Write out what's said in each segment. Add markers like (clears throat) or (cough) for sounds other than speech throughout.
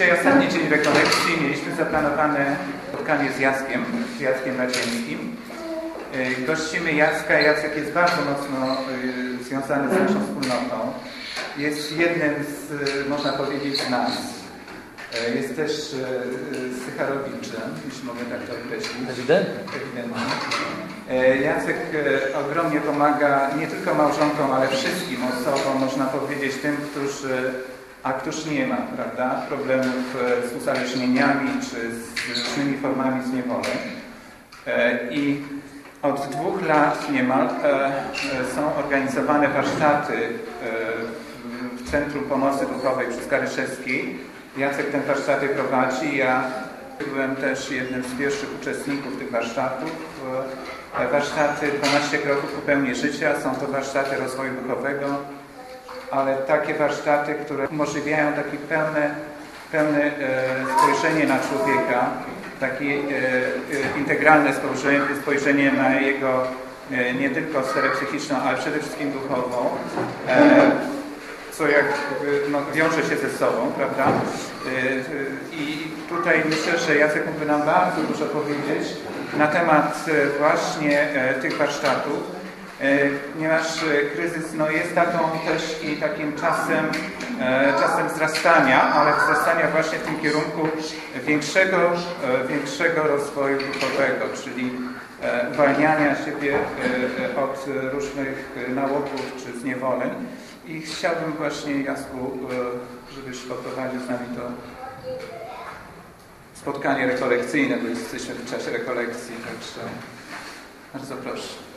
Dzisiaj ostatni dzień rekolekcji. Mieliśmy zaplanowane spotkanie z Jackiem, z Jackiem Racińskim. Y, Gościmy Jacka. Jacek jest bardzo mocno y, związany z naszą wspólnotą. Jest jednym z, y, można powiedzieć, z nas. Jest też Sycharowiczem, jeśli mogę tak to określić. Ewidentnie. Jacek ogromnie pomaga nie tylko małżonkom, ale wszystkim osobom, można powiedzieć tym, którzy, a któż nie ma, prawda, problemów e, z uzależnieniami czy z różnymi formami zniewoleń. E, I od dwóch lat niemal e, są organizowane warsztaty w- Centrum Pomocy Duchowej przy Skaryszewskiej. Jacek ten warsztaty prowadzi. Ja byłem też jednym z pierwszych uczestników tych warsztatów. Warsztaty 12 kroków ku pełni życia. Są to warsztaty rozwoju duchowego, ale takie warsztaty, które umożliwiają takie pełne, pełne e, spojrzenie na człowieka, takie e, e, integralne spojrzenie, na jego nie tylko sferę psychiczną, ale przede wszystkim duchową. Co jakby no, wiąże się ze sobą, prawda? I tutaj myślę, że Jacek mógłby nam bardzo dużo powiedzieć na temat właśnie tych warsztatów, ponieważ y, kryzys no, jest taką też i takim czasem, e, czasem wzrastania, ale wzrastania właśnie w tym kierunku większego, e, większego rozwoju duchowego, czyli e, uwalniania siebie e, e, od e, różnych e, nałogów czy zniewoleń. I chciałbym właśnie, Jasku, e, żebyś poprowadził z nami to spotkanie rekolekcyjne, bo jesteśmy w czasie rekolekcji, także bardzo proszę.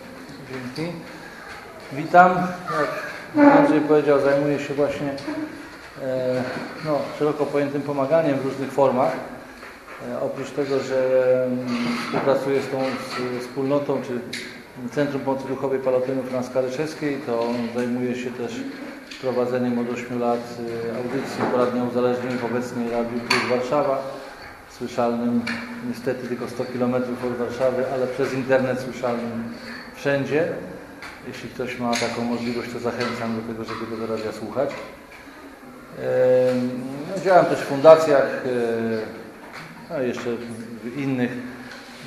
Dzięki. Witam. Jak Andrzej powiedział, zajmuję się właśnie e, no, szeroko pojętym pomaganiem w różnych formach. E, oprócz tego, że mm, współpracuję z tą z, wspólnotą, czy Centrum Pomocy Duchowej na Skaryszewskiej, to zajmuję się też prowadzeniem od 8 lat e, audycji poradnia uzależnień w obecnej Radiu Plus Warszawa, słyszalnym niestety tylko 100 km od Warszawy, ale przez internet słyszalnym wszędzie. Jeśli ktoś ma taką możliwość, to zachęcam do tego, żeby tego radia słuchać. No, działam też w fundacjach, e, a jeszcze w innych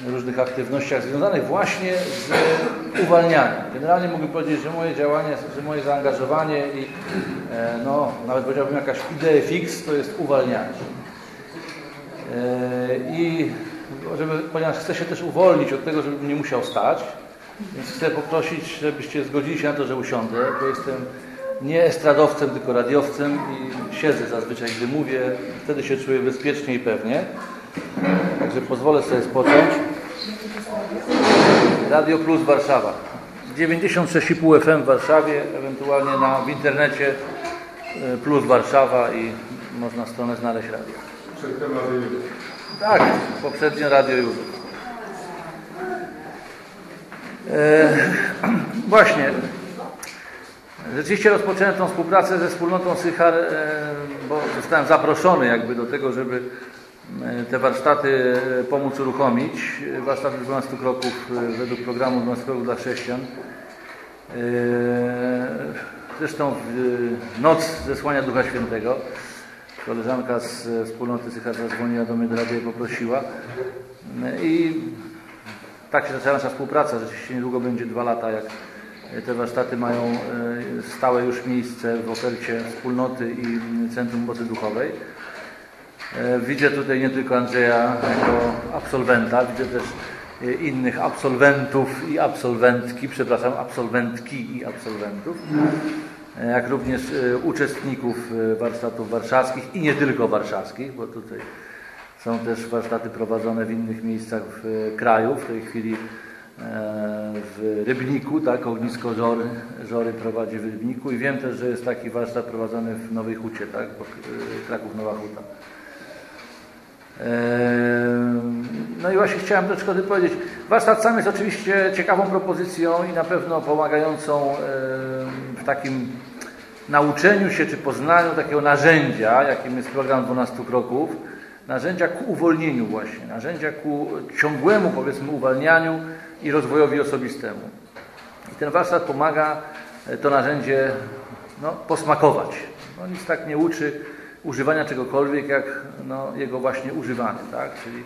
różnych aktywnościach związanych właśnie z uwalnianiem. Generalnie mogę powiedzieć, że moje działanie, że moje zaangażowanie i e, no, nawet powiedziałbym jakaś idea fix to jest uwalnianie. E, I żeby, ponieważ chcę się też uwolnić od tego, żebym nie musiał stać, więc chcę poprosić, żebyście zgodzili się na to, że usiądę, bo jestem nie estradowcem, tylko radiowcem i siedzę zazwyczaj, gdy mówię, wtedy się czuję bezpiecznie i pewnie. Także pozwolę sobie spocząć. Radio Plus Warszawa. 96,5 FM w Warszawie, ewentualnie na, w internecie e, Plus Warszawa i można stronę znaleźć radio. Tak, poprzednio Radio Józef. E, (clears throat) właśnie. Rzeczywiście rozpocząłem tą współpracę ze wspólnotą Sychar, e, bo zostałem zaproszony jakby do tego, żeby e, te warsztaty pomóc uruchomić. Warsztaty 12 kroków według programu 12 kroków dla chrześcijan. Zresztą w noc zesłania Ducha Świętego koleżanka z wspólnoty Sychar zadzwoniła do mnie do i poprosiła. I tak się zaczęła nasza współpraca. Rzeczywiście niedługo będzie dwa lata, jak te warsztaty mają e, stałe już miejsce w ofercie wspólnoty i Centrum Mocy Duchowej. E, Widzę tutaj nie tylko Andrzeja jako absolwenta, widzę też e, innych absolwentów i absolwentki, przepraszam, absolwentki i absolwentów, jak również uczestników warsztatów warszawskich i nie tylko warszawskich, bo tutaj są też warsztaty prowadzone w innych miejscach w e, kraju. W tej chwili e, w Rybniku, tak, ognisko Żory, Żory prowadzi w Rybniku i wiem też, że jest taki warsztat prowadzony w Nowej Hucie, tak, e, Kraków Nowa Huta. No i właśnie chciałem troszkę powiedzieć. Warsztat sam jest oczywiście ciekawą propozycją i na pewno pomagającą w takim nauczeniu się czy poznaniu takiego narzędzia, jakim jest program 12 kroków, narzędzia ku uwolnieniu właśnie, narzędzia ku ciągłemu powiedzmy uwalnianiu i rozwojowi osobistemu. I ten warsztat pomaga e, to narzędzie no, posmakować. No, nic tak nie uczy, używania czegokolwiek, jak no, jego właśnie używanie, tak? czyli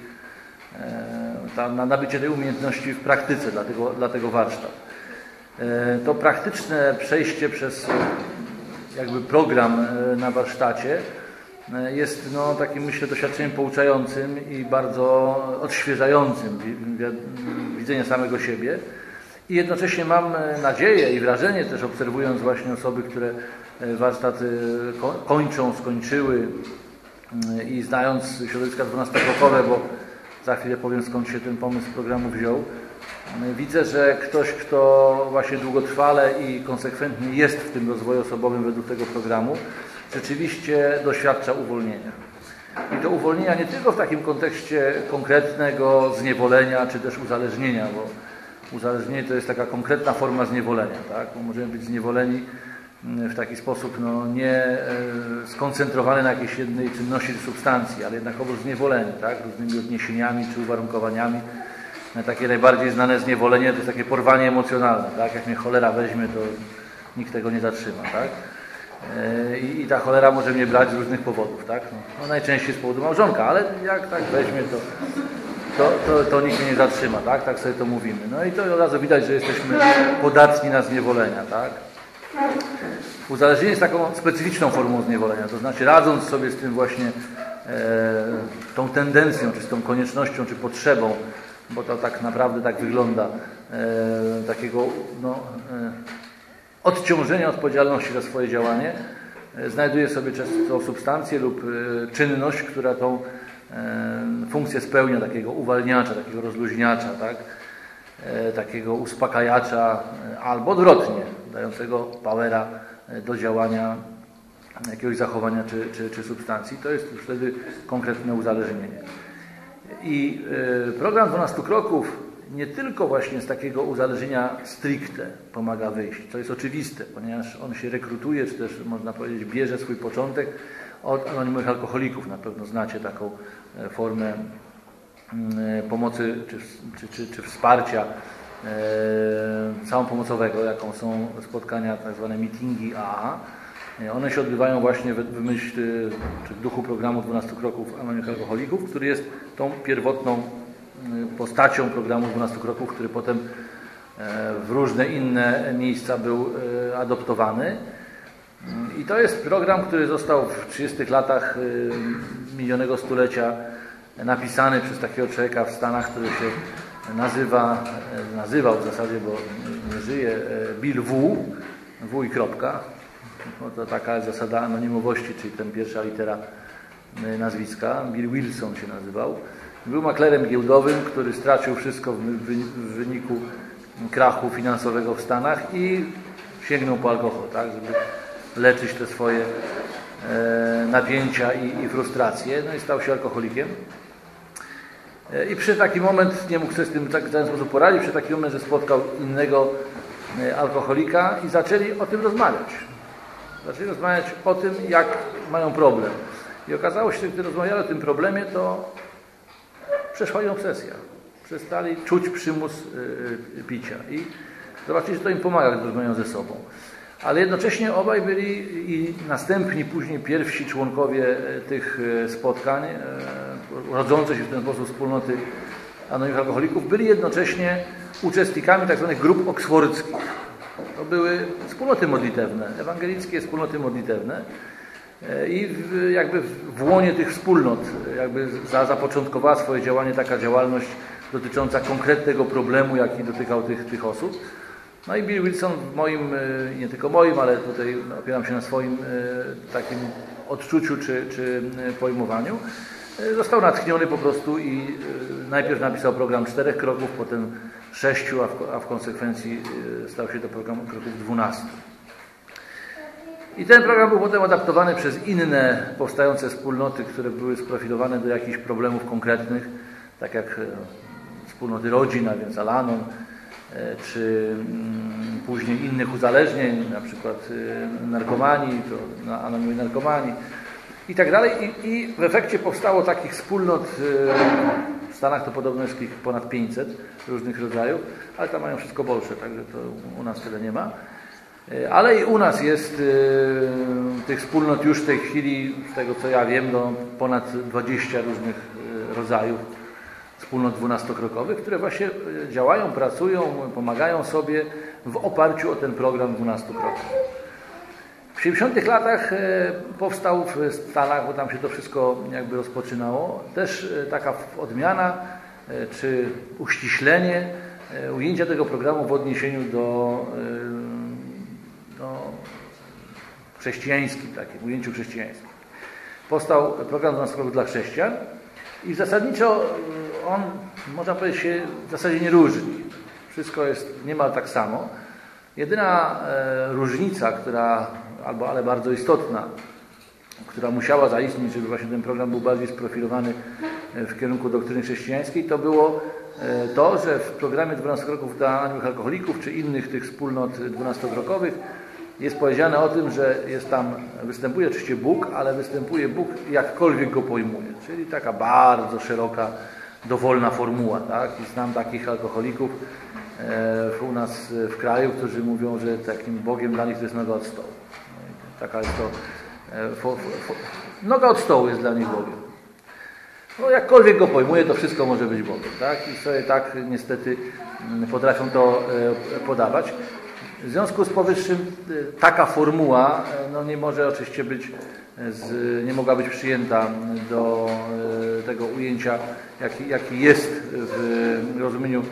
ta, na nabycie tej umiejętności w praktyce dla tego, dla tego warsztat. To praktyczne przejście przez jakby program na warsztacie jest no, takim myślę doświadczeniem pouczającym i bardzo odświeżającym widzenia samego siebie. I jednocześnie mam nadzieję i wrażenie też obserwując właśnie osoby, które warsztaty kończą, skończyły i znając środowiska 12-krokowe, bo za chwilę powiem skąd się ten pomysł programu wziął, widzę, że ktoś, kto właśnie długotrwale i konsekwentnie jest w tym rozwoju osobowym według tego programu, rzeczywiście doświadcza uwolnienia. I to uwolnienia nie tylko w takim kontekście konkretnego zniewolenia czy też uzależnienia, bo uzależnienie to jest taka konkretna forma zniewolenia. Tak? Bo możemy być zniewoleni w taki sposób no, nie e, skoncentrowany na jakiejś jednej czynności czy substancji, ale jednakowoż zniewoleni tak? różnymi odniesieniami czy uwarunkowaniami. Takie najbardziej znane zniewolenie to jest takie porwanie emocjonalne. Tak? Jak mnie cholera weźmie, to nikt tego nie zatrzyma. Tak? E, I, ta cholera może mnie brać z różnych powodów, tak? No, no najczęściej z powodu małżonka, ale jak tak weźmie, to, to, to, to nikt mnie nie zatrzyma, tak? Tak sobie to mówimy. No i to od razu widać, że jesteśmy podatni na zniewolenia, tak? Uzależnienie jest taką specyficzną formą zniewolenia, to znaczy radząc sobie z tym właśnie e, tą tendencją, czy z tą koniecznością, czy potrzebą, bo to tak naprawdę tak wygląda, e, takiego no, e, odciążenia odpowiedzialności za swoje działanie, e, znajduje sobie często substancję lub e, czynność, która tą e, funkcję spełnia takiego uwalniacza, takiego rozluźniacza, tak? takiego uspokajacza, albo odwrotnie, dającego powera do działania jakiegoś zachowania czy, czy, czy substancji. To jest już wtedy konkretne uzależnienie. I program 12 kroków nie tylko właśnie z takiego uzależnienia stricte pomaga wyjść, co jest oczywiste, ponieważ on się rekrutuje, czy też można powiedzieć bierze swój początek od anonimowych alkoholików. Na pewno znacie taką e, formę mm, e, pomocy czy, czy, czy, czy wsparcia e, samopomocowego, jaką są spotkania, tak zwane meetingi AA. One się odbywają właśnie w myśl, czy w duchu programu 12 kroków anonimowych alkoholików, który jest tą pierwotną postacią programu 12 kroków, który potem e, w różne inne miejsca był e, adoptowany. I to jest program, który został w 30 latach e, minionego stulecia napisany przez takiego człowieka w Stanach, który się nazywa, nazywał w zasadzie, bo nie żyje, Bill W. W i kropka. No to taka zasada anonimowości, czyli ten pierwsza litera nazwiska. Bill Wilson się nazywał. Był maklerem giełdowym, który stracił wszystko w wyniku krachu finansowego w Stanach i sięgnął po alkohol, tak, żeby leczyć te swoje e, napięcia i, i frustracje. No i stał się alkoholikiem. E, I przy taki moment, nie mógł sobie z tym tak, w ten sposób poradzić, przy taki moment, że spotkał innego e, alkoholika i zaczęli o tym rozmawiać. Zaczęli rozmawiać o tym, jak mają problem. I okazało się, że gdy rozmawiali o tym problemie, to przeszła im obsesja. Przestali czuć przymus y, picia. I zobaczyli, że to im pomaga, gdy rozmawiają ze sobą. Ale jednocześnie obaj byli i następni, później pierwsi członkowie e, tych e, spotkań, e, rodzące się w ten sposób wspólnoty anonimowych alkoholików, byli jednocześnie uczestnikami tzw. Tak grup oksfordzkich. To były wspólnoty modlitewne, ewangelickie wspólnoty modlitewne, i jakby w łonie tych wspólnot jakby zapoczątkowała swoje działanie taka działalność dotycząca konkretnego problemu, jaki dotykał tych, tych osób. No i Bill Wilson w moim, e, nie tylko moim, ale tutaj opieram się na swoim e, takim odczuciu czy, czy e, pojmowaniu, został natchniony po prostu i najpierw napisał program czterech kroków, potem sześciu, a w, a w konsekwencji stał się to program kroków dwunastu. I ten program był potem adaptowany przez inne powstające wspólnoty, które były sprofilowane do jakichś problemów konkretnych, tak jak e, wspólnoty rodzin, a więc Alanon, e, czy mm, później innych uzależnień, na przykład e, narkomanii, to anonimowej narkomanii i tak dalej. I w efekcie powstało takich wspólnot, w Stanach to podobno jest ponad 500 różnych rodzajów, ale tam mają wszystko bolsze, także to u nas tyle nie ma. E, ale i u nas jest e, tych wspólnot już w tej chwili, z tego co ja wiem, no, ponad 20 różnych e, rodzajów wspólnot dwunastokrokowych, które właśnie działają, pracują, pomagają sobie w oparciu o ten program 12 kroków. W 70 latach powstał w Stanach, bo tam się to wszystko jakby rozpoczynało, też taka odmiana czy uściślenie ujęcia tego programu w odniesieniu do chrześcijańskim, takim ujęciu chrześcijańskim. Powstał program 12 dla chrześcijan i zasadniczo y, on, można powiedzieć, się w zasadzie nie różni. Wszystko jest niemal tak samo. Jedyna e, różnica, która, albo ale bardzo istotna, która musiała zaistnieć, żeby właśnie ten program był bardziej sprofilowany e, w kierunku doktryny chrześcijańskiej, to było e, to, że w programie 12 kroków dla alkoholików, czy innych tych wspólnot 12-krokowych, jest powiedziane o tym, że jest tam, występuje oczywiście Bóg, ale występuje Bóg jakkolwiek go pojmuje. Czyli taka bardzo szeroka, dowolna formuła. Tak? I znam takich alkoholików e, u nas w kraju, którzy mówią, że takim Bogiem dla nich to jest noga od stołu. No taka jest to... E, fo, fo, noga od stołu jest dla nich Bogiem. No jakkolwiek go pojmuje, to wszystko może być Bogiem. Tak? I sobie tak niestety mm, potrafią to e, podawać. W związku z powyższym e, taka formuła e, no, nie może oczywiście być, z, nie mogła być przyjęta do tego ujęcia, jaki, jaki jest w rozumieniu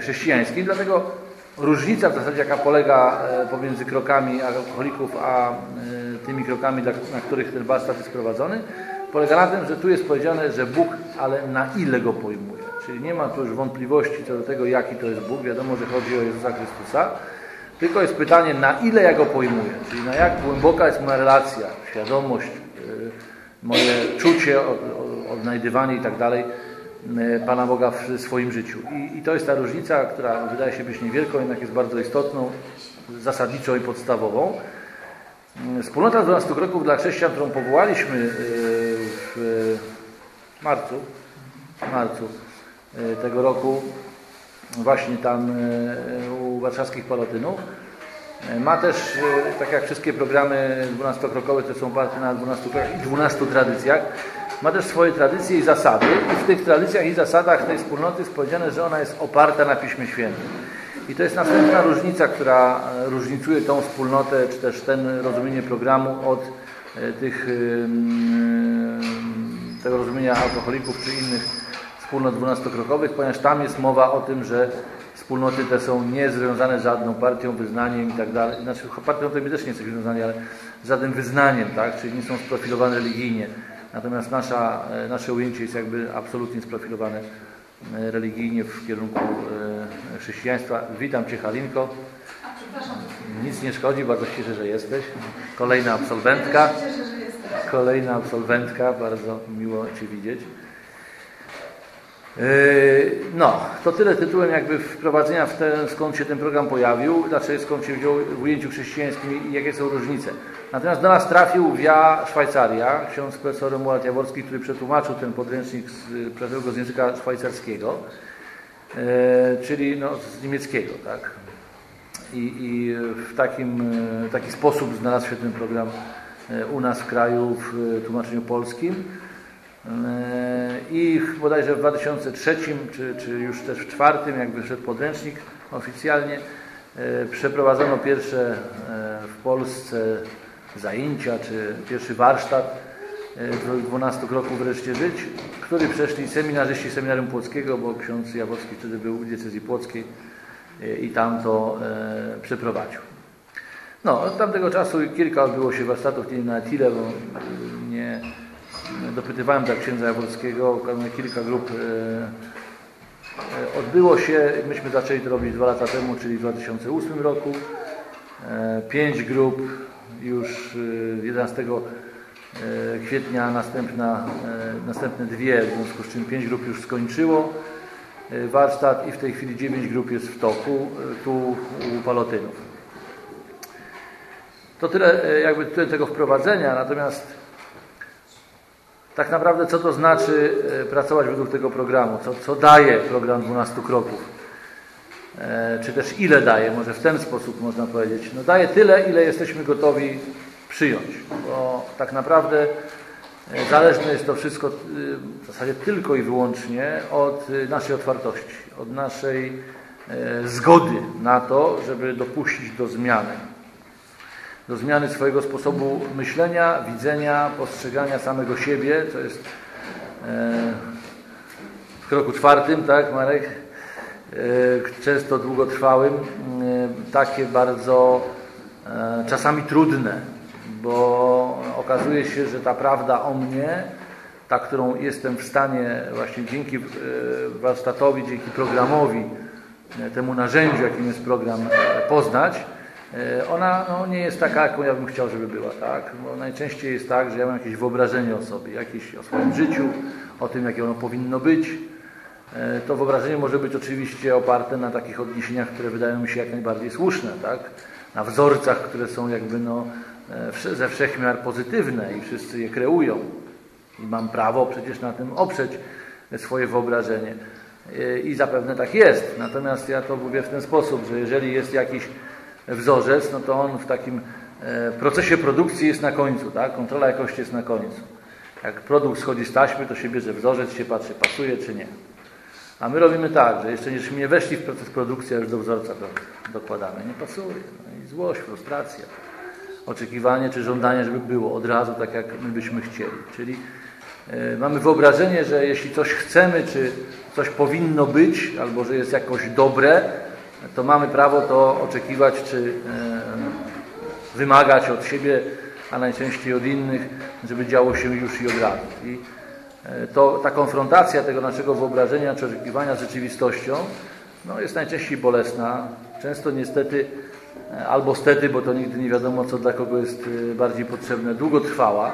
chrześcijańskim. Dlatego różnica w zasadzie, jaka polega pomiędzy krokami alkoholików, a tymi krokami, na których ten warsztat jest prowadzony, polega na tym, że tu jest powiedziane, że Bóg, ale na ile go pojmuje. Czyli nie ma tu już wątpliwości co do tego, jaki to jest Bóg. Wiadomo, że chodzi o Jezusa Chrystusa. Tylko jest pytanie, na ile ja go pojmuję, czyli na jak głęboka jest moja relacja, świadomość, y, moje czucie, odnajdywanie i tak dalej y, Pana Boga w swoim życiu. I, I, to jest ta różnica, która wydaje się być niewielką, jednak jest bardzo istotną, zasadniczą i podstawową. Y, wspólnota 12 kroków dla chrześcijan, którą powołaliśmy w marcu, w marcu tego roku, właśnie tam e, u warszawskich palotynów. E, ma też, e, tak jak wszystkie programy 12-krokowe, które są oparte na 12 krokach i 12 tradycjach, ma też swoje tradycje i zasady. I w tych tradycjach i zasadach tej wspólnoty jest powiedziane, że ona jest oparta na Piśmie Świętym. I to jest następna różnica, która różnicuje tą wspólnotę, czy też ten rozumienie programu od tych, tego rozumienia alkoholików czy innych wspólnot dwunastokrokowych, ponieważ tam jest mowa o tym, że wspólnoty te są niezwiązane z żadną partią, wyznaniem i tak dalej. Znaczy partią to też nie jesteśmy związani, ale z żadnym wyznaniem, tak? czyli nie są sprofilowane religijnie. Natomiast nasza, e, nasze ujęcie jest jakby absolutnie sprofilowane e, religijnie w kierunku e, chrześcijaństwa. Witam Cię Halinko. Nic nie szkodzi, bardzo się cieszę, że jesteś. Kolejna absolwentka. Kolejna absolwentka, bardzo miło Cię widzieć. Yy, no, to tyle tytułem jakby wprowadzenia w ten, skąd się ten program pojawił, znaczy skąd się wziął w ujęciu chrześcijańskim i jakie są różnice. Natomiast do nas trafił via Szwajcaria, ksiądz profesor Murat Jaworski, który przetłumaczył ten podręcznik, z, z języka szwajcarskiego, yy, czyli no, z niemieckiego, tak. I, i w takim, yy, taki sposób znalazł się ten program u nas w kraju w tłumaczeniu polskim. E, I bodajże w 2003 czy, czy już też w czwartym, jak wyszedł podręcznik oficjalnie, e, przeprowadzono pierwsze e, w Polsce zajęcia, czy pierwszy warsztat 12 kroków wreszcie żyć, który przeszli seminarzyści Seminarium Płockiego, bo ksiądz Jaworski wtedy był w diecezji płockiej i tam to przeprowadził. No, od tamtego czasu kilka odbyło się warsztatów, nie na tyle, bo nie, dopytywałem tak księdza Jaworskiego, kilka grup e, e, odbyło się, myśmy zaczęli to robić dwa lata temu, czyli w 2008 roku. E, pięć grup już 11 kwietnia, następna, następne dwie, w związku z czym pięć grup już skończyło warsztat i w tej chwili dziewięć grup jest w toku, tu u Palotynów. To tyle jakby tego wprowadzenia, natomiast tak naprawdę co to znaczy e, pracować według tego programu, co, co daje program 12 kroków. e, czy też ile daje, może w ten sposób można powiedzieć. No daje tyle, ile jesteśmy gotowi przyjąć, bo tak naprawdę e, zależne jest to wszystko w zasadzie tylko i wyłącznie od naszej otwartości, od naszej zgody na to, żeby dopuścić do zmiany. Do zmiany swojego sposobu myślenia, widzenia, postrzegania samego siebie, co jest w kroku czwartym, tak Marek? Często długotrwałym, takie bardzo czasami trudne, bo okazuje się, że ta prawda o mnie, ta, którą jestem w stanie właśnie dzięki e, warsztatowi, dzięki programowi, e, temu narzędziu, jakim jest program, e, poznać, ona no, nie jest taka, jaką ja bym chciał, żeby była. Tak? Bo najczęściej jest tak, że ja mam jakieś wyobrażenie o sobie, jakieś o swoim życiu, o tym, jakie ono powinno być. To wyobrażenie może być oczywiście oparte na takich odniesieniach, które wydają mi się jak najbardziej słuszne, tak? na wzorcach, które są jakby no, E, ze wszechmiar pozytywne i wszyscy je kreują. I mam prawo przecież na tym oprzeć swoje wyobrażenie. E, I zapewne tak jest. Natomiast ja to mówię w ten sposób, że jeżeli jest jakiś wzorzec, no to on w takim e, procesie produkcji jest na końcu, tak? Kontrola jakości jest na końcu. Jak produkt schodzi z taśmy, to się bierze wzorzec, się patrzy, pasuje czy nie. A my robimy tak, że jeszcze niż nie weszli w proces produkcji, a już do wzorca dokładamy. Nie pasuje. No i złość, frustracja oczekiwanie czy żądanie, żeby było od razu tak, jak my byśmy chcieli. Czyli e, mamy wyobrażenie, że jeśli coś chcemy, czy coś powinno być, albo że jest jakoś dobre, to mamy prawo to oczekiwać, czy e, wymagać od siebie, a najczęściej od innych, żeby działo się już i od razu. I e, to, ta konfrontacja tego naszego wyobrażenia czy oczekiwania z rzeczywistością no, jest najczęściej bolesna. Często niestety albo stety, bo to nigdy nie wiadomo, co dla kogo jest bardziej potrzebne, długotrwała.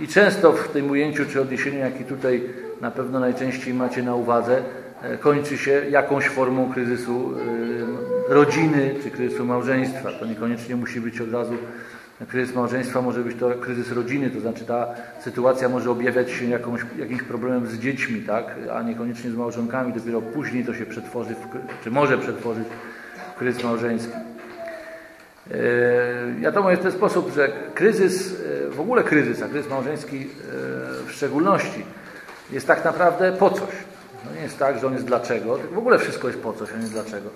I często w tym ujęciu czy odniesieniu, jaki tutaj na pewno najczęściej macie na uwadze, e, kończy się jakąś formą kryzysu y, rodziny czy kryzysu małżeństwa. To niekoniecznie musi być od razu kryzys małżeństwa, może być to kryzys rodziny, to znaczy ta sytuacja może objawiać się jakąś, jakimś problemem z dziećmi, tak? a niekoniecznie z małżonkami. Dopiero później to się przetworzy, w, czy może przetworzyć w kryzys małżeński. E, ja to mówię w ten sposób, że kryzys, e, w ogóle kryzys, a kryzys małżeński e, w szczególności, jest tak naprawdę po coś. No nie jest tak, że on jest dlaczego, w ogóle wszystko jest po coś, a nie dlaczego.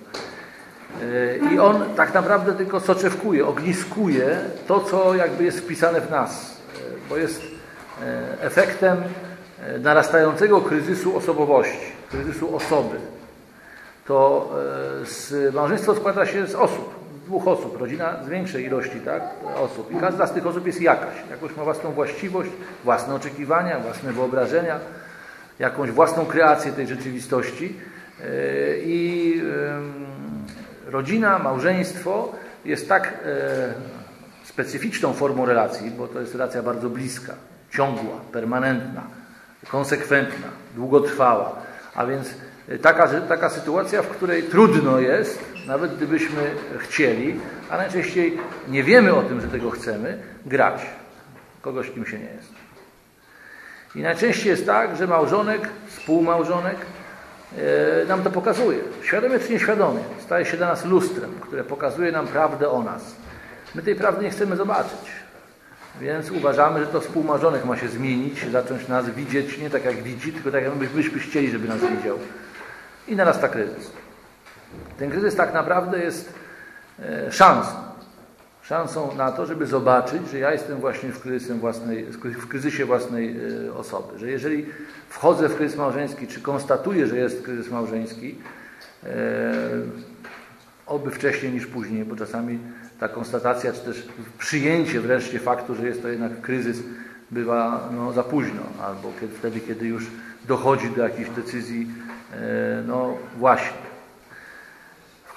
I on tak naprawdę tylko soczewkuje, ogniskuje to, co jakby jest wpisane w nas, bo jest efektem narastającego kryzysu osobowości, kryzysu osoby. To małżeństwo składa się z osób dwóch osób, rodzina z większej ilości tak, osób. I każda z tych osób jest jakaś. Jakoś ma własną właściwość, własne oczekiwania, własne wyobrażenia, jakąś własną kreację tej rzeczywistości. E, I rodzina, małżeństwo jest tak e, specyficzną formą relacji, bo to jest relacja bardzo bliska, ciągła, permanentna, konsekwentna, długotrwała. A więc taka, taka sytuacja, w której trudno jest, nawet gdybyśmy chcieli, a najczęściej nie wiemy o tym, że tego chcemy, grać kogoś, kim się nie jest. I najczęściej jest tak, że małżonek, współmałżonek e, nam to pokazuje. Świadomie czy nieświadomie. Staje się dla nas lustrem, które pokazuje nam prawdę o nas. My tej prawdy nie chcemy zobaczyć. Więc uważamy, że to współmałżonek ma się zmienić, zacząć nas widzieć nie tak jak widzi, tylko tak jak byśmy chcieli, żeby nas widział. I narasta kryzys. Ten kryzys tak naprawdę jest e, szansą. Szansą na to, żeby zobaczyć, że ja jestem właśnie w, własnej, w kryzysie własnej e, osoby. Że jeżeli wchodzę w kryzys małżeński, czy konstatuję, że jest kryzys małżeński, e, oby wcześniej niż później, bo czasami ta konstatacja, czy też przyjęcie wreszcie faktu, że jest to jednak kryzys, bywa no, za późno, albo kiedy, wtedy, kiedy już dochodzi do jakichś decyzji, no właśnie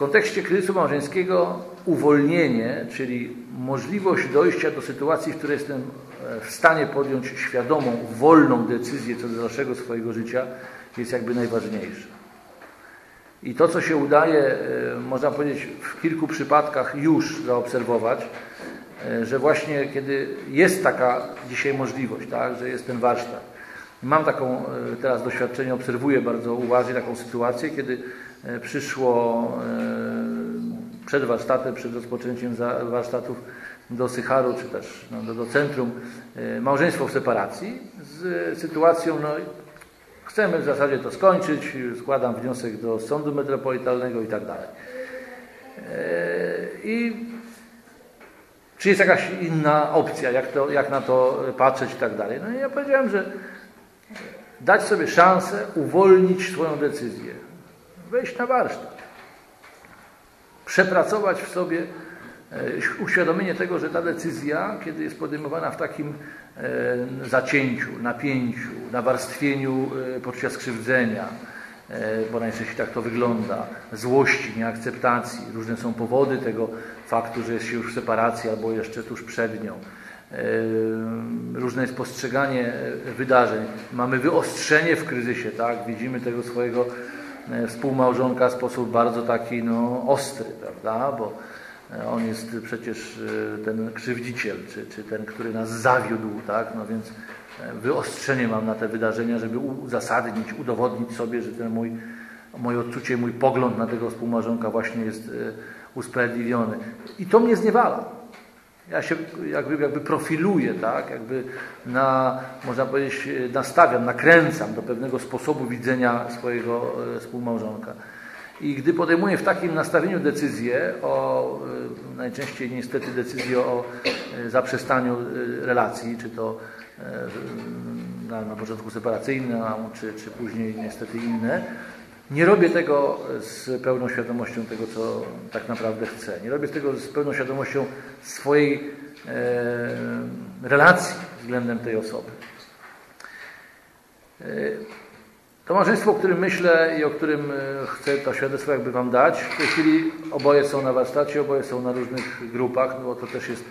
kontekście kryzysu małżeńskiego uwolnienie, czyli możliwość dojścia do sytuacji, w której jestem e, w stanie podjąć świadomą, wolną decyzję co do dalszego swojego życia, jest jakby najważniejsze. I to, co się udaje, e, można powiedzieć, w kilku przypadkach już zaobserwować, e, że właśnie kiedy jest taka dzisiaj możliwość, tak, że jest ten warsztat. Mam taką teraz doświadczenie, obserwuję bardzo uważnie taką sytuację, kiedy przyszło przed warsztatem, przed rozpoczęciem warsztatów do Sycharu, czy też no, do, do centrum małżeństwo w separacji z sytuacją, no chcemy w zasadzie to skończyć, składam wniosek do sądu metropolitalnego i tak dalej. I czy jest jakaś inna opcja, jak, to, jak na to patrzeć i tak dalej. No i ja powiedziałem, że dać sobie szansę uwolnić swoją decyzję, wejść na warsztat, przepracować w sobie e, uświadomienie tego, że ta decyzja, kiedy jest podejmowana w takim e, zacięciu, napięciu, nawarstwieniu e, poczucia skrzywdzenia, bo najczęściej tak to wygląda, złości, nieakceptacji, różne są powody tego faktu, że jest się już w separacji albo jeszcze tuż przed nią, różne jest postrzeganie wydarzeń. Mamy wyostrzenie w kryzysie, tak? Widzimy tego swojego współmałżonka w sposób bardzo taki no, ostry, prawda? Bo e, on jest przecież e, ten krzywdziciel, czy, czy ten, który nas zawiódł, tak? No więc wyostrzenie mam na te wydarzenia, żeby uzasadnić, udowodnić sobie, że ten mój, moje odczucie, mój pogląd na tego współmałżonka właśnie jest usprawiedliwiony. I to mnie zniewala. Ja się jakby, jakby profiluję, tak? jakby na, można powiedzieć, nastawiam, nakręcam do pewnego sposobu widzenia swojego e, współmałżonka. I gdy podejmuję w takim nastawieniu decyzję o, e, najczęściej niestety decyzję o e, zaprzestaniu relacji, czy to na, na początku separacyjnym, czy, czy później niestety inne, nie robię tego z pełną świadomością tego, co tak naprawdę chcę. Nie robię tego z pełną świadomością swojej e, relacji względem tej osoby. E, to małżeństwo, o którym myślę i o którym e, chcę to świadectwo jakby Wam dać, w tej chwili oboje są na warsztacie, oboje są na różnych grupach, no bo to też jest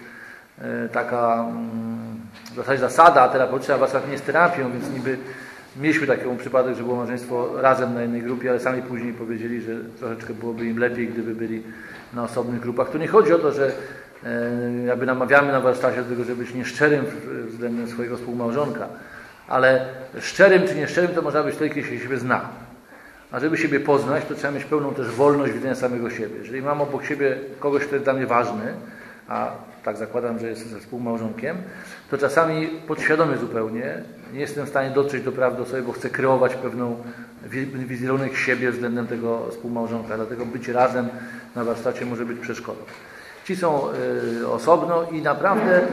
e, taka mm, w zasadzie zasada terapeutyczna, warsztat nie jest terapią, więc niby Mieliśmy taki przypadek, że było małżeństwo razem na jednej grupie, ale sami później powiedzieli, że troszeczkę byłoby im lepiej, gdyby byli na osobnych grupach. Tu nie chodzi o to, że e, jakby namawiamy na warsztacie do tego, żeby być nieszczerym względem swojego współmałżonka, ale szczerym czy nieszczerym to można być tylko, jeśli się siebie zna. A żeby siebie poznać, to trzeba mieć pełną też wolność widzenia samego siebie. Jeżeli mam obok siebie kogoś, kto jest dla mnie ważny, a tak zakładam, że jest współmałżonkiem, to czasami podświadomie zupełnie nie jestem w stanie dotrzeć do prawdy o sobie, bo chcę kreować pewną wizerunek siebie względem tego współmałżonka. Dlatego być razem na warsztacie może być przeszkodą. Ci są y, osobno i naprawdę y,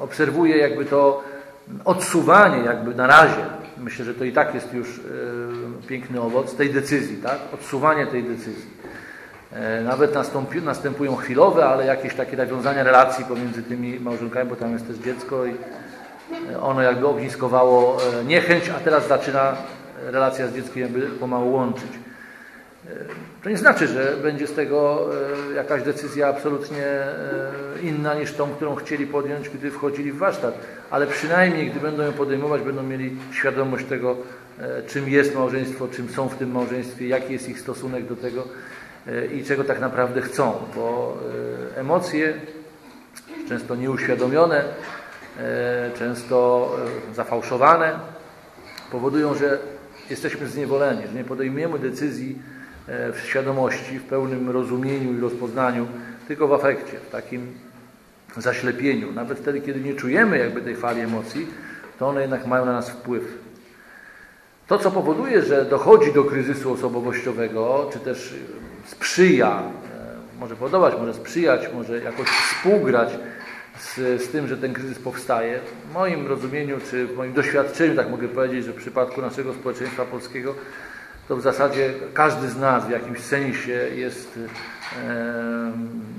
obserwuję jakby to odsuwanie jakby na razie. Myślę, że to i tak jest już y, piękny owoc tej decyzji, tak? Odsuwanie tej decyzji. E, nawet nastąpi, następują chwilowe, ale jakieś takie nawiązania relacji pomiędzy tymi małżonkami, bo tam jest też dziecko i e, ono jakby ogniskowało e, niechęć, a teraz zaczyna relacja z dzieckiem jakby pomału łączyć. To nie znaczy, że będzie z tego jakaś decyzja absolutnie inna niż tą, którą chcieli podjąć, gdy wchodzili w warsztat, ale przynajmniej, gdy będą ją podejmować, będą mieli świadomość tego, czym jest małżeństwo, czym są w tym małżeństwie, jaki jest ich stosunek do tego i czego tak naprawdę chcą, bo e, emocje, często nieuświadomione, e, często zafałszowane, powodują, że jesteśmy zniewoleni, że nie podejmujemy decyzji w świadomości, w pełnym rozumieniu i rozpoznaniu, tylko w afekcie, w takim zaślepieniu. Nawet wtedy, kiedy nie czujemy jakby tej fali emocji, to one jednak mają na nas wpływ. To, co powoduje, że dochodzi do kryzysu osobowościowego, czy też sprzyja, e, może podobać, może sprzyjać, może jakoś współgrać z, z tym, że ten kryzys powstaje. W moim rozumieniu, czy w moim doświadczeniu, tak mogę powiedzieć, że w przypadku naszego społeczeństwa polskiego, to w zasadzie każdy z nas w jakimś sensie jest e,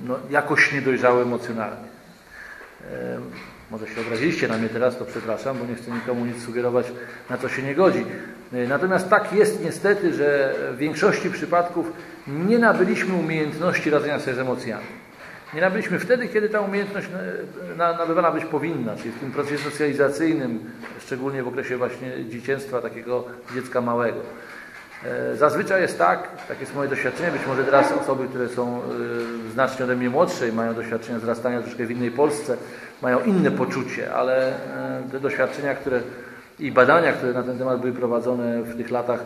no, jakoś niedojrzały emocjonalnie. E, może się obraziliście na mnie teraz, to przepraszam, bo nie chcę nikomu nic sugerować, na co się nie godzi. E, natomiast tak jest niestety, że w większości przypadków nie nabyliśmy umiejętności radzenia sobie z emocjami. Nie nabyliśmy wtedy, kiedy ta umiejętność e, nabywana być powinna, czyli w tym procesie socjalizacyjnym, szczególnie w okresie właśnie dzieciństwa, takiego dziecka małego. E, zazwyczaj jest tak, takie jest moje doświadczenie, być może teraz osoby, które są znacznie ode mnie młodsze i mają doświadczenia wzrastania troszkę w innej Polsce, mają inne poczucie, ale te doświadczenia, które i badania, które na ten temat były prowadzone w tych latach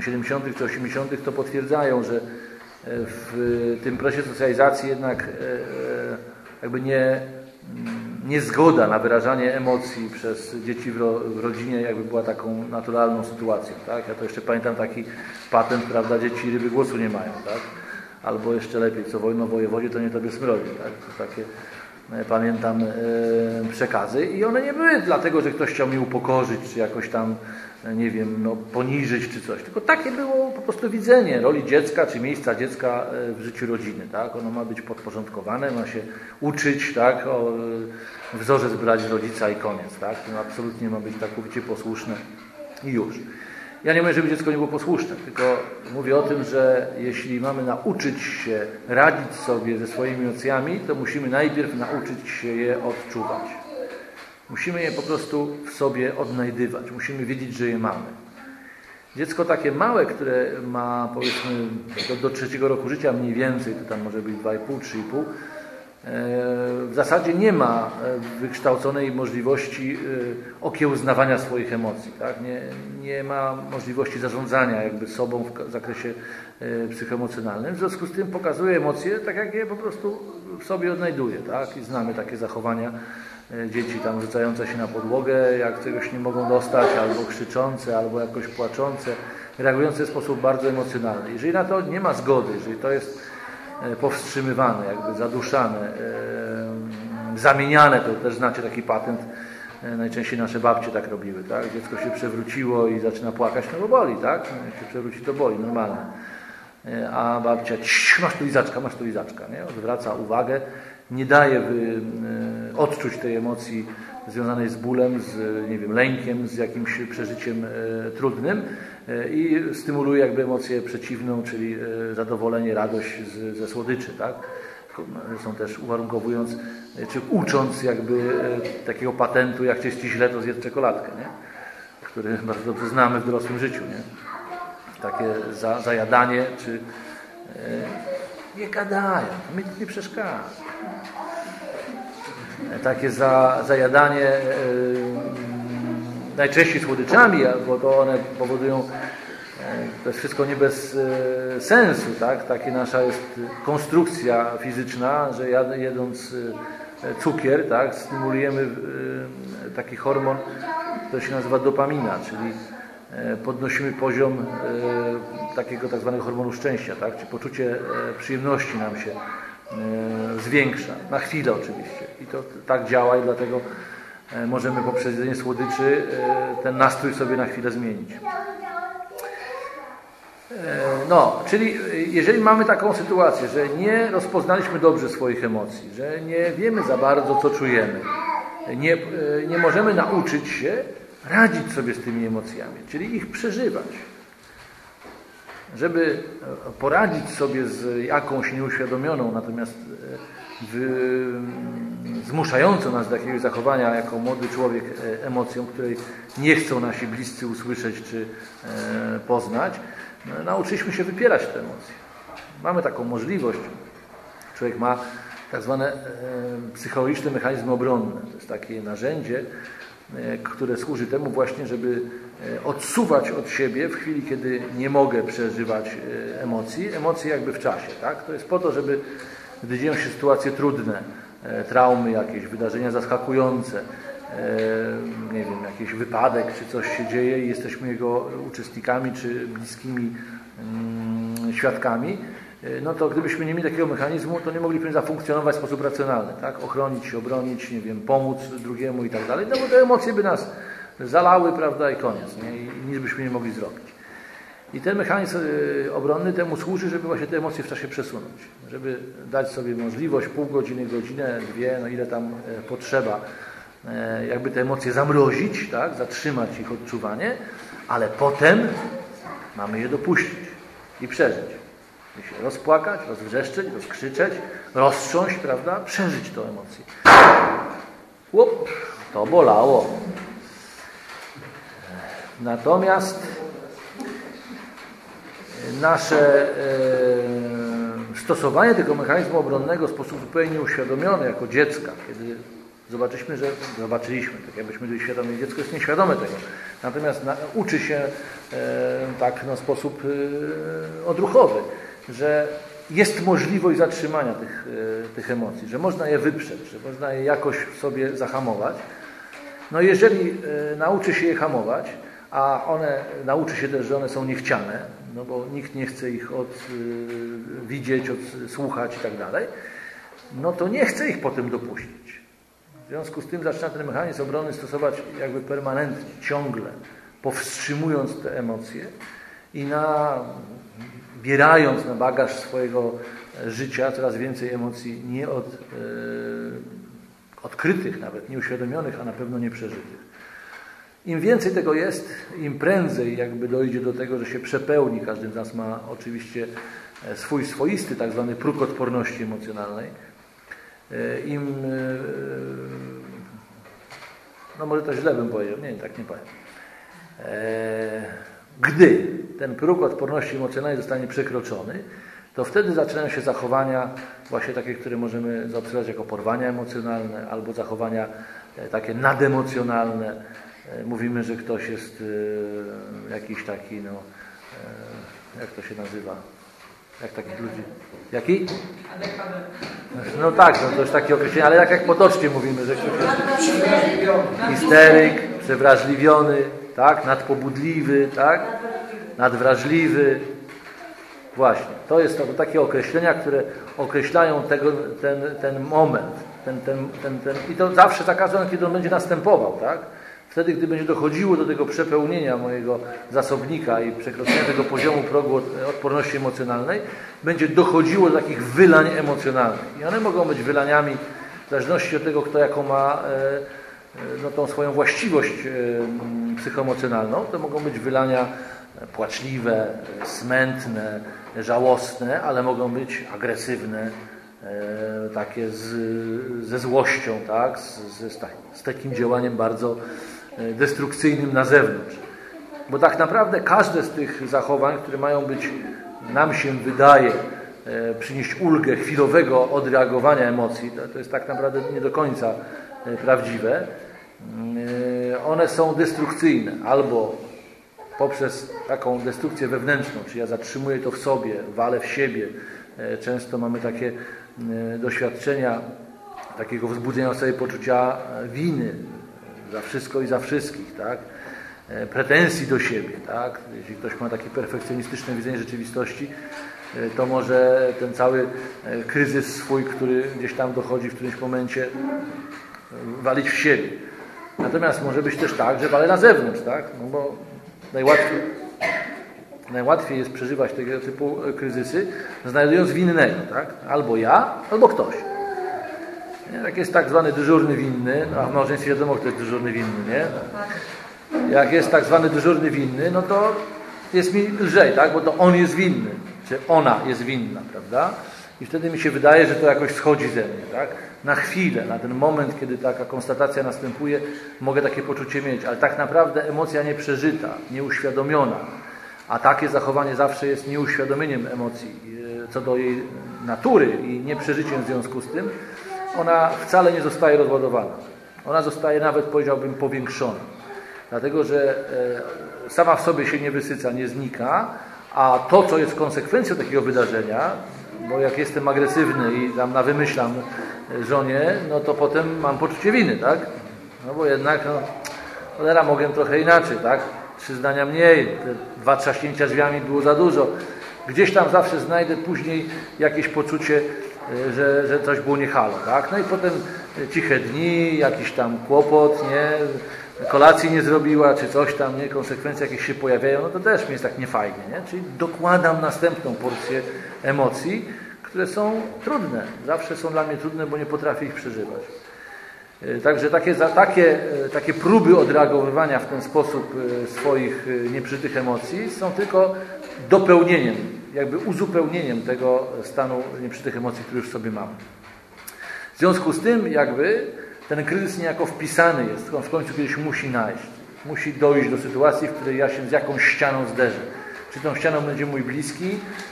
70. czy 80. to potwierdzają, że w tym procesie socjalizacji jednak jakby nie niezgoda na wyrażanie emocji przez dzieci w, ro, w, rodzinie jakby była taką naturalną sytuacją. Tak? Ja to jeszcze pamiętam taki patent, prawda, dzieci ryby głosu nie mają. Tak? Albo jeszcze lepiej, co wojno wojewodzie, to nie tobie smrodzi. Tak? To takie e, pamiętam e, przekazy i one nie były dlatego, że ktoś chciał mnie upokorzyć, czy jakoś tam nie wiem, no, poniżyć czy coś. Tylko takie było po prostu widzenie roli dziecka czy miejsca dziecka e, w życiu rodziny. Tak? Ono ma być podporządkowane, ma się uczyć, tak? o, e, wzorzec brać rodzica i koniec. Tak? No, absolutnie ma być całkowicie posłuszne i już. Ja nie mówię, żeby dziecko nie było posłuszne, tylko mówię o tym, że jeśli mamy nauczyć się radzić sobie ze swoimi emocjami, to musimy najpierw nauczyć się je odczuwać. Musimy je po prostu w sobie odnajdywać. Musimy wiedzieć, że je mamy. Dziecko takie małe, które ma powiedzmy do, do trzeciego roku życia mniej więcej, to tam może być 2,5, 3,5, e, w zasadzie nie ma e, wykształconej możliwości e, okiełznawania swoich emocji. Tak? Nie, nie ma możliwości zarządzania jakby sobą w zakresie psychoemocjonalnym. W związku z tym pokazuje emocje tak, jak je po prostu w sobie odnajduje. Tak? I znamy takie zachowania dzieci tam rzucające się na podłogę, jak czegoś nie mogą dostać, albo krzyczące, albo jakoś płaczące, reagujące w sposób bardzo emocjonalny. Jeżeli na to nie ma zgody, jeżeli to jest e, powstrzymywane, jakby zaduszane, e, zamieniane, to też znacie taki patent, najczęściej nasze babcie tak robiły, tak? Dziecko się przewróciło i zaczyna płakać, no bo boli, tak? Jak się przewróci, to boli, normalne. A babcia, masz tu lizaczka, masz tu lizaczka, nie? Odwraca uwagę, nie daje e, odczuć tej emocji związanej z bólem, z nie wiem, lękiem, z jakimś przeżyciem e, trudnym e, i stymuluje jakby emocję przeciwną, czyli zadowolenie, radość z, ze słodyczy, tak? Są też uwarunkowując, czy ucząc jakby takiego patentu, jak cię ci źle, to zjedz czekoladkę, nie? który bardzo dobrze znamy w dorosłym życiu. Nie? Takie za, zajadanie, czy nie gadają, mi to nie przeszkadza. Takie za, zajadanie yy, najczęściej słodyczami, bo to one powodują, yy, to jest wszystko nie bez yy, sensu, tak? Taka nasza jest konstrukcja fizyczna, że jad, jedząc cukier, tak, stymulujemy taki hormon, który się nazywa dopamina, czyli E, podnosimy poziom e, takiego tak zwanego hormonu szczęścia, tak? czy poczucie e, przyjemności nam się zwiększa, na chwilę oczywiście. I to tak działa i dlatego możemy poprzez jedzenie słodyczy ten nastrój sobie na chwilę zmienić. No, czyli jeżeli mamy taką sytuację, że nie rozpoznaliśmy dobrze swoich emocji, że nie wiemy za bardzo, co czujemy, nie, nie możemy nauczyć się radzić sobie z tymi emocjami, czyli ich przeżywać. Żeby e, poradzić sobie z jakąś nieuświadomioną, natomiast e, w, zmuszającą nas do jakiegoś zachowania jako młody człowiek e, emocją, której nie chcą nasi bliscy usłyszeć czy poznać, no, nauczyliśmy się wypierać te emocje. Mamy taką możliwość. Człowiek ma tak zwane psychologiczne mechanizmy obronne. To jest takie narzędzie, które służy temu właśnie, żeby e, odsuwać od siebie w chwili, kiedy nie mogę przeżywać e, emocji, emocje jakby w czasie. Tak? To jest po to, żeby gdy dzieją się sytuacje trudne, traumy jakieś, wydarzenia zaskakujące, nie wiem, jakiś wypadek, czy coś się dzieje i jesteśmy jego uczestnikami, czy bliskimi mm, świadkami, E, no to gdybyśmy nie mieli takiego mechanizmu, to nie moglibyśmy zafunkcjonować w sposób racjonalny, tak? Ochronić się, obronić, nie wiem, pomóc drugiemu i tak dalej, no bo te emocje by nas zalały, prawda, i koniec, nie? I nic byśmy nie mogli zrobić. I ten mechanizm e, obronny temu służy, żeby właśnie te emocje w czasie przesunąć, żeby dać sobie możliwość pół godziny, godzinę, dwie, no ile tam e, potrzeba, jakby te emocje zamrozić, tak? zatrzymać ich odczuwanie, ale potem mamy je dopuścić i przeżyć się rozpłakać, rozwrzeszczeć, rozkrzyczeć, roztrząść, prawda? Przeżyć tę emocję. Łup, to bolało. Natomiast nasze e, stosowanie tego mechanizmu obronnego w sposób zupełnie uświadomiony jako dziecka, kiedy Zobaczyliśmy, że zobaczyliśmy, tak jakbyśmy byli świadomi, dziecko jest nieświadome tego. Natomiast na, uczy się e, tak w sposób e, odruchowy, że jest możliwość zatrzymania tych, e, tych emocji, że można je wyprzeć, że można je jakoś sobie zahamować. No jeżeli e, nauczy się je hamować, a one nauczy się też, że one są niechciane, no bo nikt nie chce ich od, y, widzieć, od, słuchać i tak dalej, no to nie chce ich potem dopuścić. W związku z tym zaczyna ten mechanizm obrony stosować jakby permanentnie, ciągle, powstrzymując te emocje i nabierając na bagaż swojego życia coraz więcej emocji nie od, yy, odkrytych nawet, nieuświadomionych, a na pewno nieprzeżytych. Im więcej tego jest, im prędzej jakby dojdzie do tego, że się przepełni, każdy z nas ma oczywiście e, swój swoisty tak zwany próg odporności emocjonalnej, e, im e, no może to źle bym powiedział, nie, tak nie powiem. Gdy ten próg odporności emocjonalnej zostanie przekroczony, to wtedy zaczynają się zachowania właśnie takie, które możemy zaobserwować jako porwania emocjonalne albo zachowania takie nademocjonalne, E, mówimy, że ktoś jest e, jakiś taki, no, e, jak to się nazywa? Jak takich ludzi? Jaki? No tak, no to jest takie określenie, ale tak jak potocznie mówimy, że ktoś jest histeryk, przewrażliwiony, tak, nadpobudliwy, tak, nadwrażliwy. Właśnie, to jest to, to takie określenia, które określają tego, ten, ten moment, ten, ten, ten, ten, i to zawsze za każdym kiedy on będzie następował, tak? Wtedy, gdy będzie dochodziło do tego przepełnienia mojego zasobnika i przekroczenia tego poziomu progu odporności emocjonalnej, będzie dochodziło do takich wylań emocjonalnych. I one mogą być wylaniami w zależności od tego, kto jaką ma e, e, no, tą swoją właściwość e, psychoemocjonalną. To mogą być wylania płaczliwe, smętne, żałosne, ale mogą być agresywne, takie z, ze złością, tak? z, z, z takim działaniem bardzo E, destrukcyjnym na zewnątrz. Bo tak naprawdę każde z tych zachowań, które mają być, nam się wydaje, e, przynieść ulgę chwilowego odreagowania emocji, to jest tak naprawdę nie do końca e, prawdziwe, one są destrukcyjne albo poprzez taką destrukcję wewnętrzną, czyli ja zatrzymuję to w sobie, walę w siebie. Często mamy takie doświadczenia takiego wzbudzenia sobie poczucia winy, za wszystko i za wszystkich, tak? E, pretensji do siebie, tak? Jeśli ktoś ma takie perfekcjonistyczne widzenie rzeczywistości, e, to może ten cały e, kryzys swój, który gdzieś tam dochodzi w którymś momencie, walić w siebie. Natomiast może być też tak, że walę na zewnątrz, tak? No bo najłatwiej, najłatwiej jest przeżywać tego typu kryzysy, znajdując winnego, tak? Albo ja, albo ktoś. Jak jest tak zwany dyżurny winny, no a w małżeństwie wiadomo, kto jest dyżurny winny, nie? Jak jest tak zwany dyżurny winny, no to jest mi lżej, tak? Bo to on jest winny, czy ona jest winna, prawda? I wtedy mi się wydaje, że to jakoś schodzi ze mnie, tak? Na chwilę, na ten moment, kiedy taka konstatacja następuje, mogę takie poczucie mieć, ale tak naprawdę emocja nieprzeżyta, nieuświadomiona, a takie zachowanie zawsze jest nieuświadomieniem emocji e, co do jej natury i nieprzeżyciem w związku z tym, ona wcale nie zostaje rozładowana. Ona zostaje nawet, powiedziałbym, powiększona. Dlatego, że e, sama w sobie się nie wysyca, nie znika, a to, co jest konsekwencją takiego wydarzenia, bo jak jestem agresywny i tam na wymyślam żonie, no to potem mam poczucie winy, tak? No bo jednak, no, cholera, mogłem trochę inaczej, tak? Trzy zdania mniej, te dwa trzaśnięcia drzwiami było za dużo. Gdzieś tam zawsze znajdę później jakieś poczucie Y, że, że coś było nie halo, tak? No i potem ciche dni, jakiś tam kłopot, nie? Kolacji nie zrobiła, czy coś tam, nie? Konsekwencje jakieś się pojawiają, no to też mi jest tak niefajnie, nie? Czyli dokładam następną porcję emocji, które są trudne. Zawsze są dla mnie trudne, bo nie potrafię ich przeżywać. Y, także takie, takie, y, takie próby odreagowywania w ten sposób swoich nieprzytych emocji są tylko dopełnieniem jakby uzupełnieniem tego stanu nieprzytych emocji, który już sobie mamy. W związku z tym jakby ten kryzys niejako wpisany jest, on w końcu kiedyś musi najść. Musi dojść do sytuacji, w której ja się z jakąś ścianą zderzę. Czy tą ścianą będzie mój bliski,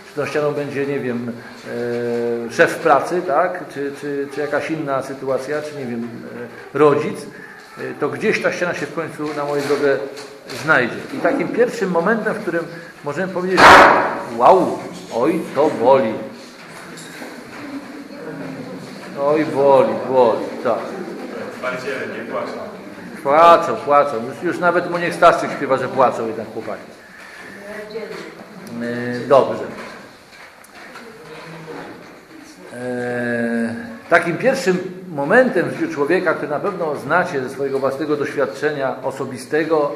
czy tą ścianą będzie, nie wiem, e, szef pracy, tak? Czy, czy, czy jakaś inna sytuacja, czy nie wiem, e, rodzic, e, to gdzieś ta ściana się w końcu na mojej drodze znajdzie. I takim pierwszym momentem, w którym możemy powiedzieć, wow, oj, to boli. Oj, boli, boli, tak. Nie płaczą. Płaczą, płaczą. Już, już nawet mu niech Staszczyk śpiewa, że płaczą jednak chłopaki. E, Dobrze. E, Takim pierwszym momentem w życiu człowieka, który na pewno znacie ze swojego własnego doświadczenia osobistego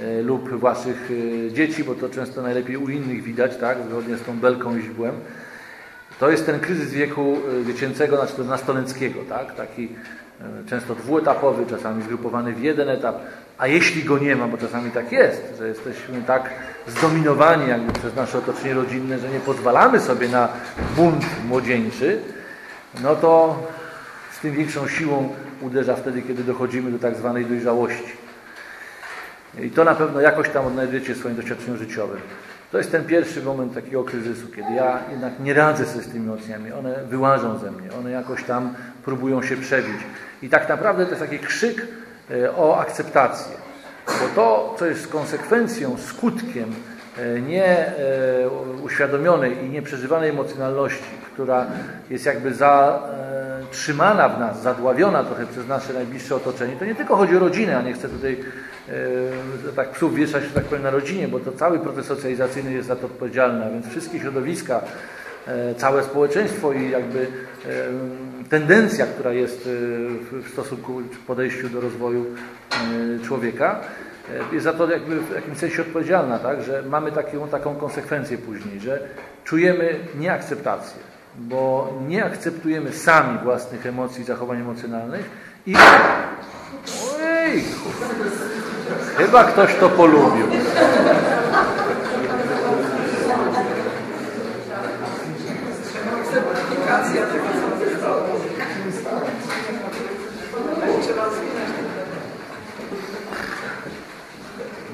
e, lub waszych dzieci, bo to często najlepiej u innych widać, tak, zgodnie z tą belką i źdźbłem, to jest ten kryzys wieku dziecięcego, znaczy to nastoleckiego, tak? taki często dwuetapowy, czasami zgrupowany w jeden etap, a jeśli go nie ma, bo czasami tak jest, że jesteśmy tak zdominowani jakby przez nasze otoczenie rodzinne, że nie pozwalamy sobie na bunt młodzieńczy, no to z tym większą siłą uderza wtedy, kiedy dochodzimy do tak zwanej dojrzałości. I to na pewno jakoś tam odnajdujecie w swoim doświadczeniu życiowym. To jest ten pierwszy moment takiego kryzysu, kiedy ja jednak nie radzę sobie z tymi emocjami. One wyłażą ze mnie, one jakoś tam próbują się przebić. I tak naprawdę to jest taki krzyk e, o akceptację. Bo to, co jest konsekwencją, skutkiem e, nie e, i nieprzeżywanej emocjonalności, która jest jakby zatrzymana w nas, zadławiona trochę przez nasze najbliższe otoczenie, to nie tylko chodzi o rodzinę, a nie chcę tutaj tak psów wieszać, że tak powiem, na rodzinie, bo to cały proces socjalizacyjny jest za to odpowiedzialny, a więc wszystkie środowiska, całe społeczeństwo i jakby e, tendencja, która jest e, w stosunku czy podejściu do rozwoju e, człowieka, e, jest za to jakby w jakimś sensie odpowiedzialna, tak? że mamy taką, taką konsekwencję później, że czujemy nieakceptację, bo nie akceptujemy sami własnych emocji, zachowań emocjonalnych i ojejku, chyba ktoś to polubił. Aplikacja tego, co wystało. Trzeba zmieniać.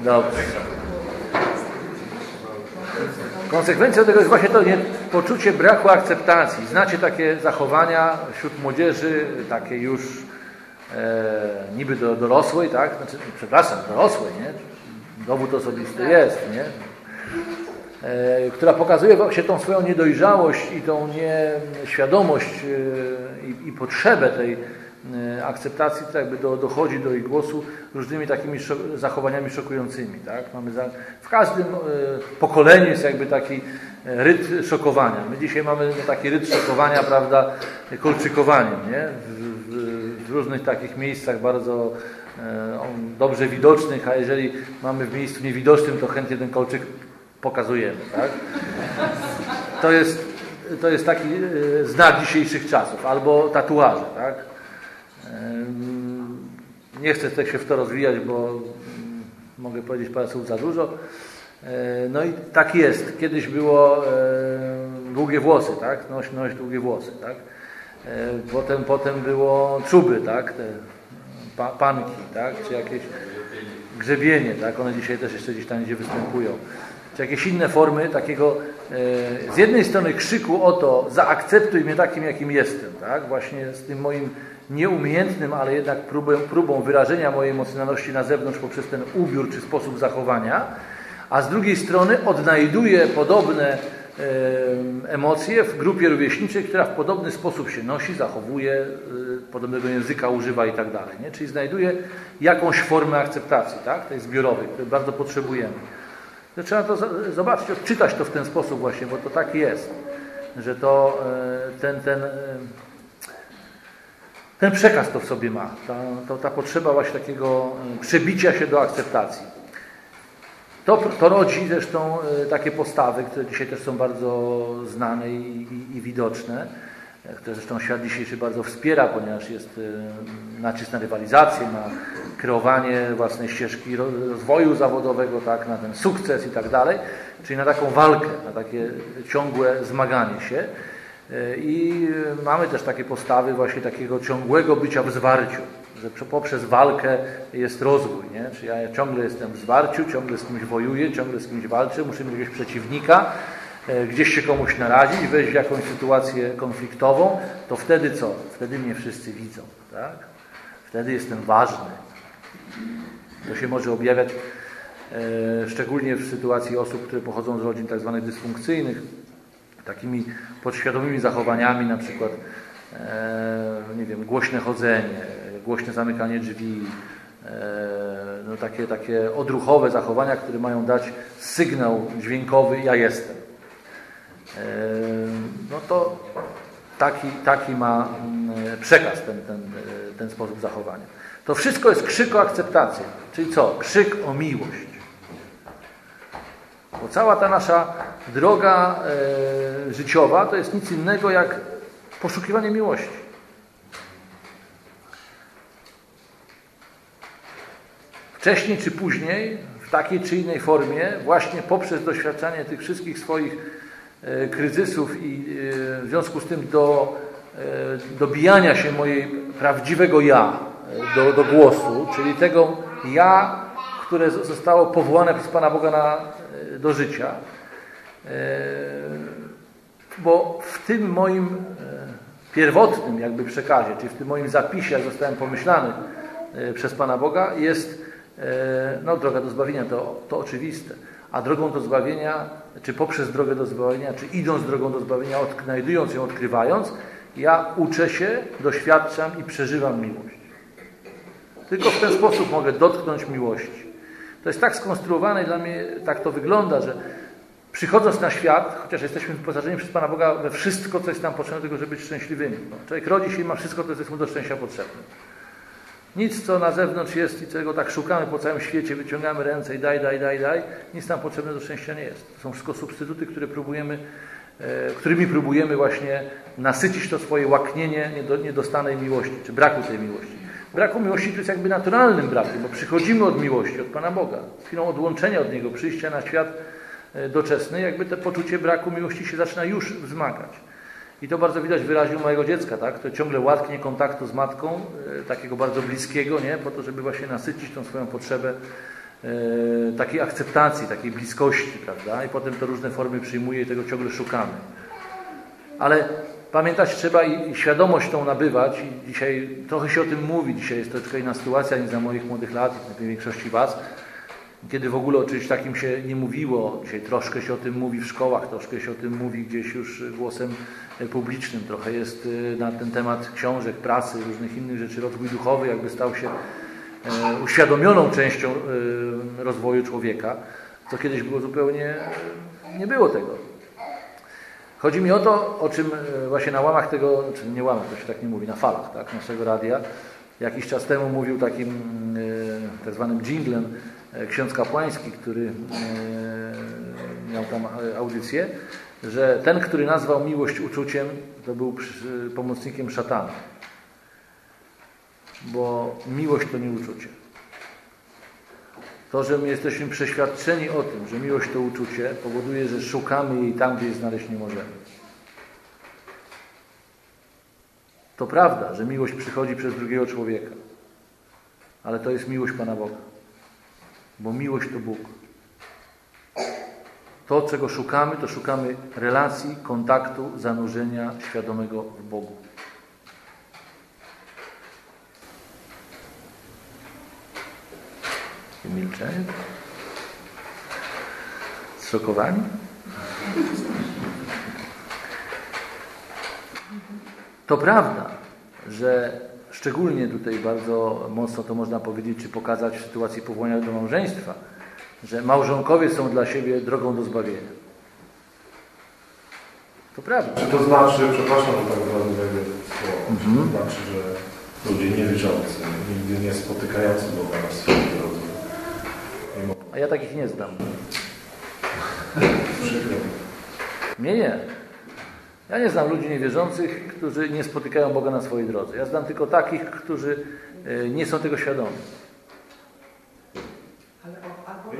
Dobrze. Konsekwencją tego jest właśnie to nie, poczucie braku akceptacji. Znacie takie zachowania wśród młodzieży, takie już e, niby do, dorosłej, tak? Znaczy, przepraszam, dorosłej, nie? Dowód osobisty jest, nie? E, która pokazuje właśnie tą swoją niedojrzałość i tą nieświadomość e, i, i potrzebę tej akceptacji, to jakby do, dochodzi do ich głosu różnymi takimi szok, zachowaniami szokującymi. Tak? Mamy za, w każdym e, pokoleniu jest jakby taki e, ryt szokowania. My dzisiaj mamy taki ryt szokowania, prawda, kolczykowaniem, nie? W, w, w różnych takich miejscach bardzo e, dobrze widocznych, a jeżeli mamy w miejscu niewidocznym, to chętnie ten kolczyk pokazujemy. Tak? To, jest, to jest taki e, znak dzisiejszych czasów, albo tatuaże. Tak? Nie chcę tak się w to rozwijać, bo mm, mogę powiedzieć parę słów za dużo. No i tak jest. Kiedyś było długie włosy, tak? Noś, noś długie włosy, tak? Potem, potem było czuby, tak? Te pa, panki, tak? Czy jakieś grzebienie, tak? One dzisiaj też jeszcze gdzieś tam gdzie występują. Czy jakieś inne formy takiego z jednej strony krzyku o to, zaakceptuj mnie takim, jakim jestem, tak? Właśnie z tym moim nieumiejętnym, ale jednak próbą, próbą wyrażenia mojej emocjonalności na zewnątrz poprzez ten ubiór czy sposób zachowania, a z drugiej strony odnajduję podobne emocje w grupie rówieśniczej, która w podobny sposób się nosi, zachowuje, e, podobnego języka używa i tak dalej. Nie? Czyli znajduje jakąś formę akceptacji, tak? tej zbiorowej, której bardzo potrzebujemy. To trzeba to zobaczyć, odczytać to w ten sposób właśnie, bo to tak jest, że to e, ten, ten, ten przekaz to w sobie ma, ta, to, ta potrzeba właśnie takiego e, przebicia się do akceptacji. To, to rodzi zresztą e, takie postawy, które dzisiaj też są bardzo znane i, i, i widoczne, e, które zresztą świat dzisiejszy bardzo wspiera, ponieważ jest e, nacisk na rywalizację, na kreowanie własnej ścieżki ro- rozwoju zawodowego, tak, na ten sukces i tak dalej, czyli na taką walkę, na takie ciągłe zmaganie się. E, I mamy też takie postawy właśnie takiego ciągłego bycia w zwarciu, że prze- poprzez walkę jest rozwój. Nie? Czy ja ciągle jestem w zwarciu, ciągle z kimś wojuję, ciągle z kimś walczę, muszę mieć jakiegoś przeciwnika, e, gdzieś się komuś narazić, wejść w jakąś sytuację konfliktową, to wtedy co? Wtedy mnie wszyscy widzą. Tak? Wtedy jestem ważny. To się może objawiać e, szczególnie w sytuacji osób, które pochodzą z rodzin tak zwanych dysfunkcyjnych, takimi podświadomymi zachowaniami, na przykład e, nie wiem, głośne chodzenie, głośne zamykanie drzwi, e, no takie, takie odruchowe zachowania, które mają dać sygnał dźwiękowy ja jestem. E, no to taki, taki ma mm, przekaz ten, ten, ten sposób zachowania. To wszystko jest krzyk o akceptację. Czyli co? Krzyk o miłość. Bo cała ta nasza droga e, życiowa to jest nic innego jak poszukiwanie miłości. Wcześniej czy później, w takiej czy innej formie, właśnie poprzez doświadczanie tych wszystkich swoich e, kryzysów i e, w związku z tym do e, dobijania się mojej prawdziwego ja e, do, do głosu, czyli tego ja, które zostało powołane przez Pana Boga na, do życia. E, Bo w tym moim e, pierwotnym jakby przekazie, czyli w tym moim zapisie, jak zostałem pomyślany e, przez Pana Boga, jest no, droga do zbawienia, to, to oczywiste. A drogą do zbawienia, czy poprzez drogę do zbawienia, czy idąc drogą do zbawienia, odnajdując ją, odkrywając, ja uczę się, doświadczam i przeżywam miłość. Tylko w ten sposób mogę dotknąć miłości. To jest tak skonstruowane i dla mnie tak to wygląda, że przychodząc na świat, chociaż jesteśmy wyposażeni przez Pana Boga we wszystko, co jest nam potrzebne, tylko żeby być szczęśliwymi. No, człowiek rodzi się i ma wszystko, co jest mu do szczęścia potrzebne. Nic, co na zewnątrz jest i czego tak szukamy po całym świecie, wyciągamy ręce i daj, daj, daj, daj, nic nam potrzebne do szczęścia nie jest. To są wszystko substytuty, które próbujemy, e, którymi próbujemy właśnie nasycić to swoje łaknienie niedo, niedostanej miłości, czy braku tej miłości. Braku miłości to jest jakby naturalnym brakiem, bo przychodzimy od miłości, od Pana Boga. Z chwilą odłączenia od Niego, przyjścia na świat e, doczesny, jakby to poczucie braku miłości się zaczyna już wzmagać. I to bardzo widać wyraźnie u mojego dziecka, tak? To ciągle łatnie kontaktu z matką, e, takiego bardzo bliskiego, nie? Po to, żeby właśnie nasycić tą swoją potrzebę e, takiej akceptacji, takiej bliskości, prawda? I potem to różne formy przyjmuje i tego ciągle szukamy. Ale pamiętać trzeba i, świadomość tą nabywać i dzisiaj trochę się o tym mówi, dzisiaj jest troszeczkę inna sytuacja niż za moich młodych lat, na większości Was, kiedy w ogóle o czymś takim się nie mówiło. Dzisiaj troszkę się o tym mówi w szkołach, troszkę się o tym mówi gdzieś już głosem e, publicznym. Trochę jest e, na ten temat książek, prasy, różnych innych rzeczy. Rozwój duchowy jakby stał się e, uświadomioną częścią rozwoju człowieka, co kiedyś było zupełnie, nie było tego. Chodzi mi o to, o czym e, właśnie na łamach tego, czy nie łamach, to się tak nie mówi, na falach tak, naszego radia, jakiś czas temu mówił takim e, tak zwanym jinglem e, ksiądz kapłański, który miał tam audycję, że ten, który nazwał miłość uczuciem, to był pomocnikiem szatana. Bo miłość to nie uczucie. To, że my jesteśmy przeświadczeni o tym, że miłość to uczucie, powoduje, że szukamy jej tam, gdzie jej znaleźć nie możemy. To prawda, że miłość przychodzi przez drugiego człowieka, ale to jest miłość Pana Boga. Bo miłość to Bóg. To, czego szukamy, to szukamy relacji, kontaktu, zanurzenia świadomego w Bogu. I milczenie. Zszokowani? To prawda, że szczególnie tutaj bardzo mocno to można powiedzieć, czy pokazać w sytuacji powołania do małżeństwa, że małżonkowie są dla siebie drogą do zbawienia. To prawda. Czy to znaczy, przepraszam, że tak bardzo wejdę w słowo, Mhm. to znaczy, że ludzie niewierzący, nigdy nie spotykający Boga na swojej drodze, A ja takich nie znam. przykro. Nie, nie. Ja nie znam ludzi niewierzących, którzy nie spotykają Boga na swojej drodze. Ja znam tylko takich, którzy e, nie są tego świadomi.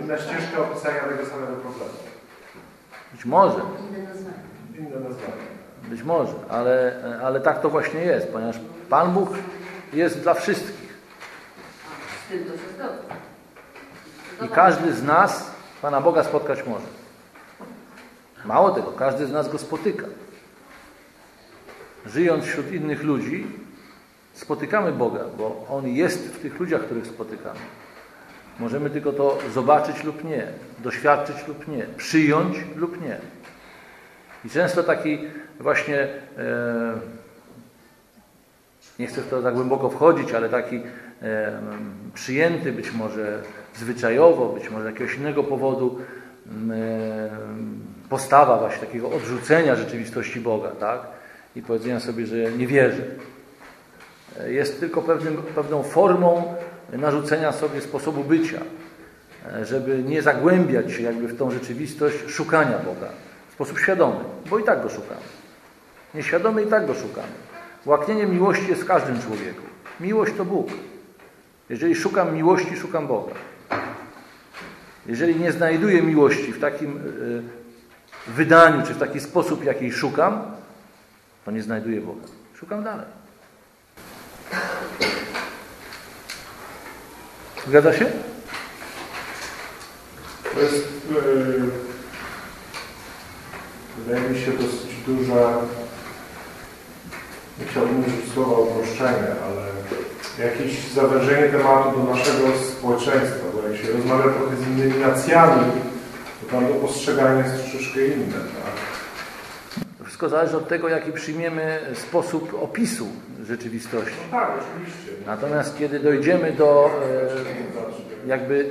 Inna ścieżka opisania tego samego problemu. Być może, Inne nazwanie. być może, ale, ale tak to właśnie jest, ponieważ Pan Bóg jest dla wszystkich. Z tym to się zgodzę. I każdy z nas Pana Boga spotkać może. Mało tego, każdy z nas Go spotyka. Żyjąc wśród innych ludzi, spotykamy Boga, bo On jest w tych ludziach, których spotykamy. Możemy tylko to zobaczyć lub nie, doświadczyć lub nie, przyjąć lub nie. I często taki właśnie, e, nie chcę w to tak głęboko wchodzić, ale taki e, przyjęty być może zwyczajowo, być może z jakiegoś innego powodu m, e, postawa właśnie takiego odrzucenia rzeczywistości Boga, tak? I powiedzenia sobie, że nie wierzę. E, Jest tylko pewnym, pewną formą narzucenia sobie sposobu bycia, e, żeby nie zagłębiać się jakby w tą rzeczywistość szukania Boga w sposób świadomy, bo i tak go szukamy. Nieświadomy i tak go szukamy. Łaknienie miłości jest w każdym człowieku. Miłość to Bóg. Jeżeli szukam miłości, szukam Boga. Jeżeli nie znajduję miłości w takim y, wydaniu, czy w taki sposób, jakiej szukam, to nie znajduję Boga. Szukam dalej. Zgadza się? To jest, yy, wydaje mi się, dosyć duża, nie chciałbym użyć słowa uproszczenie, ale jakieś zawężenie tematu do naszego społeczeństwa, bo jak się rozmawia trochę z innymi nacjami, to tam to postrzeganie jest troszeczkę inne. Tak? Wszystko zależy od tego, jaki przyjmiemy sposób opisu rzeczywistości. No tak, oczywiście. Natomiast kiedy dojdziemy do e, jakby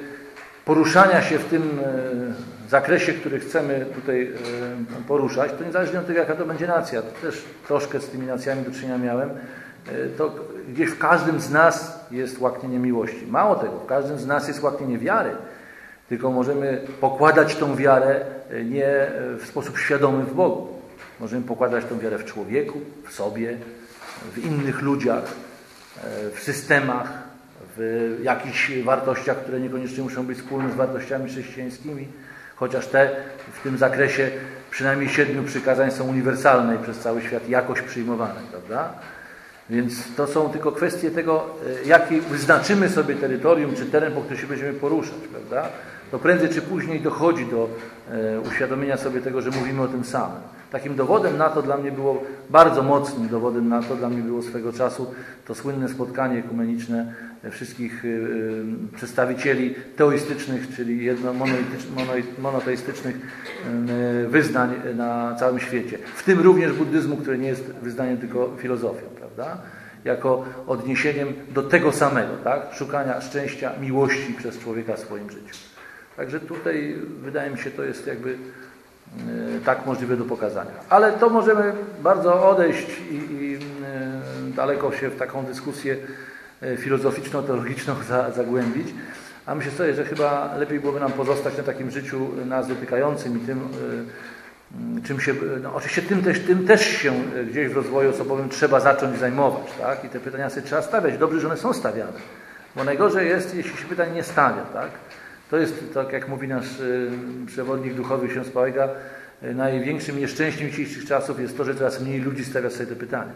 poruszania się w tym e, zakresie, który chcemy tutaj e, poruszać, to niezależnie od tego, jaka to będzie nacja, to też troszkę z tymi nacjami do czynienia miałem, e, to gdzieś w każdym z nas jest łaknienie miłości. Mało tego, w każdym z nas jest łaknienie wiary, tylko możemy pokładać tą wiarę e, nie w sposób świadomy w Bogu. Możemy pokładać tą wiarę w człowieku, w sobie, w innych ludziach, w systemach, w jakichś wartościach, które niekoniecznie muszą być wspólne z wartościami chrześcijańskimi, chociaż te w tym zakresie przynajmniej siedmiu przykazań są uniwersalne i przez cały świat jakoś przyjmowane, prawda? Więc to są tylko kwestie tego, e, jaki wyznaczymy sobie terytorium, czy teren, po którym się będziemy poruszać, prawda? To prędzej czy później dochodzi do e, uświadomienia sobie tego, że mówimy o tym samym. Takim dowodem na to dla mnie było, bardzo mocnym dowodem na to dla mnie było swego czasu to słynne spotkanie ekumeniczne wszystkich y, y, przedstawicieli teoistycznych, czyli jedno, monoteistycznych y, wyznań na całym świecie. W tym również buddyzmu, który nie jest wyznaniem tylko filozofią, prawda? Jako odniesieniem do tego samego, tak? Szukania szczęścia, miłości przez człowieka w swoim życiu. Także tutaj wydaje mi się, to jest jakby tak możliwe do pokazania. Ale to możemy bardzo odejść i, i daleko się w taką dyskusję filozoficzno-teologiczną za, zagłębić. A myślę sobie, że chyba lepiej byłoby nam pozostać na takim życiu nas dotykającym i tym, e, czym się, no oczywiście tym też, tym też się gdzieś w rozwoju osobowym trzeba zacząć zajmować, tak? I te pytania sobie trzeba stawiać. Dobrze, że one są stawiane. Bo najgorzej jest, jeśli się pytań nie stawia, tak? To jest, tak jak mówi nasz przewodnik duchowy ksiądz Pałega, największym nieszczęściem dzisiejszych czasów jest to, że coraz mniej ludzi stawia sobie te pytania.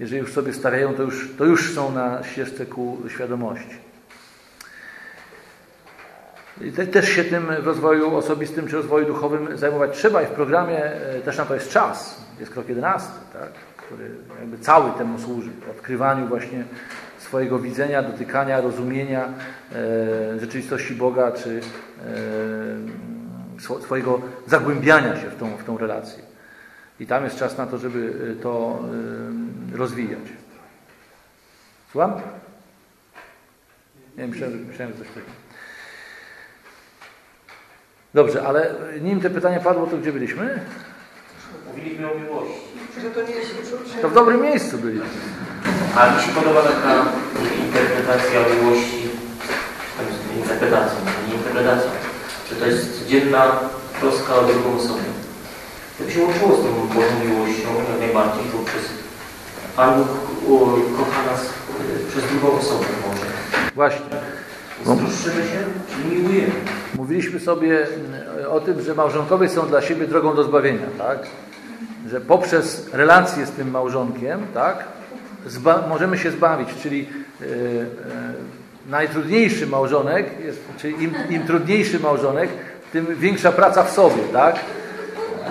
Jeżeli już sobie stawiają, to już, to już są na ścieżce ku świadomości. I te, też się tym w rozwoju osobistym czy rozwoju duchowym zajmować trzeba i w programie e, też na to jest czas. Jest krok 11, tak? który jakby cały temu służy. Odkrywaniu właśnie swojego widzenia, dotykania, rozumienia e, rzeczywistości Boga, czy e, swo- swojego zagłębiania się w tą, w tą relację. I tam jest czas na to, żeby e, to e, rozwijać. Słucham? Nie, myślałem, myślałem, że coś takiego. Dobrze, ale nim te pytanie padło, to gdzie byliśmy? Mówiliśmy o miłości. Że to nie jest uczucie. To w dobrym miejscu byliśmy. A mi się podoba taka interpretacja miłości, interpretacja, nie interpretacja, że to jest codzienna troska o drugą osobę. To się łączyło z tą Bożą miłością, jak najbardziej, to przez Pan Bóg kocha nas przez drugą osobę może. Właśnie. Więc troszczymy się, czyli miłujemy. Mówiliśmy sobie mm, o tym, że małżonkowie są dla siebie drogą do zbawienia, tak? Że poprzez relację z tym małżonkiem, tak? Możemy się zbawić, czyli yy, yy, najtrudniejszy małżonek, jest, czyli im, im trudniejszy małżonek, tym większa praca w sobie, tak?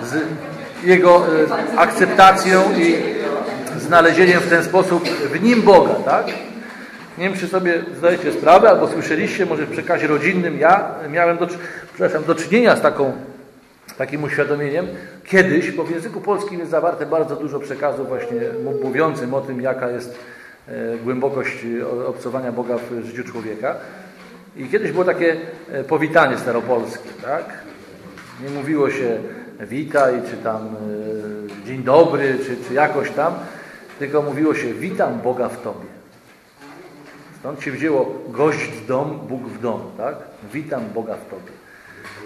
Z jego e, akceptacją i znalezieniem w ten sposób w nim Boga, tak? Nie wiem, czy sobie zdajecie sprawę, albo słyszeliście, może w przekazie rodzinnym, ja miałem do, przepraszam, do czynienia z taką, takim uświadomieniem. Kiedyś, bo w języku polskim jest zawarte bardzo dużo przekazów właśnie mówiącym o tym, jaka jest e, głębokość obcowania Boga w życiu człowieka. I kiedyś było takie e, powitanie staropolskie, tak? Nie mówiło się witaj, czy tam dzień dobry, czy, czy jakoś tam, tylko mówiło się witam Boga w Tobie. Stąd się wzięło gość w dom, Bóg w dom, tak? Witam Boga w Tobie.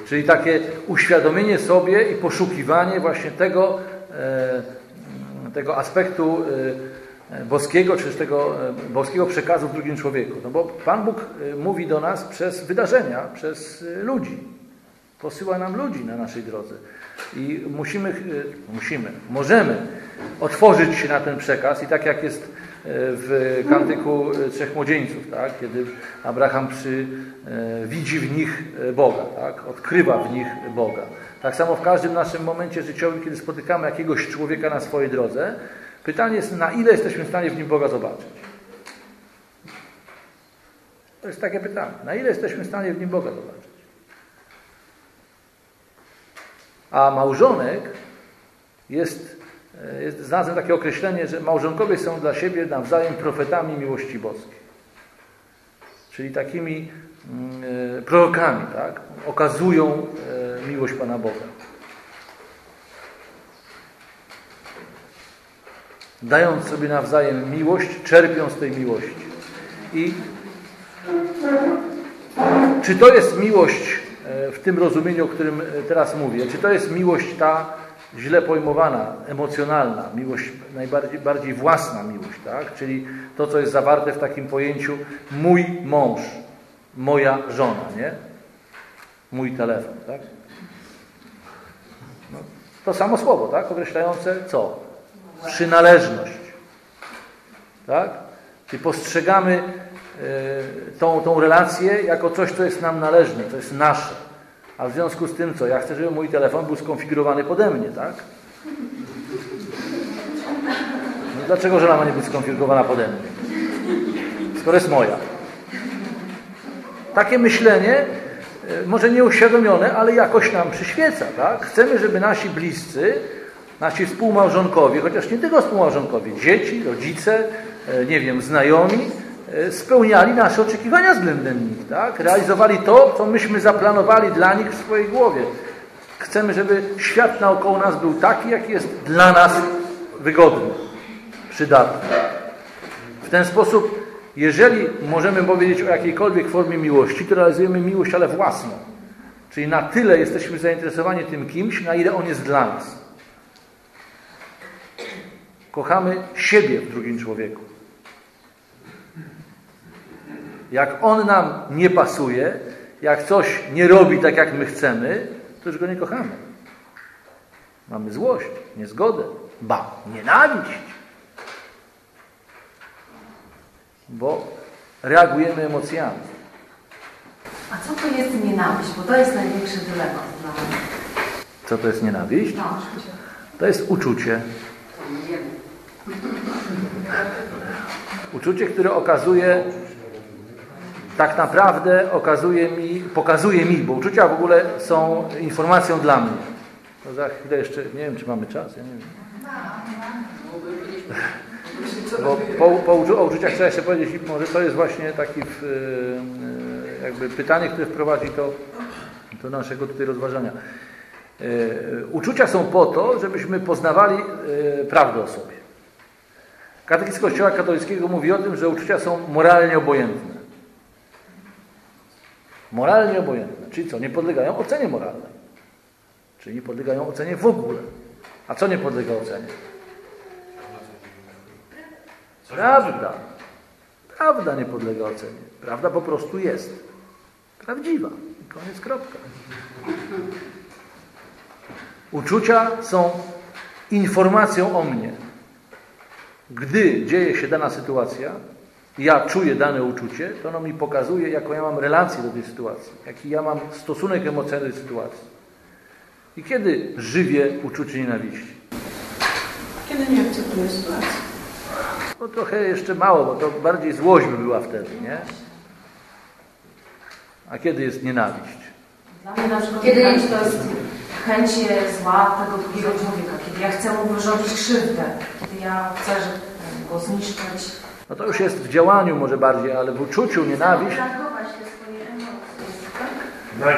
Czyli takie uświadomienie sobie i poszukiwanie właśnie tego, e, tego aspektu e, boskiego, czy tego e, boskiego przekazu w drugim człowieku. No bo Pan Bóg mówi do nas przez wydarzenia, przez ludzi. Posyła nam ludzi na naszej drodze. I musimy, musimy, możemy otworzyć się na ten przekaz i tak jak jest w kantyku Trzech Młodzieńców, tak? kiedy Abraham przy, e, widzi w nich Boga, tak? odkrywa w nich Boga. Tak samo w każdym naszym momencie życiowym, kiedy spotykamy jakiegoś człowieka na swojej drodze, pytanie jest, na ile jesteśmy w stanie w nim Boga zobaczyć. To jest takie pytanie. Na ile jesteśmy w stanie w nim Boga zobaczyć? A małżonek jest E, jest, znalazłem takie określenie, że małżonkowie są dla siebie nawzajem profetami miłości boskiej. Czyli takimi e, prorokami, tak? Okazują e, miłość Pana Boga. Dając sobie nawzajem miłość, czerpią z tej miłości. I czy to jest miłość w tym rozumieniu, o którym teraz mówię? Czy to jest miłość ta, źle pojmowana, emocjonalna, miłość najbardziej bardziej własna miłość, tak? czyli to, co jest zawarte w takim pojęciu mój mąż, moja żona, nie? Mój telefon, tak? No, to samo słowo, tak? Określające co? Przynależność. Tak? Czyli postrzegamy tą, tą relację jako coś, co jest nam należne, co jest nasze. A w związku z tym co? Ja chcę, żeby mój telefon był skonfigurowany pode mnie, tak? No dlaczego żona ma nie być skonfigurowana pode mnie? Skoro jest moja. Takie myślenie, e, może nieuświadomione, ale jakoś nam przyświeca, tak? Chcemy, żeby nasi bliscy, nasi współmałżonkowie, chociaż nie tylko współmałżonkowie, dzieci, rodzice, e, nie wiem, znajomi, spełniali nasze oczekiwania względem nich, tak? Realizowali to, co myśmy zaplanowali dla nich w swojej głowie. Chcemy, żeby świat naokoło nas był taki, jaki jest dla nas wygodny, przydatny. W ten sposób, jeżeli możemy powiedzieć o jakiejkolwiek formie miłości, to realizujemy miłość, ale własną. Czyli na tyle jesteśmy zainteresowani tym kimś, na ile on jest dla nas. Kochamy siebie w drugim człowieku. Jak on nam nie pasuje, jak coś nie robi tak, jak my chcemy, to już go nie kochamy. Mamy złość, niezgodę, ba, nienawiść. Bo reagujemy emocjami. A co to jest nienawiść? Bo to jest największy dylemat dla mnie. Co to jest nienawiść? No, to jest uczucie. Uczucie, które okazuje tak naprawdę okazuje mi, pokazuje mi, bo uczucia w ogóle są informacją dla mnie. No za chwilę jeszcze, nie wiem, czy mamy czas, ja nie wiem. Bo po, po o uczuciach trzeba jeszcze powiedzieć, może to jest właśnie taki jakby pytanie, które wprowadzi to do naszego tutaj rozważania. E, uczucia są po to, żebyśmy poznawali e, prawdę o sobie. Katechizm Kościoła katolickiego mówi o tym, że uczucia są moralnie obojętne. Moralnie obojętne. Czyli co? Nie podlegają ocenie moralnej. Czyli nie podlegają ocenie w ogóle. A co nie podlega ocenie? Prawda. Prawda nie podlega ocenie. Prawda po prostu jest. Prawdziwa. I koniec kropka. Uczucia są informacją o mnie. Gdy dzieje się dana sytuacja, ja czuję dane uczucie, to ono mi pokazuje, jaką ja mam relację do tej sytuacji, jaki ja mam stosunek emocjonalny do tej sytuacji. I kiedy żywię uczucie nienawiści? Kiedy nie akceptuję sytuacji? No trochę jeszcze mało, bo to bardziej złość by była wtedy, nie? A kiedy jest nienawiść? Dla mnie na przykład Kiedy- kiedy to jest chęć zła tego drugiego człowieka, kiedy ja chcę mu wyrządzić krzywdę, kiedy ja chcę go zniszczyć. No to już jest w działaniu może bardziej, ale w uczuciu nienawiść, tak?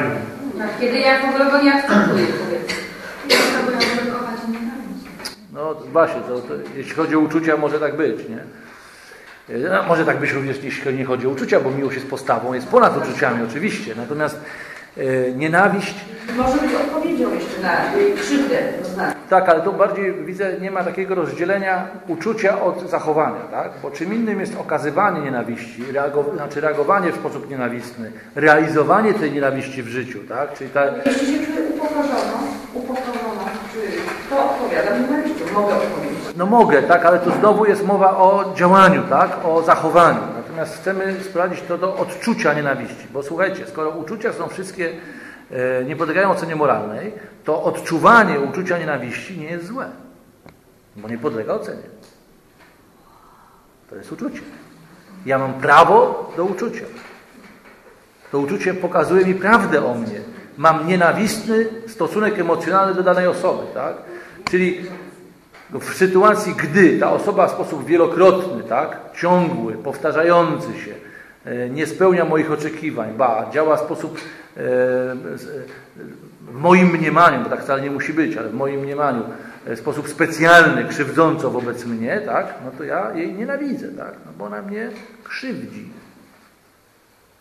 Nim. Tak, Kiedy ja w ogóle go nie akceptuję, no właśnie, to, to, jeśli chodzi o uczucia, może tak być, nie? No, może tak być również, jeśli nie chodzi o uczucia, bo miłość jest postawą, jest ponad uczuciami oczywiście. Natomiast nienawiść Może być odpowiedzią jeszcze na krzywdę. Tak, ale tu bardziej widzę, nie ma takiego rozdzielenia uczucia od zachowania, tak? Bo czym innym jest okazywanie nienawiści, reago, znaczy reagowanie w sposób nienawistny, realizowanie tej nienawiści w życiu, tak? Czyli ta, Jeśli się czuję upokorzoną, upokorzoną, czy to odpowiadam nienawiścią, mogę odpowiedzieć. no mogę, tak? Ale tu znowu jest mowa o działaniu, tak? O zachowaniu. Natomiast chcemy sprowadzić to do odczucia nienawiści. Bo słuchajcie, skoro uczucia są wszystkie, e, nie podlegają ocenie moralnej, to odczuwanie uczucia nienawiści nie jest złe. Bo nie podlega ocenie. To jest uczucie. Ja mam prawo do uczucia. To uczucie pokazuje mi prawdę o mnie. Mam nienawistny stosunek emocjonalny do danej osoby, tak? Czyli w sytuacji, gdy ta osoba w sposób wielokrotny, tak, ciągły, powtarzający się, e, nie spełnia moich oczekiwań, ba, działa w sposób e, w moim mniemaniu, bo tak wcale nie musi być, ale w moim mniemaniu, e, w sposób specjalny, krzywdząco wobec mnie, tak, no to ja jej nienawidzę, tak, no bo ona mnie krzywdzi.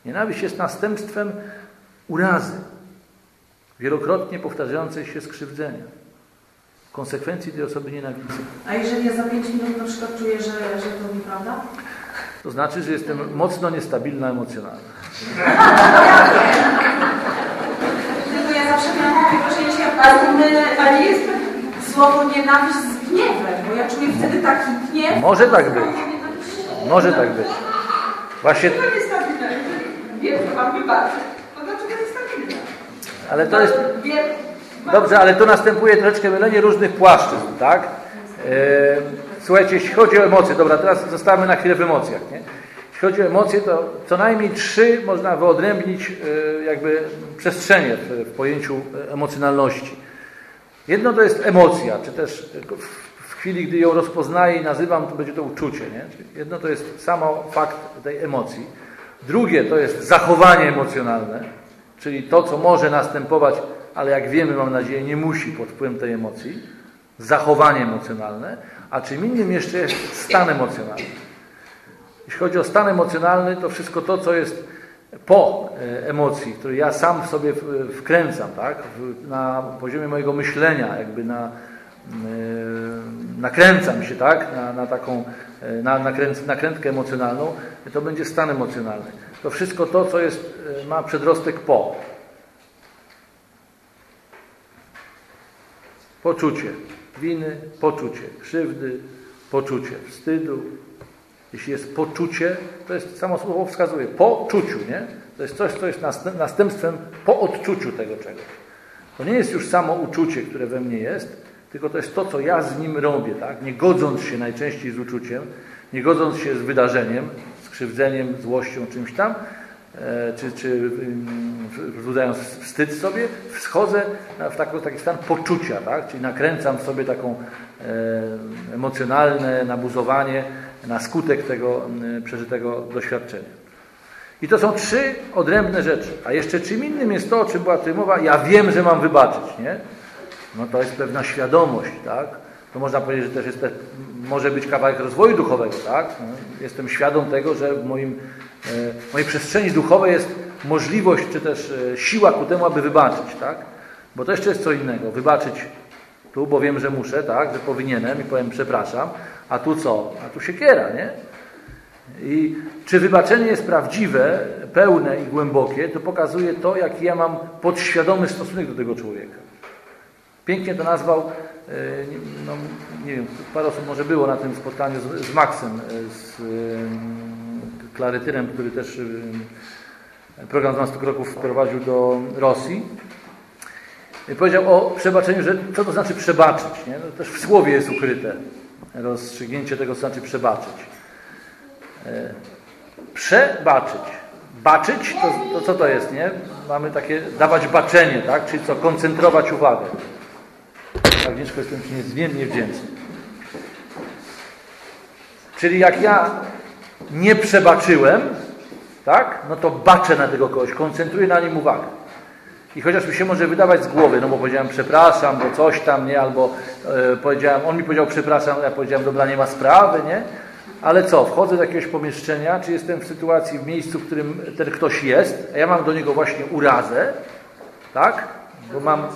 Nienawiść jest następstwem urazy, wielokrotnie powtarzającej się skrzywdzenia. Konsekwencji tej osoby nienawidzę. A jeżeli ja za 5 minut na przykład czuję, że, że to nieprawda? To znaczy, że jestem mocno niestabilna emocjonalnie. (laughs) Tylko ja zawsze miałam takie wrażenie, że ja my, a nie jest słowo nienawiść z gniewem, bo ja czuję wtedy taki gniew. Może tak być. Może tak być. Właśnie, To niestabilne. Wiem, że mam wybaczyć. To dlaczego niestabilne? ale to jest... Wiem. Dobrze, ale tu następuje troszeczkę mylenie różnych płaszczyzn, tak? E, Słuchajcie, jeśli chodzi o emocje, dobra, teraz zostawmy na chwilę w emocjach, nie? Jeśli chodzi o emocje, to co najmniej trzy można wyodrębnić e, jakby przestrzenie w, pojęciu emocjonalności. Jedno to jest emocja, czy też w- chwili, gdy ją rozpoznaję i nazywam, to będzie to uczucie, nie? Jedno to jest samo fakt tej emocji. Drugie to jest zachowanie emocjonalne, czyli to, co może następować, ale jak wiemy, mam nadzieję, nie musi pod wpływem tej emocji. Zachowanie emocjonalne, a czym innym jeszcze jest stan emocjonalny. Jeśli chodzi o stan emocjonalny, to wszystko to, co jest po e, emocji, który ja sam w sobie wkręcam, tak? Na poziomie mojego myślenia, jakby na, e, nakręcam się, tak? Na, na taką e, na, nakręc, nakrętkę emocjonalną, to będzie stan emocjonalny. To wszystko to, co jest, ma przedrostek po. Poczucie winy, poczucie krzywdy, poczucie wstydu. Jeśli jest poczucie, to jest samo słowo wskazuje, po czuciu, nie? To jest coś, co jest następ- następstwem po odczuciu tego czegoś. To nie jest już samo uczucie, które we mnie jest, tylko to jest to, co ja z nim robię, tak? Nie godząc się najczęściej z uczuciem, nie godząc się z wydarzeniem, z krzywdzeniem, złością, czymś tam, czy, czy ym, wzbudzając wstyd sobie, wschodzę w taki, taki stan poczucia, tak? czyli nakręcam sobie taką e, emocjonalne nabuzowanie na skutek tego m, przeżytego doświadczenia. I to są trzy odrębne rzeczy. A jeszcze czym innym jest to, o czym była tutaj mowa, ja wiem, że mam wybaczyć, nie? No to jest pewna świadomość, tak? To można powiedzieć, że też jest, może być kawałek rozwoju duchowego, tak? No, Jestem świadom tego, że w moim, e, w mojej przestrzeni duchowej jest możliwość, czy też e, siła ku temu, aby wybaczyć, tak? Bo to jeszcze jest co innego. Wybaczyć tu, bo wiem, że muszę, tak? Że powinienem i powiem przepraszam. A tu co? A tu siekiera, nie? I czy wybaczenie jest prawdziwe, pełne i głębokie, to pokazuje to, jaki ja mam podświadomy stosunek do tego człowieka. Pięknie to nazwał, e, no, nie wiem, parę osób może było na tym spotkaniu z, z Maxem, e, z, klarytyrem, który też e, program 12 kroków wprowadził do Rosji. Powiedział o przebaczeniu, że co to znaczy przebaczyć. Nie? No też w słowie jest ukryte rozstrzygnięcie tego, co znaczy przebaczyć. E, Przebaczyć. Baczyć, to, to co to jest, nie? Mamy takie, dawać baczenie, tak? Czyli co, koncentrować uwagę. Agnieszko, jestem Ci niezmiernie wdzięczny. Czyli jak ja nie przebaczyłem, tak? No to baczę na tego kogoś, koncentruję na nim uwagę. I chociaż mi się może wydawać z głowy, no bo powiedziałem przepraszam, bo coś tam, nie? Albo e, powiedziałem, on mi powiedział przepraszam, ja powiedziałem, dobra, nie ma sprawy, nie? Ale co, wchodzę do jakiegoś pomieszczenia, czy jestem w sytuacji, w miejscu, w którym ten ktoś jest, a ja mam do niego właśnie urazę, tak? Bo mam,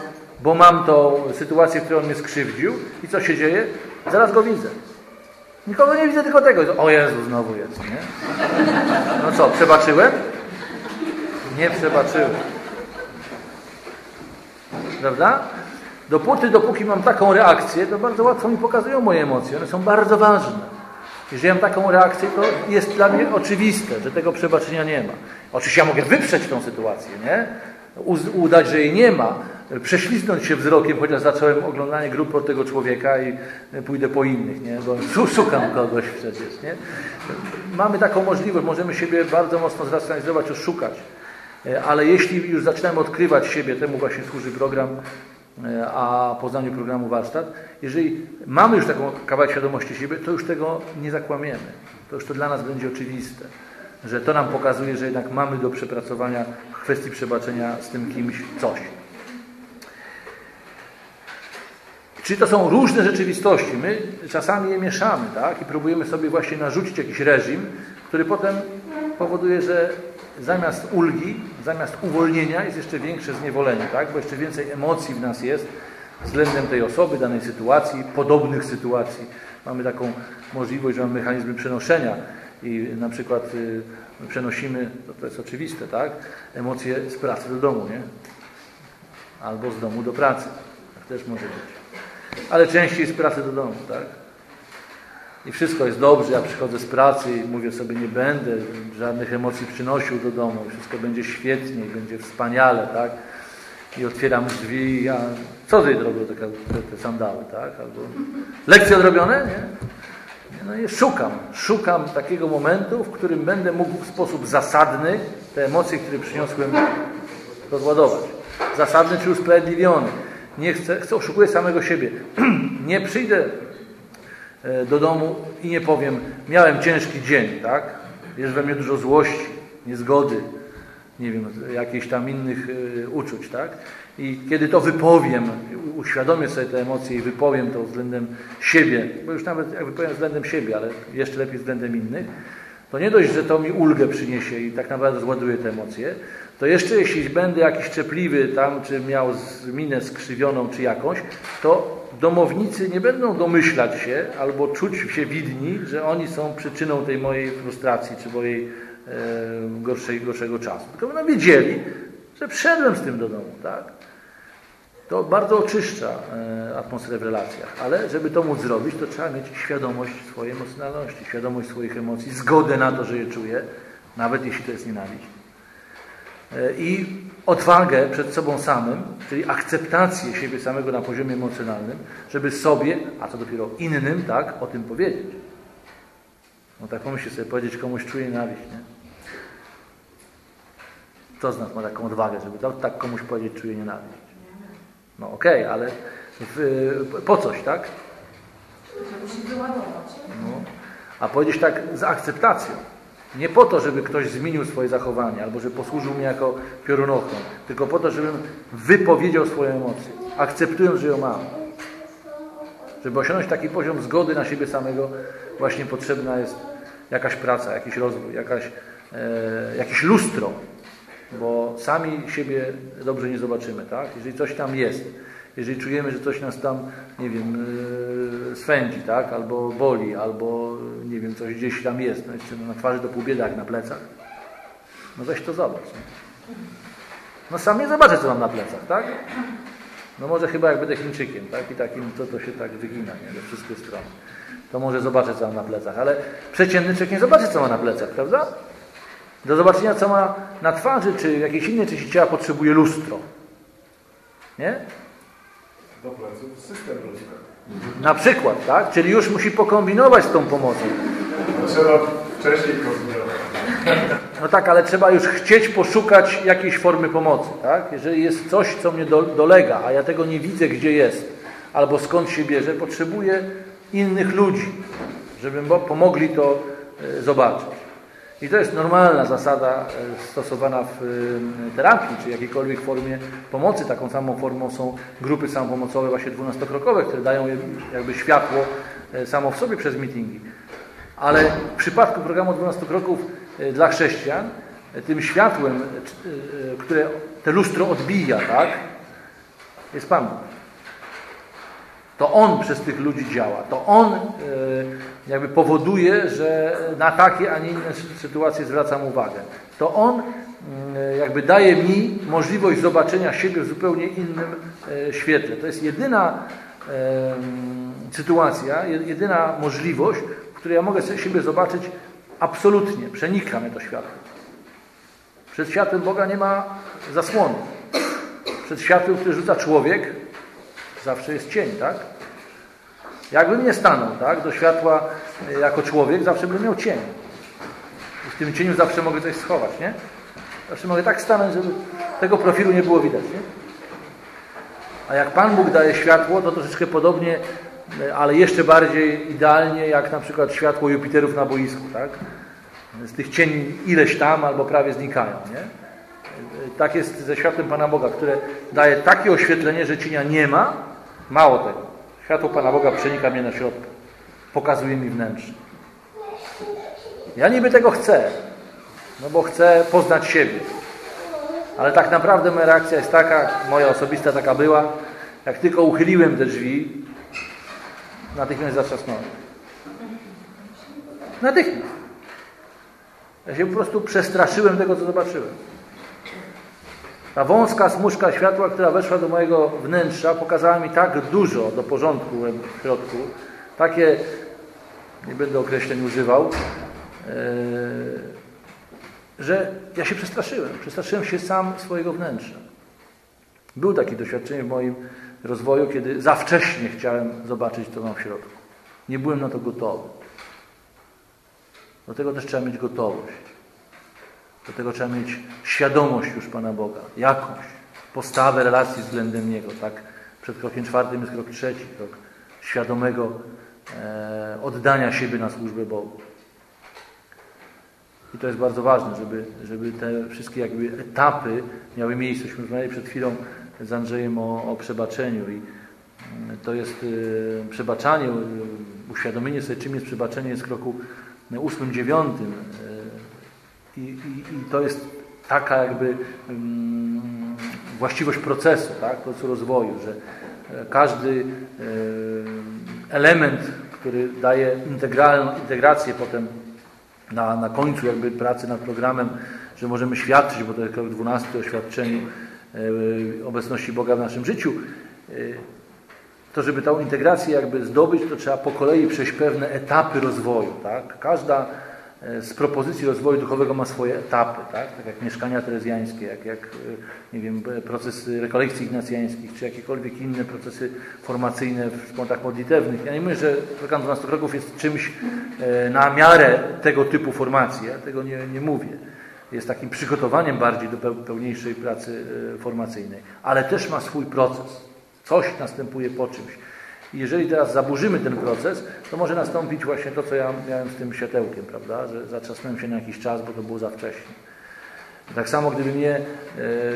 bo mam tą sytuację, w której on mnie skrzywdził i co się dzieje? Zaraz go widzę. Nikogo nie widzę, tylko tego. O Jezu, znowu jest, nie? No co, przebaczyłem? Nie przebaczyłem. Prawda? Dopóty, dopóki mam taką reakcję, to bardzo łatwo mi pokazują moje emocje. One są bardzo ważne. Jeżeli mam taką reakcję, to jest dla mnie oczywiste, że tego przebaczenia nie ma. Oczywiście ja mogę wyprzeć tą sytuację, nie? Udać, że jej nie ma, prześliznąć się wzrokiem, chociaż zacząłem oglądanie grupy od tego człowieka i pójdę po innych, nie? Bo (laughs) szukam kogoś przecież, nie? Mamy taką możliwość, możemy siebie bardzo mocno zracjonalizować, oszukać. Ale jeśli już zaczynamy odkrywać siebie, temu właśnie służy program, a poznaniu programu warsztat, jeżeli mamy już taką kawałek świadomości siebie, to już tego nie zakłamiemy. To już to dla nas będzie oczywiste, że to nam pokazuje, że jednak mamy do przepracowania w kwestii przebaczenia z tym kimś coś. Czyli to są różne rzeczywistości. My czasami je mieszamy, tak? I próbujemy sobie właśnie narzucić jakiś reżim, który potem powoduje, że zamiast ulgi, zamiast uwolnienia jest jeszcze większe zniewolenie, tak? Bo jeszcze więcej emocji w nas jest względem tej osoby, danej sytuacji, podobnych sytuacji. Mamy taką możliwość, że mamy mechanizmy przenoszenia i na przykład y, przenosimy, to, to jest oczywiste, tak? Emocje z pracy do domu, nie? Albo z domu do pracy. Tak też może być ale częściej z pracy do domu, tak? I wszystko jest dobrze, ja przychodzę z pracy i mówię sobie, nie będę żadnych emocji przynosił do domu, wszystko będzie świetnie, będzie wspaniale, tak? I otwieram drzwi, ja, co ty robią te, te, te sandały, tak? Albo lekcje odrobione, nie? No i szukam, szukam takiego momentu, w którym będę mógł w sposób zasadny te emocje, które przyniosłem, rozładować. Zasadny czy usprawiedliwiony. Nie chcę, chcę oszukuję samego siebie. (clears throat) nie przyjdę e, do domu i nie powiem, miałem ciężki dzień, tak? Jest we mnie dużo złości, niezgody, nie wiem, jakichś tam innych y, uczuć, tak? I kiedy to wypowiem, uświadomię sobie te emocje i wypowiem to względem siebie, bo już nawet jak wypowiem względem siebie, ale jeszcze lepiej względem innych, to nie dość, że to mi ulgę przyniesie i tak naprawdę zładuje te emocje, to jeszcze jeśli będę jakiś czepliwy tam, czy miał minę skrzywioną, czy jakąś, to domownicy nie będą domyślać się albo czuć się widni, że oni są przyczyną tej mojej frustracji, czy mojej e, gorszej, gorszego czasu. Tylko będą wiedzieli, że wszedłem z tym do domu, tak? To bardzo oczyszcza e, atmosferę w relacjach, ale żeby to móc zrobić, to trzeba mieć świadomość swojej emocjonalności, świadomość swoich emocji, zgodę na to, że je czuję, nawet jeśli to jest nienawiść. E, i odwagę przed sobą samym, czyli akceptację siebie samego na poziomie emocjonalnym, żeby sobie, a co dopiero innym, tak, o tym powiedzieć. No tak pomyślcie sobie, powiedzieć komuś czuję nienawiść, nie? Kto z nas ma taką odwagę, żeby tak komuś powiedzieć czuję nienawiść? No okej, okay, ale w, po coś, tak? No. A powiedzieć tak z akceptacją. Nie po to, żeby ktoś zmienił swoje zachowanie, albo żeby posłużył mi jako piorunochron, tylko po to, żebym wypowiedział swoje emocje, akceptując, że ją mam. Żeby osiągnąć taki poziom zgody na siebie samego, właśnie potrzebna jest jakaś praca, jakiś rozwój, jakaś, e, jakieś lustro, bo sami siebie dobrze nie zobaczymy, tak? Jeżeli coś tam jest, jeżeli czujemy, że coś nas tam, nie wiem, yy, swędzi, tak? Albo boli, albo, nie wiem, coś gdzieś tam jest, no jeszcze na twarzy do pół na plecach, no weź to zobacz. Nie? No sam nie zobaczę, co mam na plecach, tak? No może chyba jak będę Chińczykiem, tak? I takim, to, to się tak wygina, nie? We wszystkie strony. To może zobaczę, co mam na plecach, ale przeciętny człowiek nie zobaczy, co ma na plecach, prawda? Do zobaczenia, co ma na twarzy, czy jakiejś innej części ciała potrzebuje lustro. Nie? Do pleców system ludzki. Na przykład, tak? Czyli już musi pokombinować z tą pomocą. Trzeba wcześniej kombinować. No tak, ale trzeba już chcieć poszukać jakiejś formy pomocy, tak? Jeżeli jest coś, co mnie do, dolega, a ja tego nie widzę, gdzie jest, albo skąd się bierze, potrzebuję innych ludzi, żeby mo- pomogli to e, zobaczyć. I to jest normalna zasada e, stosowana w e, terapii, czy jakiejkolwiek formie pomocy. Taką samą formą są grupy samopomocowe, właśnie dwunastokrokowe, które dają jakby światło e, samo w sobie przez meetingi. Ale w przypadku programu 12 kroków dla chrześcijan, tym światłem, które te lustro odbija, tak, jest Pan Bóg. To On przez tych ludzi działa. To On e, jakby powoduje, że na takie, a nie inne sy- sytuacje zwracam uwagę. To On mm, jakby daje mi możliwość zobaczenia siebie w zupełnie innym e, świetle. To jest jedyna e, sytuacja, je- jedyna możliwość, w której ja mogę siebie zobaczyć absolutnie. Przenika mnie to światło. Przed światłem Boga nie ma zasłony. Przed światłem, które rzuca człowiek, zawsze jest cień, tak? Jakbym nie stanął, tak, do światła e, jako człowiek, zawsze bym miał cień. I w tym cieniu zawsze mogę coś schować, nie? Zawsze mogę tak stanąć, żeby tego profilu nie było widać, nie? A jak Pan Bóg daje światło, to troszeczkę podobnie, e, ale jeszcze bardziej idealnie, jak na przykład światło Jupiterów na boisku, tak? Z tych cieni ileś tam albo prawie znikają, nie? Tak jest ze światłem Pana Boga, które daje takie oświetlenie, że cienia nie ma. Mało tego. Światło Pana Boga przenika mnie na środku. Pokazuje mi wnętrze. Ja niby tego chcę, no bo chcę poznać siebie. Ale tak naprawdę moja reakcja jest taka, moja osobista taka była, jak tylko uchyliłem te drzwi, natychmiast zatrzasnąłem. Natychmiast. Ja się po prostu przestraszyłem tego, co zobaczyłem. Ta wąska smuszka światła, która weszła do mojego wnętrza, pokazała mi tak dużo do porządku w środku, takie, nie będę określeń używał, yy, że ja się przestraszyłem. Przestraszyłem się sam swojego wnętrza. Był takie doświadczenie w moim rozwoju, kiedy za wcześnie chciałem zobaczyć, co mam w środku. Nie byłem na to gotowy. Do tego też trzeba mieć gotowość. Do tego trzeba mieć świadomość już Pana Boga, jakąś postawę relacji względem Niego. Tak? Przed krokiem czwartym jest krok trzeci, krok świadomego e, oddania siebie na służbę Bogu. I to jest bardzo ważne, żeby, żeby te wszystkie jakby etapy miały miejsce. Myśmy rozmawiali przed chwilą z Andrzejem o, o przebaczeniu i mm, to jest y, przebaczanie, y, uświadomienie sobie, czym jest przebaczenie jest w kroku ósmym, dziewiątym. I, i, I to jest taka jakby mm, właściwość procesu, tak? procesu rozwoju, że e, każdy y, element, który daje integralną integrację potem na, na końcu jakby pracy nad programem, że możemy świadczyć, bo to jest krok 12 o świadczeniu e, obecności Boga w naszym życiu, e, to żeby tą integrację jakby zdobyć, to trzeba po kolei przejść pewne etapy rozwoju. Tak? Każda e, z propozycji rozwoju duchowego ma swoje etapy, tak, tak jak mieszkania terezjańskie, jak, jak e, nie wiem, procesy rekolekcji ignacjańskich, czy jakiekolwiek inne procesy formacyjne w wspólnotach modlitewnych. Ja nie mówię, że program 12 kroków jest czymś e, na miarę tego typu formacji, ja tego nie, nie mówię. Jest takim przygotowaniem bardziej do peł- pełniejszej pracy e, formacyjnej, ale też ma swój proces. Coś następuje po czymś. I jeżeli teraz zaburzymy ten proces, to może nastąpić właśnie to, co ja miałem z tym światełkiem, prawda? Że zatrzasnąłem się na jakiś czas, bo to było za wcześnie. Tak samo gdyby mnie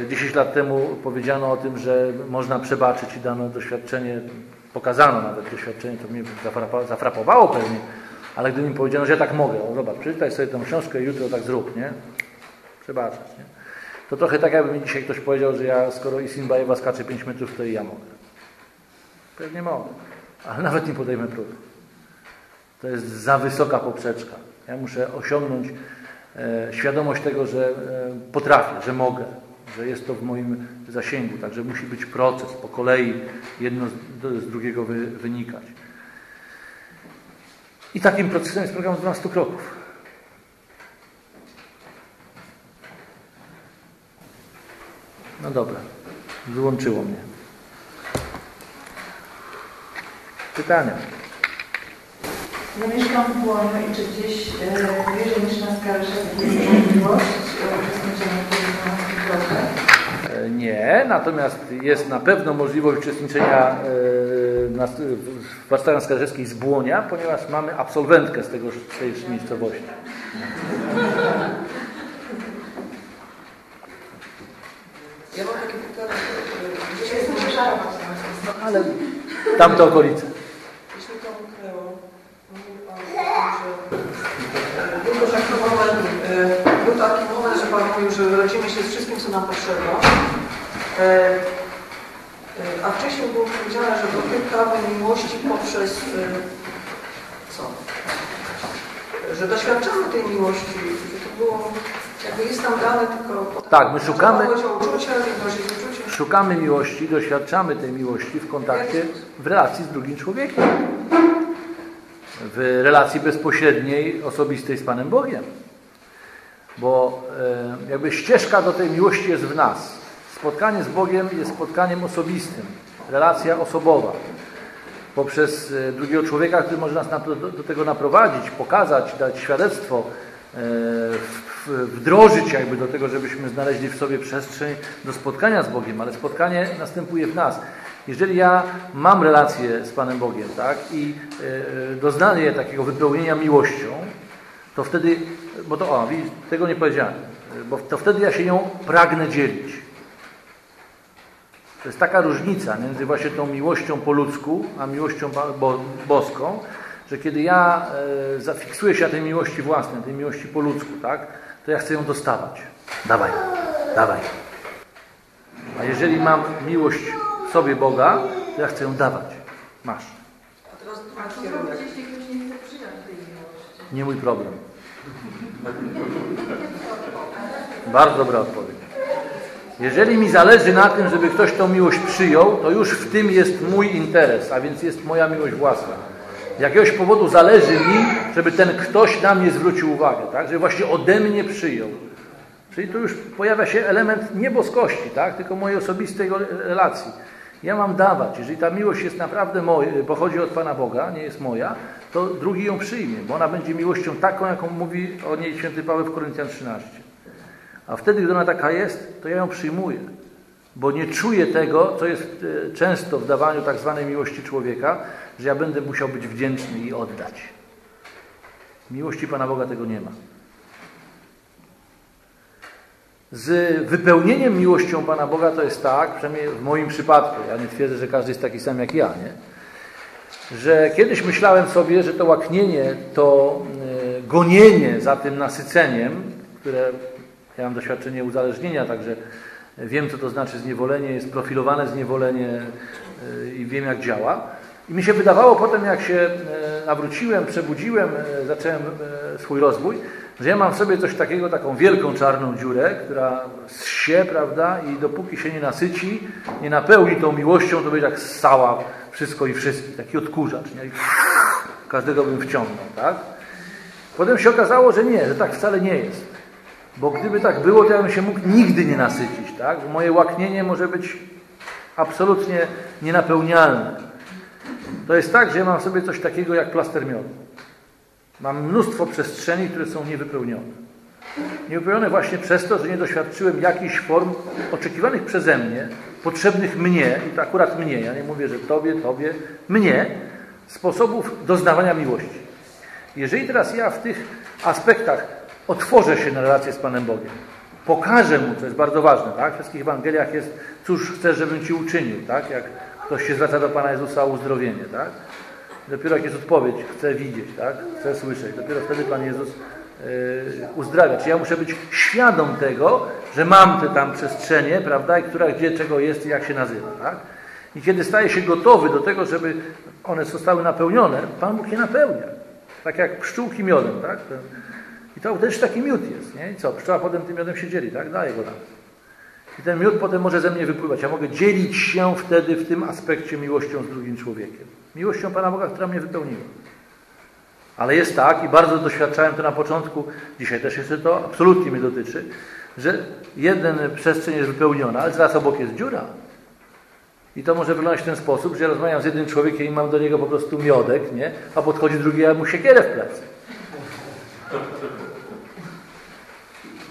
e, 10 lat temu powiedziano o tym, że można przebaczyć i dano doświadczenie, pokazano nawet doświadczenie, to mnie zafrapowało pewnie, ale gdyby mi powiedziano, że ja tak mogę, o zobacz, przeczytaj sobie tę książkę i jutro tak zrób, nie? Przebaczać, nie? To trochę tak, jakby mi dzisiaj ktoś powiedział, że ja, skoro Isin Bajewa skacze 5 metrów, to i ja mogę. Pewnie mogę, ale nawet nie podejmę próby. To jest za wysoka poprzeczka. Ja muszę osiągnąć e, świadomość tego, że e, potrafię, że mogę, że jest to w moim zasięgu. Także musi być proces po kolei, jedno z, z drugiego wy, wynikać. I takim procesem jest program 12 kroków. No dobra, wyłączyło mnie. Pytania. Ja mieszkam w Błoniu i czy gdzieś wyżej niż na Skarżę jest możliwość e, uczestniczenia w drodze? E, Nie, natomiast jest na pewno możliwość uczestniczenia e, w warsztatach skarżeckich z Błonia, ponieważ mamy absolwentkę z, tego, z tej miejscowości. Ja mam takie pytanie, gdzie jest? Ale tamte okolice. Jeśli to umknęło, mówił Pan o tym, że e, był to taki moment, e, był taki moment, że Pan mówił, że rodzimy się z wszystkim, co nam potrzeba. E, e, A wcześniej było powiedziane, że dotykamy miłości poprzez e, co? Że doświadczamy tej miłości, że to było, jakby jest nam dane tylko... Tak, my szukamy-. Szukamy miłości, doświadczamy tej miłości w kontakcie, w relacji z drugim człowiekiem. W relacji bezpośredniej, osobistej z Panem Bogiem. Bo e, jakby ścieżka do tej miłości jest w nas. Spotkanie z Bogiem jest spotkaniem osobistym. Relacja osobowa. Poprzez e, drugiego człowieka, który może nas do, tego naprowadzić, pokazać, dać świadectwo, e, wdrożyć jakby do tego, żebyśmy znaleźli w sobie przestrzeń do spotkania z Bogiem, ale spotkanie następuje w nas. Jeżeli ja mam relację z Panem Bogiem, tak, i e, doznaję takiego wypełnienia miłością, to wtedy, bo to, o, widzisz, tego nie powiedziałem, bo to wtedy ja się nią pragnę dzielić. To jest taka różnica między właśnie tą miłością po ludzku, a miłością boską, że kiedy ja e, zafiksuję się na tej miłości własnej, tej miłości po ludzku, tak, to ja chcę ją dostawać. Dawaj, dawaj. A jeżeli mam miłość sobie Boga, to ja chcę ją dawać. Masz. Nie mój problem. Bardzo dobra odpowiedź. Jeżeli mi zależy na tym, żeby ktoś tą miłość przyjął, to już w tym jest mój interes, a więc jest moja miłość własna. Z jakiegoś powodu zależy mi, żeby ten ktoś na mnie zwrócił uwagę, tak? żeby właśnie ode mnie przyjął. Czyli tu już pojawia się element nie boskości, tak? tylko mojej osobistej relacji. Ja mam dawać. Jeżeli ta miłość jest naprawdę moja, pochodzi od Pana Boga, nie jest moja, to drugi ją przyjmie, bo ona będzie miłością taką, jaką mówi o niej święty Paweł w Koryntian 13. A wtedy, gdy ona taka jest, to ja ją przyjmuję, bo nie czuję tego, co jest e, często w dawaniu tak zwanej miłości człowieka, że ja będę musiał być wdzięczny i oddać. Miłości Pana Boga tego nie ma. Z wypełnieniem miłością Pana Boga to jest tak, przynajmniej w moim przypadku, ja nie twierdzę, że każdy jest taki sam jak ja, nie? że kiedyś myślałem sobie, że to łaknienie, to e, gonienie za tym nasyceniem, które ja mam doświadczenie uzależnienia, także wiem, co to znaczy zniewolenie, jest profilowane zniewolenie e, i wiem, jak działa. I mi się wydawało potem, jak się e, nawróciłem, przebudziłem, zacząłem swój rozwój, że ja mam w sobie coś takiego, taką wielką czarną dziurę, która zsie, prawda, i dopóki się nie nasyci, nie napełni tą miłością, to będzie jak ssała wszystko i wszystkich, taki odkurzacz, nie? I każdego bym wciągnął, tak? Potem się okazało, że nie, że tak wcale nie jest. Bo gdyby tak było, to ja bym się mógł nigdy nie nasycić, tak? Bo moje łaknienie może być absolutnie nienapełnialne. To jest tak, że ja mam w sobie coś takiego jak plaster miodu. Mam mnóstwo przestrzeni, które są niewypełnione. Niewypełnione właśnie przez to, że nie doświadczyłem jakichś form oczekiwanych przeze mnie, potrzebnych mnie, i to akurat mnie, ja nie mówię, że tobie, tobie, mnie, sposobów doznawania miłości. Jeżeli teraz ja w tych aspektach otworzę się na relację z Panem Bogiem, pokażę Mu, co jest bardzo ważne, tak? W wszystkich Ewangeliach jest, cóż chcesz, żebym Ci uczynił, tak? Jak ktoś się zwraca do Pana Jezusa o uzdrowienie, tak? Dopiero jak jest odpowiedź, chcę widzieć, tak? Chcę słyszeć. Dopiero wtedy Pan Jezus yy, uzdrawia. Czyli ja muszę być świadom tego, że mam te tam przestrzenie, prawda? I która gdzie czego jest i jak się nazywa, tak? I kiedy staję się gotowy do tego, żeby one zostały napełnione, Pan Bóg je napełnia. Tak jak pszczółki miodem, tak? I to też taki miód jest, nie? I co? Pszczoła potem tym miodem się dzieli, tak? Daje go nam. I ten miód potem może ze mnie wypływać. Ja mogę dzielić się wtedy w tym aspekcie miłością z drugim człowiekiem. Miłością Pana Boga, która mnie wypełniła. Ale jest tak, i bardzo doświadczałem to na początku, dzisiaj też jeszcze to absolutnie mnie dotyczy, że jeden przestrzeń jest wypełniona, ale zaraz obok jest dziura. I to może wyglądać w ten sposób, że ja rozmawiam z jednym człowiekiem i mam do niego po prostu miodek, nie? a podchodzi drugi, a mu siekierę w plecy.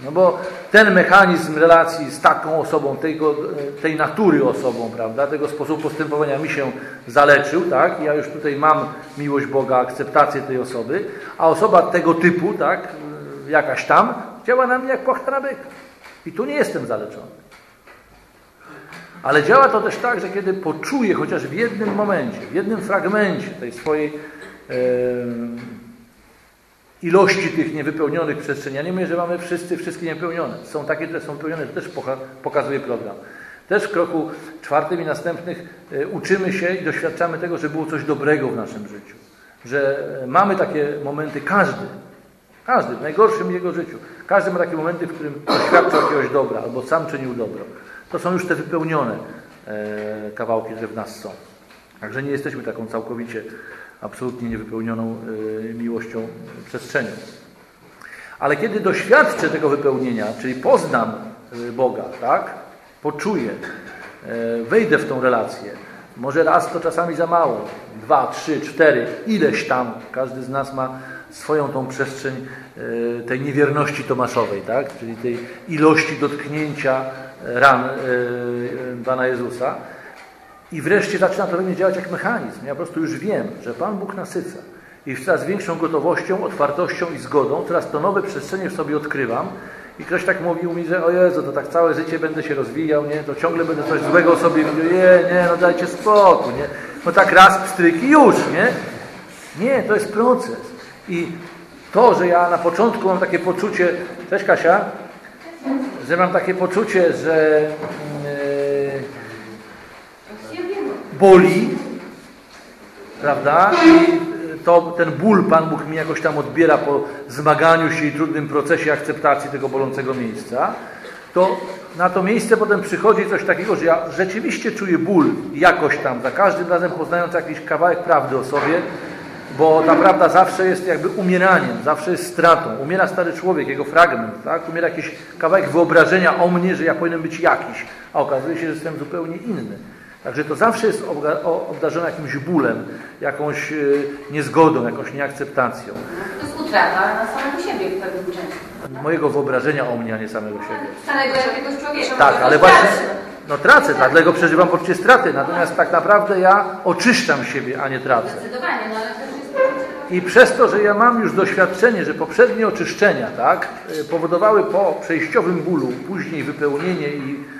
No bo ten mechanizm relacji z taką osobą, tego, tej natury osobą, prawda, tego sposobu postępowania mi się zaleczył, tak, ja już tutaj mam miłość Boga, akceptację tej osoby, a osoba tego typu, tak, jakaś tam, działa na mnie jak płachta. I tu nie jestem zaleczony. Ale działa to też tak, że kiedy poczuję chociaż w jednym momencie, w jednym fragmencie tej swojej ilości tych niewypełnionych przestrzeni, ja nie mówię, że mamy wszyscy wszystkie niepełnione. Są takie, które są wypełnione, to też pokazuje program. Też w kroku czwartym i następnych e, uczymy się i doświadczamy tego, że było coś dobrego w naszym życiu. Że e, mamy takie momenty, każdy, każdy, w najgorszym jego życiu. Każdy ma takie momenty, w którym doświadcza jakiegoś dobra albo sam czynił dobro. To są już te wypełnione e, kawałki, które w nas są. Także nie jesteśmy taką całkowicie, absolutnie niewypełnioną e, miłością przestrzenią. Ale kiedy doświadczę tego wypełnienia, czyli poznam e, Boga, tak? Poczuję, wejdę w tą relację. Może raz to czasami za mało, dwa, trzy, cztery, ileś tam. Każdy z nas ma swoją tą przestrzeń tej niewierności Tomaszowej, tak? czyli tej ilości dotknięcia ran e, Pana Jezusa. I wreszcie zaczyna to we mnie działać jak mechanizm. Ja po prostu już wiem, że Pan Bóg nasyca. I z coraz większą gotowością, otwartością i zgodą coraz to nowe przestrzenie w sobie odkrywam. I ktoś tak mówił mi, że o Jezu, to tak całe życie będę się rozwijał, nie? To ciągle będę coś złego sobie mówił, nie, nie, no dajcie spokój, nie? No tak raz pstryk i już, nie? Nie, to jest proces. I to, że ja na początku mam takie poczucie, cześć Kasia, że mam takie poczucie, że yy, boli, prawda? I to, ten ból Pan Bóg mi jakoś tam odbiera po zmaganiu się i trudnym procesie akceptacji tego bolącego miejsca, to na to miejsce potem przychodzi coś takiego, że ja rzeczywiście czuję ból jakoś tam, za każdym razem poznając jakiś kawałek prawdy o sobie, bo ta prawda zawsze jest jakby umieraniem, zawsze jest stratą. Umiera stary człowiek, jego fragment, tak? Umiera jakiś kawałek wyobrażenia o mnie, że ja powinienem być jakiś, a okazuje się, że jestem zupełnie inny. Także to zawsze jest obdarzone jakimś bólem, jakąś e, niezgodą, jakąś nieakceptacją. To jest utrata na samego siebie w pewnym części. Mojego wyobrażenia o mnie, a nie samego siebie. Samego jakiegoś człowieka. Tak, ale właśnie... No tracę, dlatego przeżywam poczucie straty. Natomiast tak naprawdę ja oczyszczam siebie, a nie tracę. Zdecydowanie, no ale też jest... I przez to, że ja mam już doświadczenie, że poprzednie oczyszczenia tak, y, powodowały po przejściowym bólu później wypełnienie i e,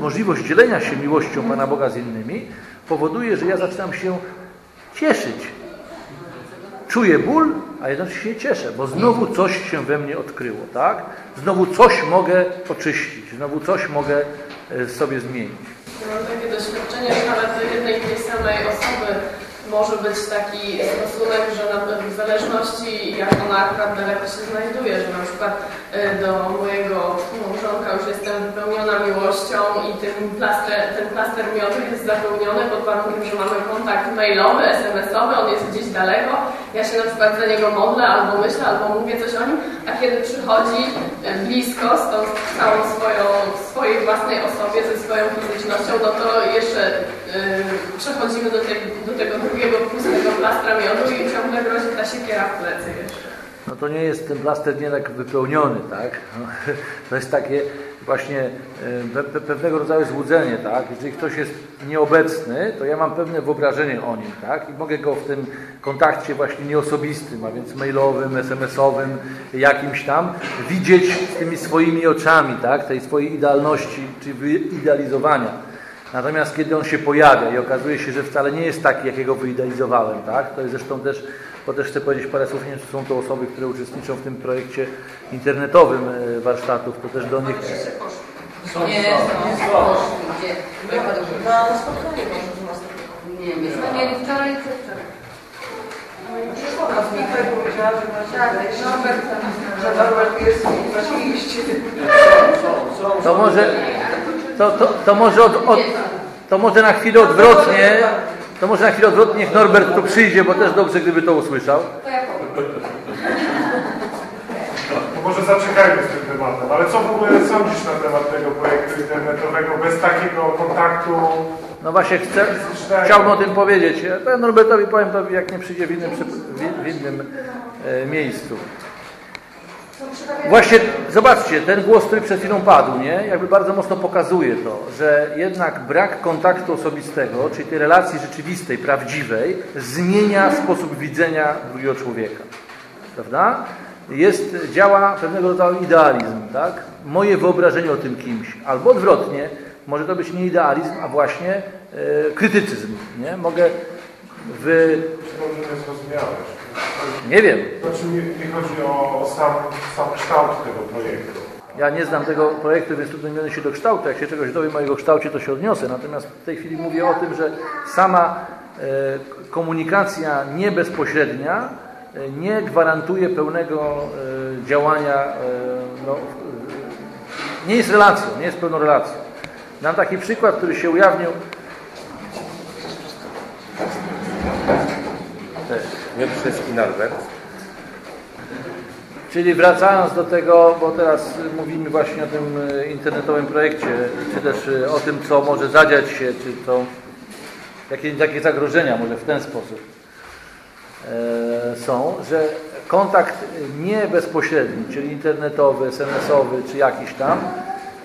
możliwość dzielenia się miłością Pana Boga z innymi, powoduje, że ja zaczynam się cieszyć. Czuję ból, a jednocześnie się cieszę, bo znowu coś się we mnie odkryło, tak? Znowu coś mogę oczyścić, znowu coś mogę e, sobie zmienić. Mam takie doświadczenie, że nawet jednej tej samej osoby może być taki stosunek, że na, w zależności jak ona akurat daleko się znajduje, że na przykład y, do mojego małżonka już jestem wypełniona miłością i ten plaster, ten plaster miodu jest zapełniony pod warunkiem, że mamy kontakt mailowy, smsowy, on jest gdzieś daleko, ja się na przykład za niego modlę, albo myślę, albo mówię coś o nim, a kiedy przychodzi y, blisko z tą całą swoją, swojej własnej osobie, ze swoją fizycznością, no to jeszcze yy, przechodzimy do, tej, do tego drugiego pustego plastra miodu i ciągle grozi ta siekiera w plecy jeszcze. No to nie jest ten plaster nie tak wypełniony, tak? No, (laughs) to jest takie właśnie e, pe pewnego rodzaju złudzenie, tak? Jeżeli ktoś jest nieobecny, to ja mam pewne wyobrażenie o nim, tak? I mogę go w tym kontakcie właśnie nieosobistym, a więc mailowym, SMS-owym, jakimś tam, widzieć tymi swoimi oczami, tak? Tej swojej idealności, czy wyidealizowania. Natomiast kiedy on się pojawia i okazuje się, że wcale nie jest taki, jakiego wyidealizowałem, tak? To jest zresztą też, bo też chcę powiedzieć parę słów, nie wiem, czy są to osoby, które uczestniczą w tym projekcie internetowym e, warsztatów, to też do nich... Są, nie, są. Gdzie? Na spotkanie Nie, myśmy mieli wczoraj czy wczoraj. Wika powiedziała, że właśnie Norbert, że Norbert jest właśnie iść. To może, to, to, to może od, od, to może na chwilę odwrotnie, to może na chwilę odwrotnie niech Norbert tu przyjdzie, bo też dobrze, gdyby to usłyszał. To może zaczekajmy z tym tematem, ale co w ogóle sądzisz na temat tego projektu internetowego bez takiego kontaktu No właśnie chcę, chciałbym o tym powiedzieć. Ja to Norbertowi powiem to jak nie przyjdzie w innym, w innym e, miejscu. Właśnie, zobaczcie, ten głos, który przed chwilą padł, nie? Jakby bardzo mocno pokazuje to, że jednak brak kontaktu osobistego, czyli tej relacji rzeczywistej, prawdziwej, zmienia sposób widzenia drugiego człowieka. Prawda? Jest, działa pewnego rodzaju idealizm, tak? Moje wyobrażenie o tym kimś. Albo odwrotnie, może to być nie idealizm, a właśnie e, krytycyzm, nie? Mogę w... Może nie wiem, Znaczy nie, nie chodzi o, sam, sam kształt tego projektu. Ja nie znam tego projektu, więc trudno mi się do kształtu. Jak się czegoś dowiem o jego kształcie, to się odniosę. Natomiast w tej chwili mówię o tym, że sama e, komunikacja nie bezpośrednia e, nie gwarantuje pełnego e, działania, no, nie jest relacją, nie jest pełną relacją. Dam taki przykład, który się ujawnił. Miotrzyski Norbert. Czyli wracając do tego, bo teraz mówimy właśnie o tym e, internetowym projekcie, czy też e, o tym, co może zadziać się, czy to jakie, jakie zagrożenia może w ten sposób e, są, że kontakt nie bezpośredni, czyli internetowy, SMS-owy, czy jakiś tam,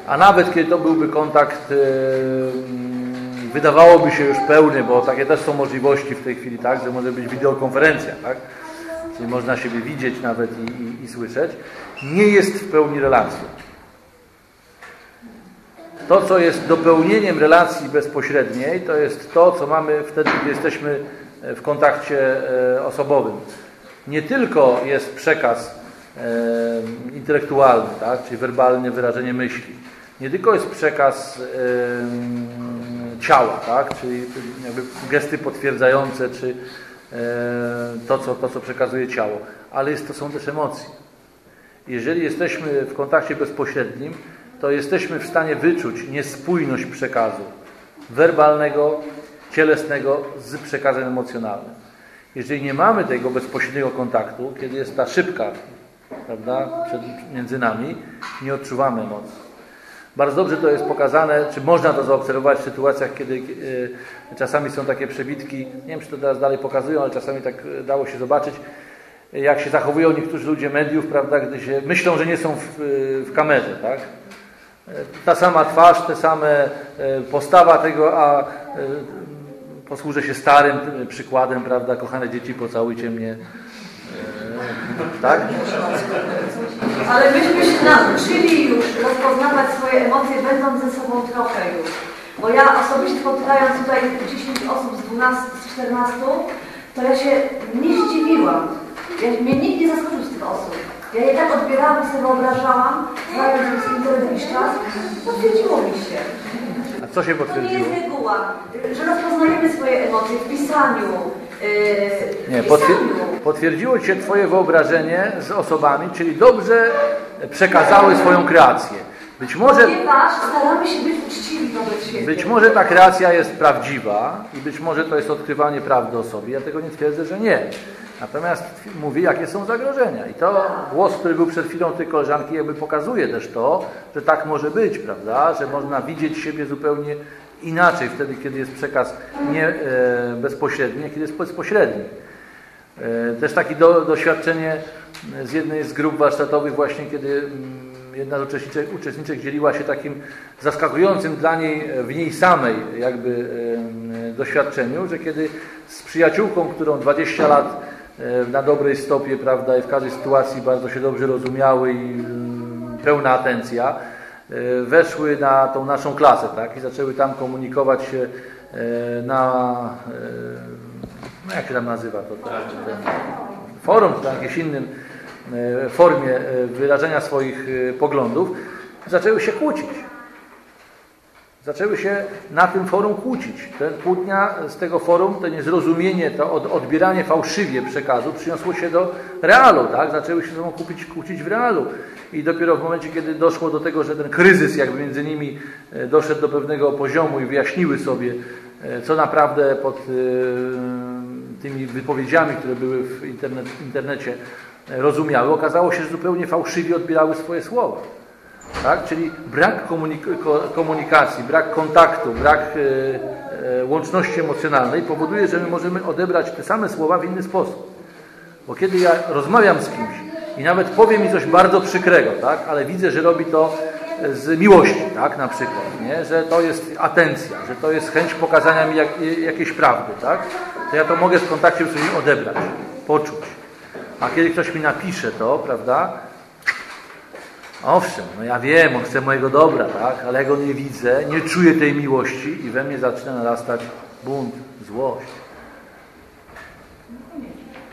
a nawet kiedy to byłby kontakt wydawałoby się już pełny, bo takie też są możliwości w tej chwili, tak, że może być wideokonferencja, tak, czyli można siebie widzieć nawet i, i, i słyszeć, nie jest w pełni relacją. To, co jest dopełnieniem relacji bezpośredniej, to jest to, co mamy wtedy, kiedy jesteśmy w kontakcie e, osobowym. Nie tylko jest przekaz e, intelektualny, tak, czyli werbalne wyrażenie myśli. Nie tylko jest przekaz e, ciała, tak, czyli gesty potwierdzające, czy e, to, co, to, co przekazuje ciało, ale jest, to są też emocje. Jeżeli jesteśmy w kontakcie bezpośrednim, to jesteśmy w stanie wyczuć niespójność przekazu werbalnego, cielesnego z przekazem emocjonalnym. Jeżeli nie mamy tego bezpośredniego kontaktu, kiedy jest ta szybka prawda, między nami, nie odczuwamy emocji. Bardzo dobrze to jest pokazane, czy można to zaobserwować w sytuacjach, kiedy e, czasami są takie przebitki, nie wiem, czy to teraz dalej pokazują, ale czasami tak e, dało się zobaczyć, jak się zachowują niektórzy ludzie mediów, prawda, gdy się myślą, że nie są w, w kamerze, tak? Ta sama twarz, te same e, postawa tego, a e, posłużę się starym e, przykładem, prawda, kochane dzieci, pocałujcie mnie, e, tak? Ale myśmy się nauczyli już rozpoznawać swoje emocje, będąc ze sobą trochę już. Bo ja osobiście spotykając tutaj 10 osób z 12, z 14, to ja się nie zdziwiłam. Ja, mnie nikt nie zaskoczył z tych osób. Ja je tak odbierałam i sobie wyobrażałam, znając już internet jakiś czas, potwierdziło mi się. A co się To nie potwierdziło? jest reguła, że rozpoznajemy swoje emocje w pisaniu, Nie, potwier pisaniu. potwierdziło się Twoje wyobrażenie z osobami, czyli dobrze przekazały swoją kreację. Być może, Ponieważ staramy się być uczciwi wobec siebie. być może ta kreacja jest prawdziwa i być może to jest odkrywanie prawdy o sobie. Ja tego nie twierdzę, że nie. Natomiast mówi, jakie są zagrożenia. I to głos, który był przed chwilą tej koleżanki, jakby pokazuje też to, że tak może być, prawda? Że można widzieć siebie zupełnie inaczej wtedy, kiedy jest przekaz nie e, bezpośredni, a kiedy jest bezpośredni. E, Też takie do, doświadczenie z jednej z grup warsztatowych właśnie, kiedy mm, jedna z uczestniczek, uczestniczek dzieliła się takim zaskakującym dla niej, w niej samej jakby em, doświadczeniu, że kiedy z przyjaciółką, którą 20 lat e, na dobrej stopie, prawda, i w każdej sytuacji bardzo się dobrze rozumiały i mm, pełna atencja, e, weszły na tą naszą klasę, tak, i zaczęły tam komunikować się e, na e, no jak się tam nazywa to, forum, czy tam jakimś innym e, formie e, wyrażenia swoich e, poglądów, zaczęły się kłócić. Zaczęły się na tym forum kłócić. Ten kłótnia z tego forum, to niezrozumienie, to od, odbieranie fałszywie przekazu przyniosło się do realu, tak? Zaczęły się ze sobą kłócić, kłócić w realu. I dopiero w momencie, kiedy doszło do tego, że ten kryzys jakby między nimi e, doszedł do pewnego poziomu i wyjaśniły sobie, e, co naprawdę pod e, tymi wypowiedziami, które były w internecie rozumiały, okazało się, że zupełnie fałszywie odbierały swoje słowa. Tak? Czyli brak komunik- ko- komunikacji, brak kontaktu, brak e, e, łączności emocjonalnej powoduje, że my możemy odebrać te same słowa w inny sposób. Bo kiedy ja rozmawiam z kimś i nawet powie mi coś bardzo przykrego, tak? ale widzę, że robi to z miłości, tak? na przykład, nie? że to jest atencja, że to jest chęć pokazania mi jak, jakiejś prawdy, tak? to ja to mogę w kontakcie z nim odebrać, poczuć. A kiedy ktoś mi napisze to, prawda, Owszem, no ja wiem, on chce mojego dobra, tak? ale jak go nie widzę, nie czuję tej miłości i we mnie zaczyna narastać bunt, złość.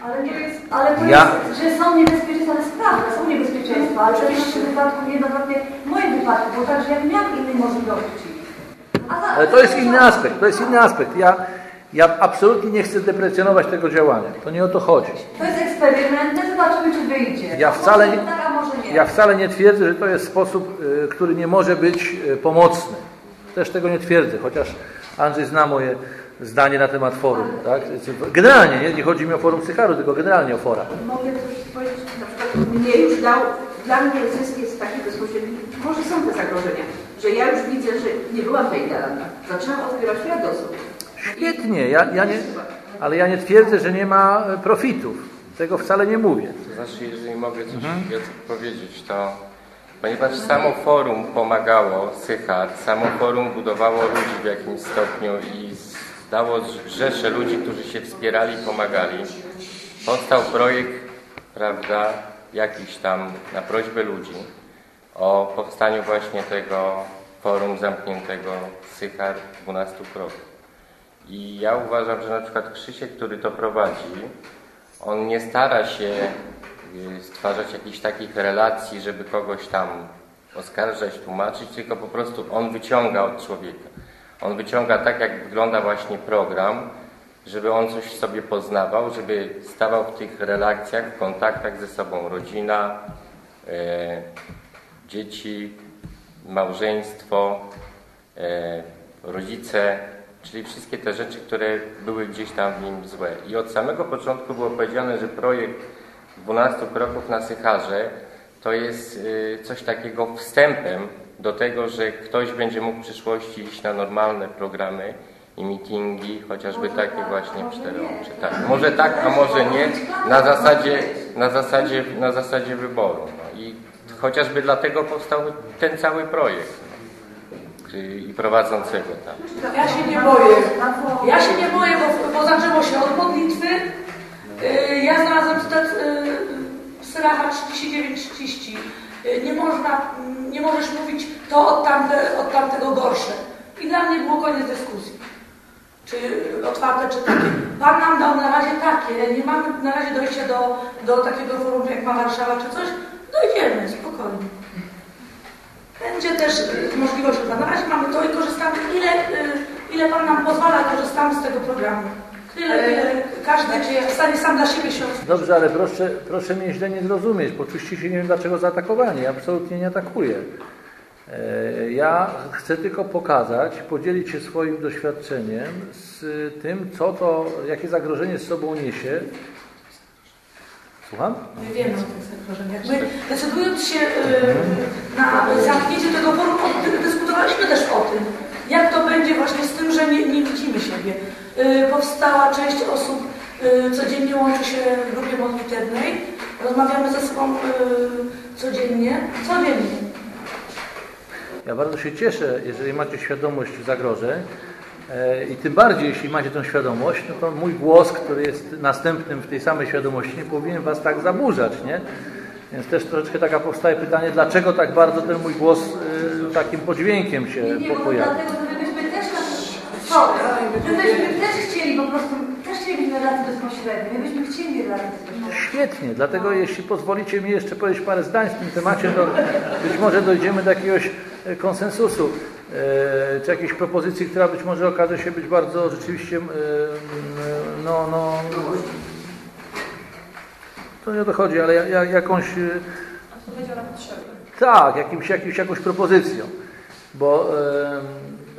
Ale, nie jest, ale to Ja- jest, że są niebezpieczeństwa, to jest prawda, są niebezpieczeństwa, ale przecież w wypadku, niejednokrotnie w moim wypadku, bo także ja miałam innych możliwości. Za, Ale to jest inny aspekt, to jest inny aspekt. Ja, ja absolutnie nie chcę deprecjonować tego działania. To nie o to chodzi. To jest eksperyment, zobaczymy, czy wyjdzie. Ja wcale nie, Ja wcale nie twierdzę, że to jest sposób, y, który nie może być y, pomocny. Też tego nie twierdzę, chociaż Andrzej zna moje zdanie na temat forum. Tak? Generalnie, nie, nie chodzi mi o forum Sycharu, tylko generalnie o fora. Mogę coś powiedzieć, na przykład mnie już dał, dla mnie zysk jest taki bezpośredni, może są te zagrożenia, że ja już widzę, że nie byłam tej idealna. Zaczynam odkrywać radosów. Świetnie, ja, ja nie, ale ja nie twierdzę, że nie ma profitów. Tego wcale nie mówię. To znaczy, jeżeli mogę coś Jacek powiedzieć, to ponieważ samo forum pomagało, Sychar, samo forum budowało ludzi w jakimś stopniu i dało rzesze ludzi, którzy się wspierali i pomagali, powstał projekt, prawda, jakiś tam na prośbę ludzi o powstaniu właśnie tego forum zamkniętego Sychar 12 kroków. I ja uważam, że na przykład Krzysiek, który to prowadzi, on nie stara się y, stwarzać jakichś takich relacji, żeby kogoś tam oskarżać, tłumaczyć, tylko po prostu on wyciąga od człowieka. On wyciąga tak, jak wygląda właśnie program, żeby on coś sobie poznawał, żeby stawał w tych relacjach, w kontaktach ze sobą rodzina, e, dzieci, małżeństwo, e, rodzice, czyli wszystkie te rzeczy, które były gdzieś tam w nim złe. I od samego początku było powiedziane, że projekt 12 kroków na Sycharze to jest y, coś takiego wstępem do tego, że ktoś będzie mógł w przyszłości iść na normalne programy i meetingi, chociażby takie właśnie czteroocze. Tak. Może tak, a może nie, na zasadzie, na zasadzie, na zasadzie wyboru. No. I chociażby dlatego powstał ten cały projekt i prowadzącego tam. Ja się nie boję. Ja się nie boję, bo, bo zaczęło się od modlitwy. Yy, ja znalazłam cytat Syracha 39-30. Yy, nie można, mm, nie możesz mówić to od, tamte, od tamtego gorsze. I dla mnie było koniec dyskusji. Czy otwarte, czy takie. Pan nam dał na razie takie. Nie mamy na razie dojścia do, do takiego forum, jak ma Warszawa, czy coś. Dojdziemy, spokojnie. Będzie też y, możliwość, razie mamy to i korzystamy, ile, y, ile Pan nam pozwala, korzystamy z tego programu. Tyle, ile każdy jest w stanie sam dla siebie się Dobrze, ale proszę, proszę mnie źle nie zrozumieć. Poczuliście się nie wiem dlaczego zaatakowani. Ja absolutnie nie atakuję. E, Ja chcę tylko pokazać, podzielić się swoim doświadczeniem z tym, co to, jakie zagrożenie z sobą niesie. Słucham? My wiemy o tych zagrożeniach. My decydując się y, na zamknięcie tego forum, dyskutowaliśmy też o tym, jak to będzie właśnie z tym, że nie, nie widzimy siebie. Y, Powstała część osób, y, codziennie łączy się w grupie modlitewnej. Rozmawiamy ze sobą codziennie. Codziennie. Ja bardzo się cieszę, jeżeli macie świadomość zagrożeń i tym bardziej, jeśli macie tę świadomość, no to mój głos, który jest następnym w tej samej świadomości, nie powinien Was tak zaburzać, nie? Więc też troszeczkę taka powstaje pytanie, dlaczego tak bardzo ten mój głos e, takim podźwiękiem się Nie, nie, bo pojawia. dlatego, że my byśmy też na Sorry, my byśmy też chcieli po prostu, też chcielibyśmy relacji bezpośredniej, my byśmy chcieli bezpośredniej. Świetnie, dlatego jeśli pozwolicie mi jeszcze powiedzieć parę zdań w tym temacie, to być może dojdziemy do jakiegoś e, konsensusu, e, czy jakiejś propozycji, która być może okaże się być bardzo rzeczywiście, e, no, no, to nie o to chodzi, ale ja- ja- jakąś, e, tak, jakimś, jakimś, jakąś propozycją, bo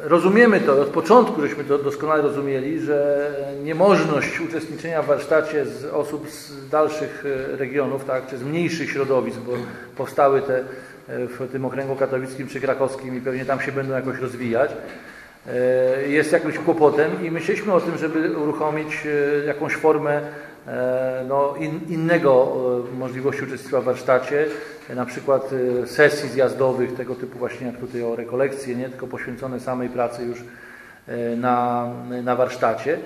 rozumiemy to, od początku żeśmy to doskonale rozumieli, że niemożność uczestniczenia w warsztacie z osób z dalszych e, regionów, tak, czy z mniejszych środowisk, bo powstały te e, w tym okręgu katowickim czy krakowskim i pewnie tam się będą jakoś rozwijać, e, jest jakimś kłopotem i myśleliśmy o tym, żeby uruchomić jakąś formę no, in, innego możliwości uczestnictwa w warsztacie, na przykład sesji zjazdowych, tego typu właśnie jak tutaj o rekolekcje, nie? Tylko poświęcone samej pracy już na, na warsztacie,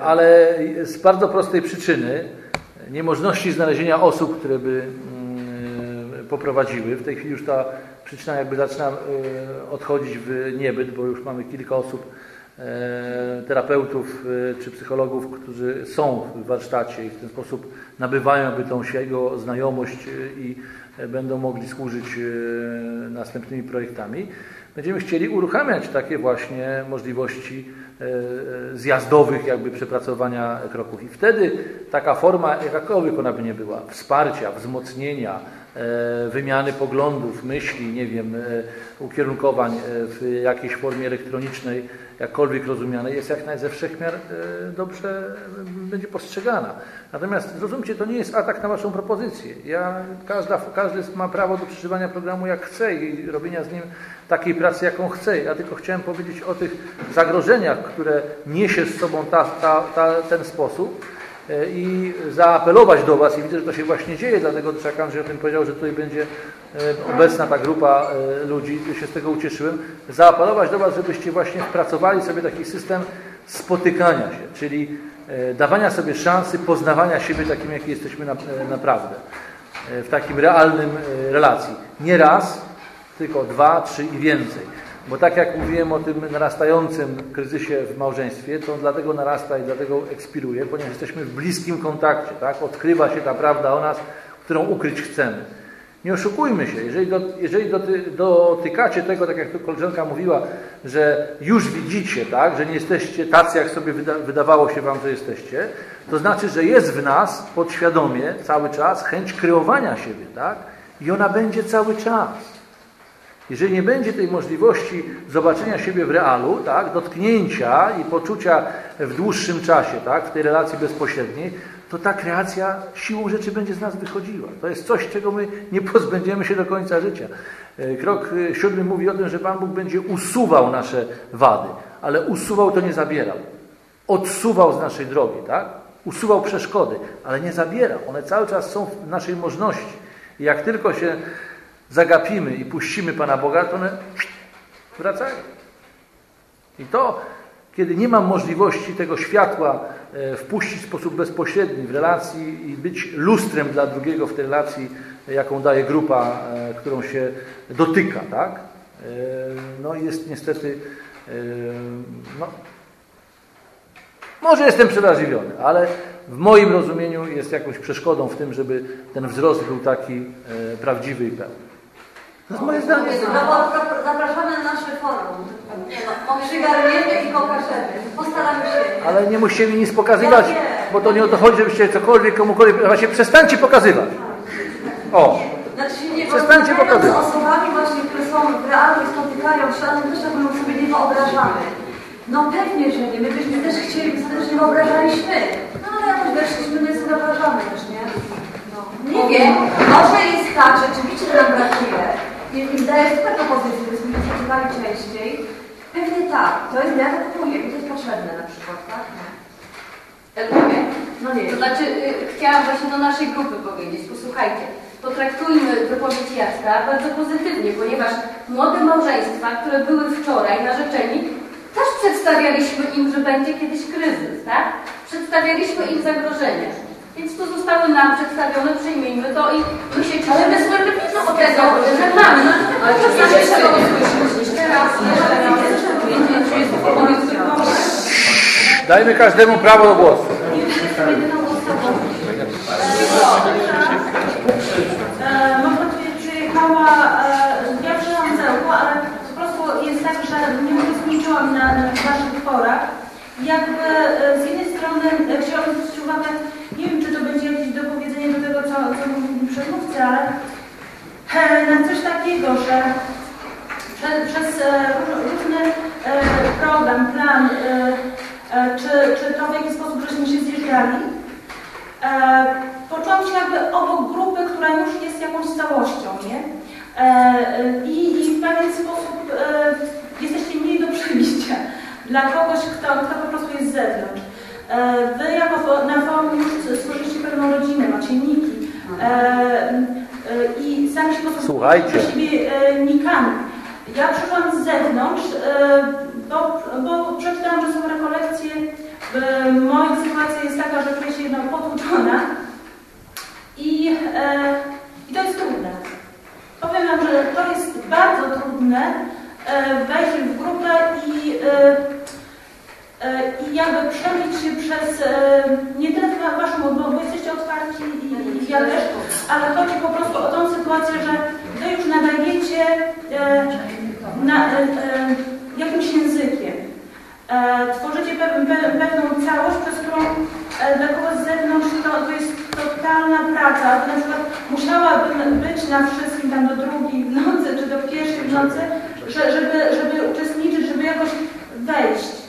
ale z bardzo prostej przyczyny niemożności znalezienia osób, które by poprowadziły. W tej chwili już ta przyczyna jakby zaczyna odchodzić w niebyt, bo już mamy kilka osób E, terapeutów e, czy psychologów, którzy są w warsztacie i w ten sposób nabywają jakby tą jego znajomość e, i będą mogli służyć następnymi projektami. Będziemy chcieli uruchamiać takie właśnie możliwości zjazdowych jakby przepracowania kroków. I wtedy taka forma, jakakolwiek ona by nie była, wsparcia, wzmocnienia, wymiany poglądów, myśli, nie wiem, ukierunkowań w jakiejś formie elektronicznej jakkolwiek rozumiane, jest jak naj ze wszechmiar e, dobrze będzie postrzegana. Natomiast zrozumcie, to nie jest atak na Waszą propozycję. Ja, każda, każdy ma prawo do przeżywania programu jak chce i robienia z nim takiej pracy, jaką chce. Ja tylko chciałem powiedzieć o tych zagrożeniach, które niesie z sobą ta, ta, ta, ten sposób E, i zaapelować do Was, i widzę, że to się właśnie dzieje, dlatego że Andrzej o tym powiedział, że tutaj będzie e, obecna ta grupa e, ludzi, się z tego ucieszyłem, zaapelować do Was, żebyście właśnie wpracowali sobie taki system spotykania się, czyli dawania sobie szansy poznawania siebie takim, jaki jesteśmy naprawdę, w takim realnym relacji. Nie raz, tylko dwa, trzy i więcej. Bo tak jak mówiłem o tym narastającym kryzysie w małżeństwie, to on dlatego narasta i dlatego ekspiruje, ponieważ jesteśmy w bliskim kontakcie, tak? Odkrywa się ta prawda o nas, którą ukryć chcemy. Nie oszukujmy się, jeżeli, do, jeżeli doty, dotykacie tego, tak jak tu koleżanka mówiła, że już widzicie, tak, że nie jesteście tacy, jak sobie wyda, wydawało się wam, że jesteście, to znaczy, że jest w nas podświadomie cały czas chęć kreowania siebie, tak? I ona będzie cały czas. Jeżeli nie będzie tej możliwości zobaczenia siebie w realu, tak, dotknięcia i poczucia w dłuższym czasie, tak, w tej relacji bezpośredniej, to ta kreacja siłą rzeczy będzie z nas wychodziła. To jest coś, czego my nie pozbędziemy się do końca życia. E, krok e, siódmy mówi o tym, że Pan Bóg będzie usuwał nasze wady, ale usuwał to nie zabierał. Odsuwał z naszej drogi, tak? Usuwał przeszkody, ale nie zabierał. One cały czas są w naszej możności. I jak tylko się zagapimy i puścimy Pana Boga, to one wracają. I to, kiedy nie mam możliwości tego światła e, wpuścić w sposób bezpośredni w relacji i być lustrem dla drugiego w tej relacji, jaką daje grupa, e, którą się dotyka, tak? E, no jest niestety no, może jestem przerażliwiony, ale w moim rozumieniu jest jakąś przeszkodą w tym, żeby ten wzrost był taki prawdziwy i pełny. To moje zdanie. Zapraszamy na nasze forum. Przygarniemy i pokażemy. Postaramy się. Ale nie musimy nic pokazywać, bo to nie o to chodzi, żebyście cokolwiek, komukolwiek... Właśnie przestańcie pokazywać. O. Znaczy nie Przestańcie pokazywać. z osobami właśnie, które są realnie spotykają się, ale też tak sobie nie wyobrażamy. No pewnie, że nie. My byśmy też chcieli, my sobie też nie wyobrażaliśmy. No ale jakoś weszliśmy, my sobie wyobrażamy też, nie? No. Nie wiem. Może jest tak, rzeczywiście nam brakuje i, daje super propozycje, gdybyśmy się częściej. Pewnie tak, to jest, ja to kupuję i to jest potrzebne na przykład, tak? Elmie? No nie. To znaczy, y, chciałam właśnie do naszej grupy powiedzieć, posłuchajcie, potraktujmy wypowiedź Jacka bardzo pozytywnie, ponieważ młode małżeństwa, które były wczoraj narzeczeni, też przedstawialiśmy im, że będzie kiedyś kryzys, tak? Przedstawialiśmy im zagrożenia. Więc to zostały nam przedstawione, przyjmijmy to i my się cieszymy. z od tego, że mamy. No, ale to znaczy, że to teraz, Dajmy każdemu prawo do głosu. Można powiedzieć, przyjechała, ja przyjechałam z Ełku, ale po prostu jest tak, że nie uczestniczyłam na, na waszych forach. Jakby z jednej strony chciałabym zwrócić uwagę, nie wiem, czy to będzie jakieś dopowiedzenie do tego, co, co mówili przedmówcy, ale na coś takiego, że przez, przez różne program, plan, czy, czy to w jaki sposób żeśmy się zjeżdżali, e, poczułam się jakby obok grupy, która już jest jakąś całością, nie? E, I, I w pewien sposób e, jesteście mniej do przyjścia dla kogoś, kto, kto po prostu jest z zewnątrz. E, Wy jako na forum już stworzyliście pewną rodzinę, macie niki e, e, i sami się Słuchajcie. siebie nikami. Ja przyszłam z zewnątrz, bo, bo przeczytałam, że są rekolekcje. Moja sytuacja jest taka, że czuję się no, potłuczona i, i to jest trudne. Powiem Wam, że to jest bardzo trudne wejść w grupę i, i jakby przebić się przez, e, nie tyle wa- Waszą, bo, bo jesteście otwarci i, i ja też, ale chodzi po prostu o tą sytuację, że Wy już nadajecie e, na, e, e, jakimś językiem. E, tworzycie pe, pe, pewną całość, przez którą e, dla kogoś z zewnątrz to, to jest totalna praca. Na przykład musiałabym być na wszystkim tam do drugiej w nocy, czy do pierwszej w nocy, że, żeby, żeby uczestniczyć, żeby jakoś wejść.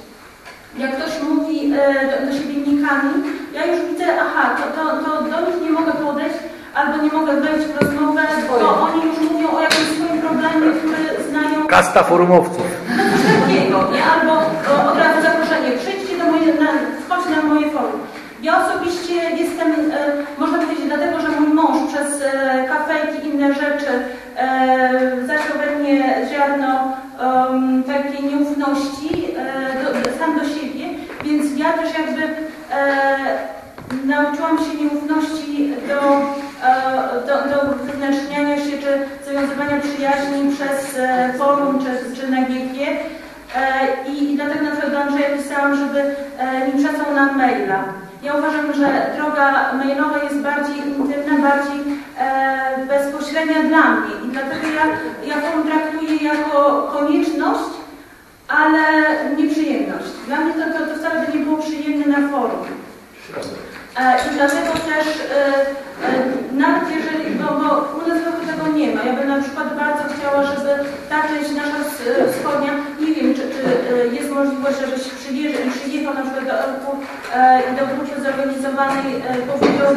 Jak ktoś mówi e, do, do siebie nikami, ja już widzę, aha, to, to, to do nich nie mogę podejść, albo nie mogę wejść w rozmowę, bo oni już mówią o jakimś swoim problemie, który znają Kasta forumowców. no takiego, nie? Albo o, od razu zaproszenie, przyjdźcie do moje, na, wchodź na moje forum. Ja osobiście jestem, e, można powiedzieć, dlatego, że mój mąż przez e, kafejki i inne rzeczy e, zaczął we mnie ziarno em, takiej nieufności e, do, sam do siebie, więc ja też jakby e, nauczyłam się nieufności do, e, do, do wywnętrzniania się czy zawiązywania przyjaźni przez e, forum czy, czy na GG. E, I, I dlatego na do Andrzeja pisałam, żeby e, mi przesłał nam maila. Ja uważam, że droga mailowa jest bardziej intymna, bardziej e, bezpośrednia dla mnie. I dlatego ja, ja forum traktuję jako konieczność, ale nie przyjemność. Dla mnie to, to, to wcale by nie było przyjemne na forum. E, I dlatego też, e, e, nawet jeżeli, bo, bo u nas trochę tego nie ma, ja bym na przykład bardzo chciała, żeby ta część nasza wschodnia, nie wiem, czy, czy jest możliwość, żebyś przyjeżdżał, przyjechał na przykład do Elku i do grupy zorganizowanej e, po wydziału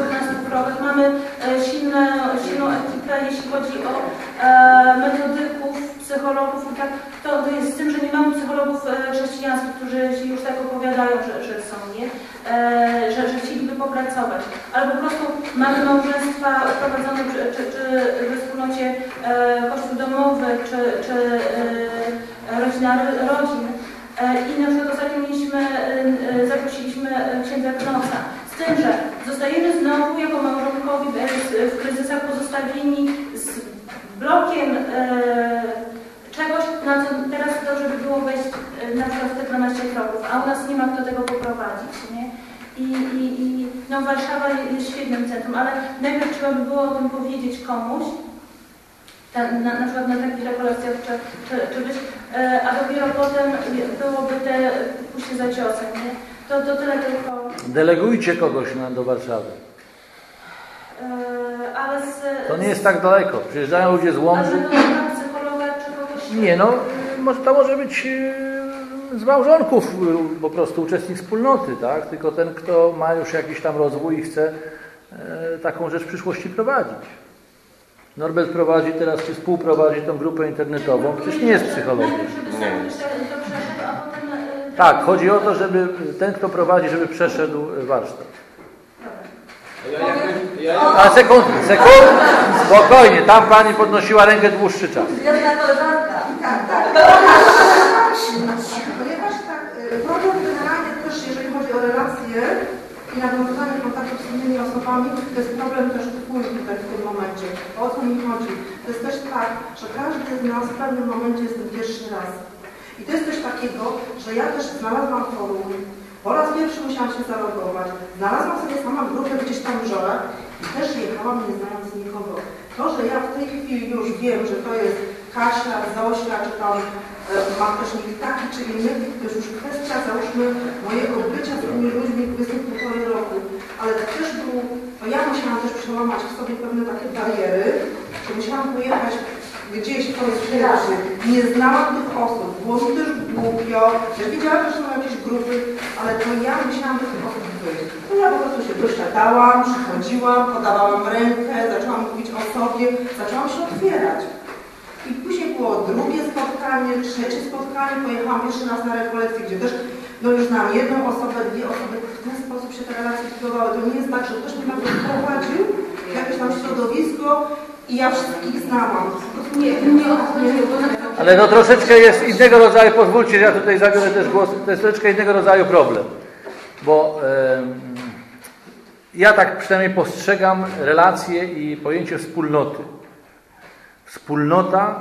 12 krowek. Mamy e, silne, silną ekipę, jeśli chodzi o e, metodyków, psychologów i tak, to, jest z tym, że nie mamy psychologów e, chrześcijańskich, którzy się już tak opowiadają, że, że są, nie? Że, że chcieliby popracować. Albo po prostu mamy małżeństwa prowadzone czy, czy, czy we wspólnocie kościół domowy, czy, czy rodzina rodzin. I na przykład ostatnio zaprosiliśmy księdza Knosa. Z tym, że zostajemy znowu jako małżonkowie e, w kryzysach pozostawieni z blokiem e, czegoś, na co teraz dobrze by było wejść e, na przykład w te 12 kroków, a u nas nie ma kto tego poprowadzić, nie? I, i, i no Warszawa jest świetnym centrum, ale najpierw trzeba by było o tym powiedzieć komuś, ta, na, na przykład na takich rekolekcjach czy, czy, czy być, e, a dopiero potem byłoby te pójście za ciosem, nie? To, to tyle tylko, Delegujcie kogoś na, do Warszawy. e, ale z... To nie jest tak daleko. Przyjeżdżają ludzie z A Łomży. że to na psychologa czy kogoś... Nie no, może to może być y, z małżonków y, po prostu uczestnik wspólnoty, tak? Tylko ten, kto ma już jakiś tam rozwój i chce e, taką rzecz w przyszłości prowadzić. Norbert prowadzi teraz, czy współprowadzi tą grupę internetową, przecież nie jest psychologiem. Nie. Tak, chodzi o to, żeby ten, kto prowadzi, żeby przeszedł warsztat. A sekund, sekund, spokojnie, tam pani podnosiła rękę dłuższy czas. Jedna koleżanka. Tak, tak. Ponieważ tak, y, problem generalnie też, jeżeli chodzi o relacje i nawiązywanie kontaktów z innymi osobami, to jest problem też twój tutaj w tym momencie. O co mi chodzi? To jest też tak, że każdy z nas w pewnym momencie jest ten pierwszy raz. I to jest coś takiego, że ja też znalazłam forum, po raz pierwszy musiałam się zalogować, znalazłam sobie sama grupę gdzieś tam w i też jechałam nie znając nikogo. To, że ja w tej chwili już wiem, że to jest Kasia, Zosia, czy tam e, ma też nikt taki czy inny, to jest już kwestia, załóżmy, mojego bycia z tymi ludźmi powiedzmy półtorej roku. Ale to też był, to ja musiałam też przełamać w sobie pewne takie bariery, że musiałam pojechać gdzieś, jest pierwszy. Nie znałam tych osób, było mi też głupio, ja wiedziałam, że są jakieś grupy, ale to ja musiałam do tych osób wyjść. To ja po prostu się doświadałam, przychodziłam, podawałam rękę, zaczęłam mówić o sobie, zaczęłam się otwierać. I później było drugie spotkanie, trzecie spotkanie, pojechałam jeszcze raz na rekolekcję, gdzie też no już znam jedną osobę, dwie osoby, w ten sposób się te relacje budowały. To nie jest tak, że ktoś mnie tam prowadził, jakieś tam środowisko i ja wszystkich znałam. Nie, nie, nie, Ale no troszeczkę jest innego rodzaju, pozwólcie, że ja tutaj zabiorę też głos, to jest troszeczkę innego rodzaju problem. Bo em, ja tak przynajmniej postrzegam relacje i pojęcie wspólnoty. Wspólnota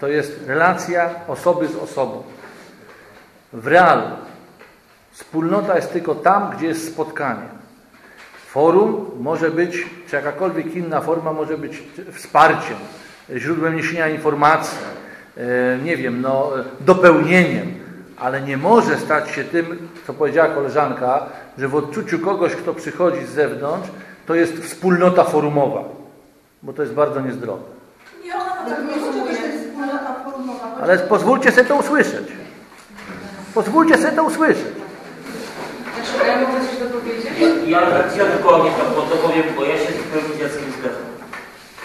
to jest relacja osoby z osobą. W realu. Wspólnota jest tylko tam, gdzie jest spotkanie. Forum może być, czy jakakolwiek inna forma może być wsparciem, źródłem niesienia informacji, e, nie wiem, no, dopełnieniem, ale nie może stać się tym, co powiedziała koleżanka, że w odczuciu kogoś, kto przychodzi z zewnątrz, to jest wspólnota forumowa, bo to jest bardzo niezdrowe. nie, ona tak nie forumowa. Ale pozwólcie sobie to usłyszeć. Pozwólcie sobie to usłyszeć. Ja mogę coś dopowiedzieć? Ja, ja tylko nie to, to powiem, bo ja się zupełnie z Jackiem zgadzam.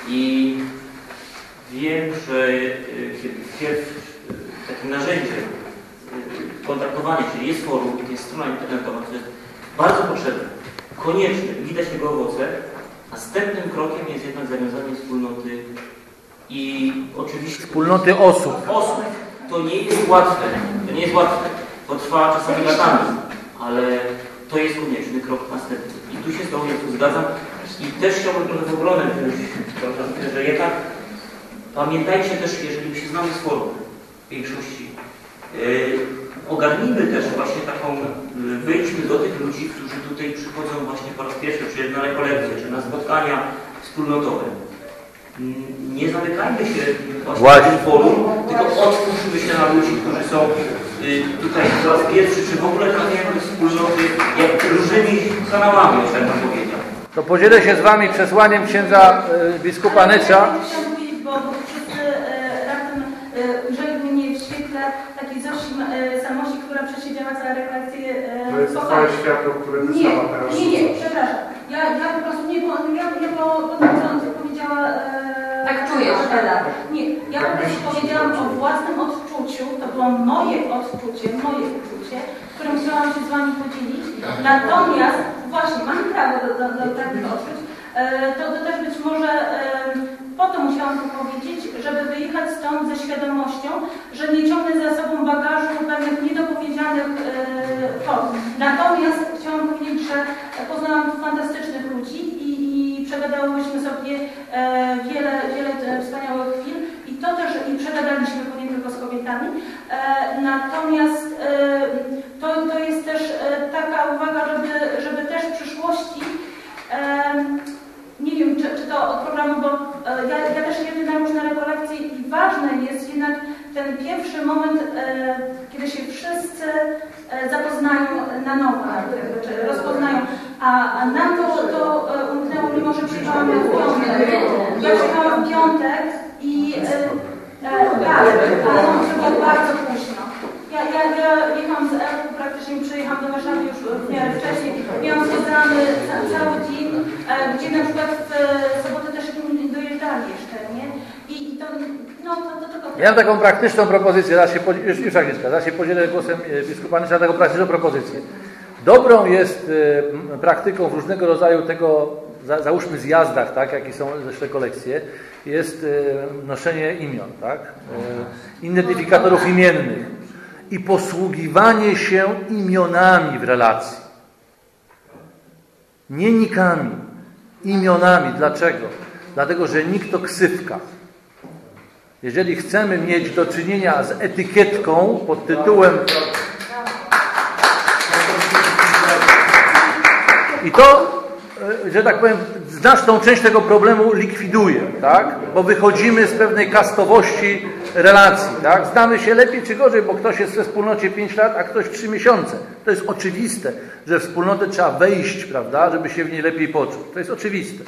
I wiem, że y, y, takim narzędziem y, kontaktowania, czyli jest forum, jest strona internetowa, to jest bardzo potrzebne, konieczne, widać jego owoce. Następnym krokiem jest jednak zawiązanie wspólnoty i oczywiście Wspólnoty osób. osób. To nie jest łatwe, to nie jest łatwe. To trwa czasami latami, ale to jest konieczny krok następny. I tu się z Tobą zgadzam. I też chciałbym trochę w obronę wziąć, że jednak pamiętajcie też, jeżeli się znamy z forum większości, yy, ogarnijmy też właśnie taką, yy, wyjdźmy do tych ludzi, którzy tutaj przychodzą właśnie po raz pierwszy, czy na rekolekcje, czy na spotkania wspólnotowe. Nie zamykajmy się właśnie, Właśnie. w tym forum, tylko otwórzmy się na ludzi, którzy są tutaj po raz pierwszy, czy w ogóle do wspólnoty, jak różnymi kanałami, jak bym powiedział. To podzielę się z Wami przesłaniem księdza y, biskupa Nycza. Chciałam powiedzieć, bo, bo wszyscy raptem e, ujrzeli mnie w świetle takiej Zosi e, Samosi, która przesiedziała całe rekolekcje e, To jest w całe światło, które ty Nie, sama teraz nie, nie, przepraszam. Ja, ja po prostu nie, było- ja, ja po, po tym, co, co powiedziała... Tak czujesz, Ela. Nie, ja po prostu powiedziałam o własnym odczuciu, to było moje odczucie, moje uczucie, którym chciałam się z Wami podzielić. Natomiast, właśnie, mamy prawo do, do, do takich odczuć, e, to, to też być może e, po to musiałam to powiedzieć, żeby wyjechać stąd ze świadomością, że nie ciągnę za sobą bagażu pewnych niedopowiedzianych e, form. Natomiast chciałam powiedzieć, że poznałam fantastycznych ludzi przegadałyśmy sobie e, wiele, wiele e, wspaniałych chwil i to też i przegadaliśmy bo nie tylko z kobietami. E, natomiast to, to jest też taka uwaga, żeby, żeby też w przyszłości nie wiem, czy, czy to od programu, bo ja, ja też jeżdżę na różne rekolekcje i ważny jest jednak ten pierwszy moment, e, kiedy się wszyscy e, zapoznają na nowo, rozpoznają. A, a nam to, to e, umknęło, mimo że przyjechałam w piątek. Ja przyjechałam w piątek i tak, ale on przyjechał bardzo późno. Ja, ja, ja jechałam z Elku, praktycznie przyjechałam do Warszawy już w miarę wcześniej. Miałam ca, cały dzień, gdzie na przykład w sobotę też nie dojeżdżali jeszcze? I, i no, to, taką praktyczną propozycję, zaraz się, już, już Agnieszka, zaraz się podzielę głosem e, biskupa Nycza, taką praktyczną propozycję. Dobrą jest e, praktyką w różnego rodzaju tego, za, załóżmy zjazdach, tak, jakie są zresztą kolekcje, jest e, noszenie imion, tak, identyfikatorów imiennych i posługiwanie się imionami w relacji. Nie nikami, imionami. Dlaczego? Dlatego, że nikt to ksywka. Jeżeli chcemy mieć do czynienia z etykietką pod tytułem i to, e, że tak powiem, znaczną część tego problemu likwiduje, tak? Bo wychodzimy z pewnej kastowości relacji, tak? Znamy się lepiej czy gorzej, bo ktoś jest we wspólnocie 5 lat, a ktoś 3 miesiące. To jest oczywiste, że w wspólnotę trzeba wejść, prawda, żeby się w niej lepiej poczuć. To jest oczywiste.